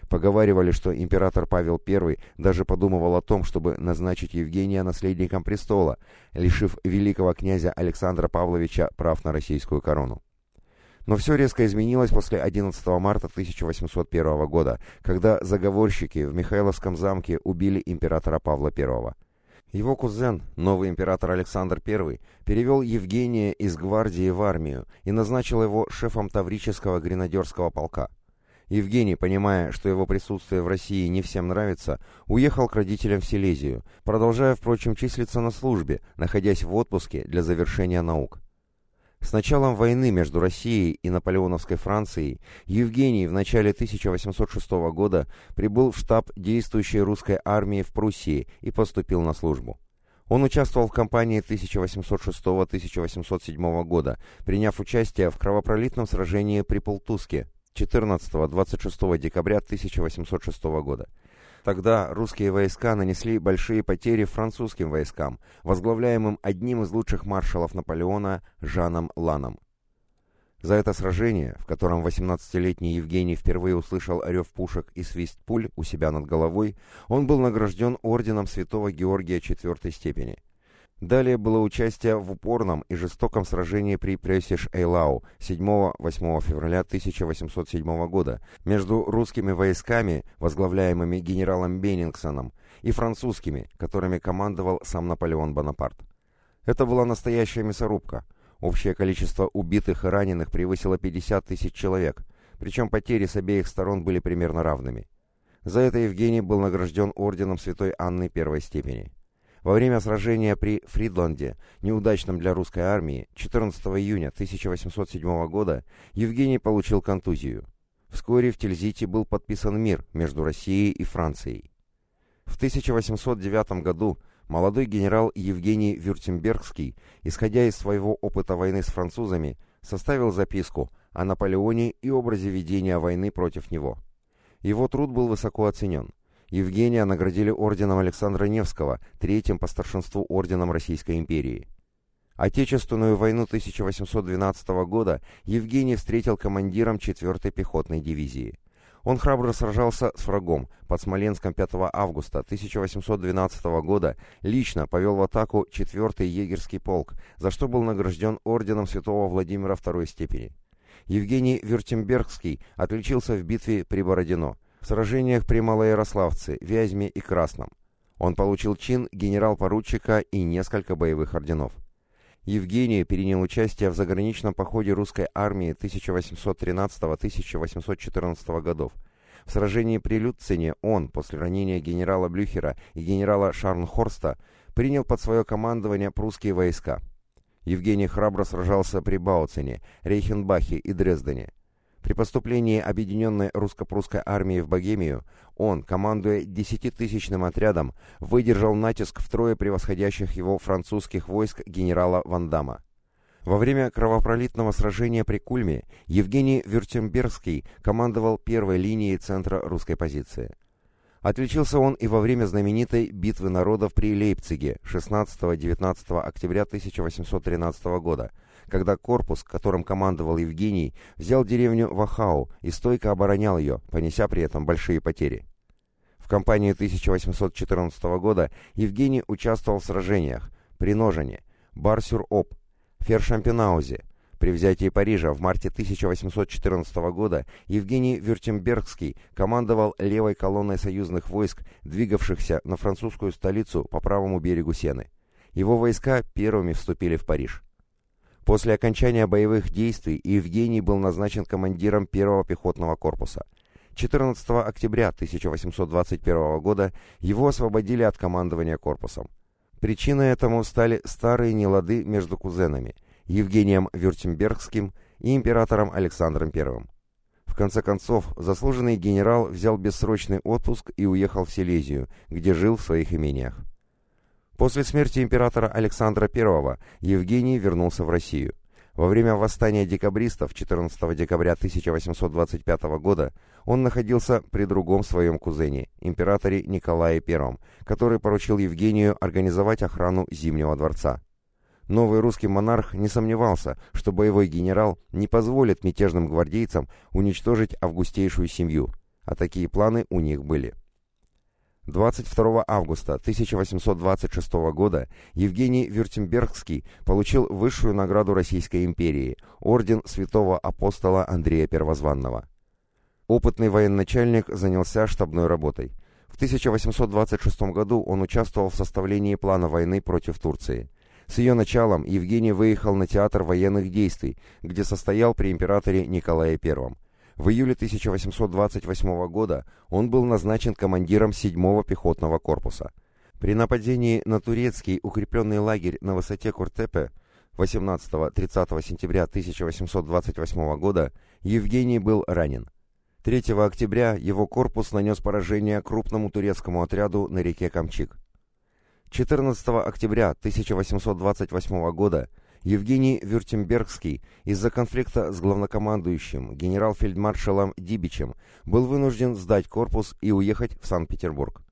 Поговаривали, что император Павел I даже подумывал о том, чтобы назначить Евгения наследником престола, лишив великого князя Александра Павловича прав на российскую корону. Но все резко изменилось после 11 марта 1801 года, когда заговорщики в Михайловском замке убили императора Павла I. Его кузен, новый император Александр I, перевел Евгения из гвардии в армию и назначил его шефом Таврического гренадерского полка. Евгений, понимая, что его присутствие в России не всем нравится, уехал к родителям в Силезию, продолжая, впрочем, числиться на службе, находясь в отпуске для завершения наук. С началом войны между Россией и наполеоновской Францией Евгений в начале 1806 года прибыл в штаб действующей русской армии в Пруссии и поступил на службу. Он участвовал в кампании 1806-1807 года, приняв участие в кровопролитном сражении при Полтуске 14-26 декабря 1806 года. Тогда русские войска нанесли большие потери французским войскам, возглавляемым одним из лучших маршалов Наполеона Жаном Ланом. За это сражение, в котором 18-летний Евгений впервые услышал рев пушек и свист пуль у себя над головой, он был награжден орденом Святого Георгия четвертой степени – Далее было участие в упорном и жестоком сражении при Пресиш-Эйлау 7-8 февраля 1807 года между русскими войсками, возглавляемыми генералом Беннингсоном, и французскими, которыми командовал сам Наполеон Бонапарт. Это была настоящая мясорубка. Общее количество убитых и раненых превысило 50 тысяч человек, причем потери с обеих сторон были примерно равными. За это Евгений был награжден орденом Святой Анны первой степени. Во время сражения при Фридланде, неудачном для русской армии, 14 июня 1807 года, Евгений получил контузию. Вскоре в Тильзите был подписан мир между Россией и Францией. В 1809 году молодой генерал Евгений Вюртембергский, исходя из своего опыта войны с французами, составил записку о Наполеоне и образе ведения войны против него. Его труд был высоко оценен. Евгения наградили орденом Александра Невского, третьим по старшинству орденом Российской империи. Отечественную войну 1812 года Евгений встретил командиром 4-й пехотной дивизии. Он храбро сражался с врагом под Смоленском 5 августа 1812 года, лично повел в атаку 4-й егерский полк, за что был награжден орденом святого Владимира второй степени. Евгений Вюртембергский отличился в битве при Бородино – в сражениях при Малоярославце, Вязьме и Красном. Он получил чин генерал-поручика и несколько боевых орденов. Евгений перенял участие в заграничном походе русской армии 1813-1814 годов. В сражении при Люцине он, после ранения генерала Блюхера и генерала Шарнхорста, принял под свое командование прусские войска. Евгений храбро сражался при Бауцине, Рейхенбахе и Дрездене. При поступлении объединенной русско-прусской армии в Богемию он, командуя десятитысячным отрядом, выдержал натиск втрое превосходящих его французских войск генерала Вандама. Во время кровопролитного сражения при Кульме Евгений Вюртембергский командовал первой линией центра русской позиции. Отличился он и во время знаменитой битвы народов при Лейпциге 16-19 октября 1813 года – когда корпус, которым командовал Евгений, взял деревню Вахау и стойко оборонял ее, понеся при этом большие потери. В кампании 1814 года Евгений участвовал в сражениях при Ножене, Бар-сюр-Об, Фершампенаузе. При взятии Парижа в марте 1814 года Евгений Вюртембергский командовал левой колонной союзных войск, двигавшихся на французскую столицу по правому берегу Сены. Его войска первыми вступили в Париж. После окончания боевых действий Евгений был назначен командиром первого пехотного корпуса. 14 октября 1821 года его освободили от командования корпусом. Причиной этому стали старые нелады между кузенами Евгением Вюртембергским и императором Александром I. В конце концов, заслуженный генерал взял бессрочный отпуск и уехал в Силезию, где жил в своих имениях. После смерти императора Александра I Евгений вернулся в Россию. Во время восстания декабристов 14 декабря 1825 года он находился при другом своем кузене, императоре Николае I, который поручил Евгению организовать охрану Зимнего дворца. Новый русский монарх не сомневался, что боевой генерал не позволит мятежным гвардейцам уничтожить августейшую семью, а такие планы у них были. 22 августа 1826 года Евгений Вюртембергский получил высшую награду Российской империи – орден святого апостола Андрея Первозванного. Опытный военачальник занялся штабной работой. В 1826 году он участвовал в составлении плана войны против Турции. С ее началом Евгений выехал на театр военных действий, где состоял при императоре Николае I. В июле 1828 года он был назначен командиром 7-го пехотного корпуса. При нападении на турецкий укрепленный лагерь на высоте Куртепе 18-30 сентября 1828 года Евгений был ранен. 3 октября его корпус нанес поражение крупному турецкому отряду на реке Камчик. 14 октября 1828 года Евгений Вюртембергский из-за конфликта с главнокомандующим генерал-фельдмаршалом Дибичем был вынужден сдать корпус и уехать в Санкт-Петербург.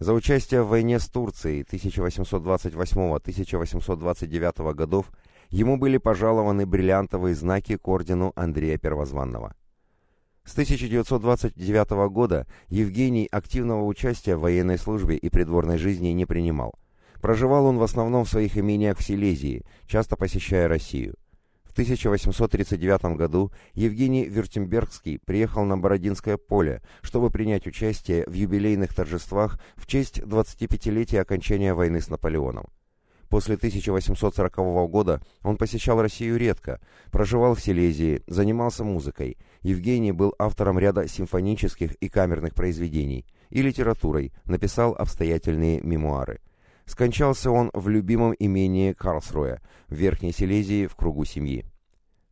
За участие в войне с Турцией 1828-1829 годов ему были пожалованы бриллиантовые знаки к ордену Андрея Первозванного. С 1929 года Евгений активного участия в военной службе и придворной жизни не принимал. Проживал он в основном в своих имениях в Силезии, часто посещая Россию. В 1839 году Евгений Вюртембергский приехал на Бородинское поле, чтобы принять участие в юбилейных торжествах в честь 25-летия окончания войны с Наполеоном. После 1840 года он посещал Россию редко, проживал в Силезии, занимался музыкой. Евгений был автором ряда симфонических и камерных произведений и литературой, написал обстоятельные мемуары. Скончался он в любимом имении Карлсруэ, в Верхней Силезии, в кругу семьи.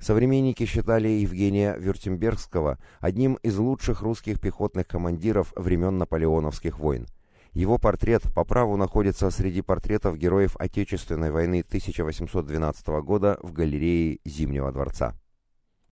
Современники считали Евгения Вюртембергского одним из лучших русских пехотных командиров времен наполеоновских войн. Его портрет по праву находится среди портретов героев Отечественной войны 1812 года в галерее Зимнего дворца.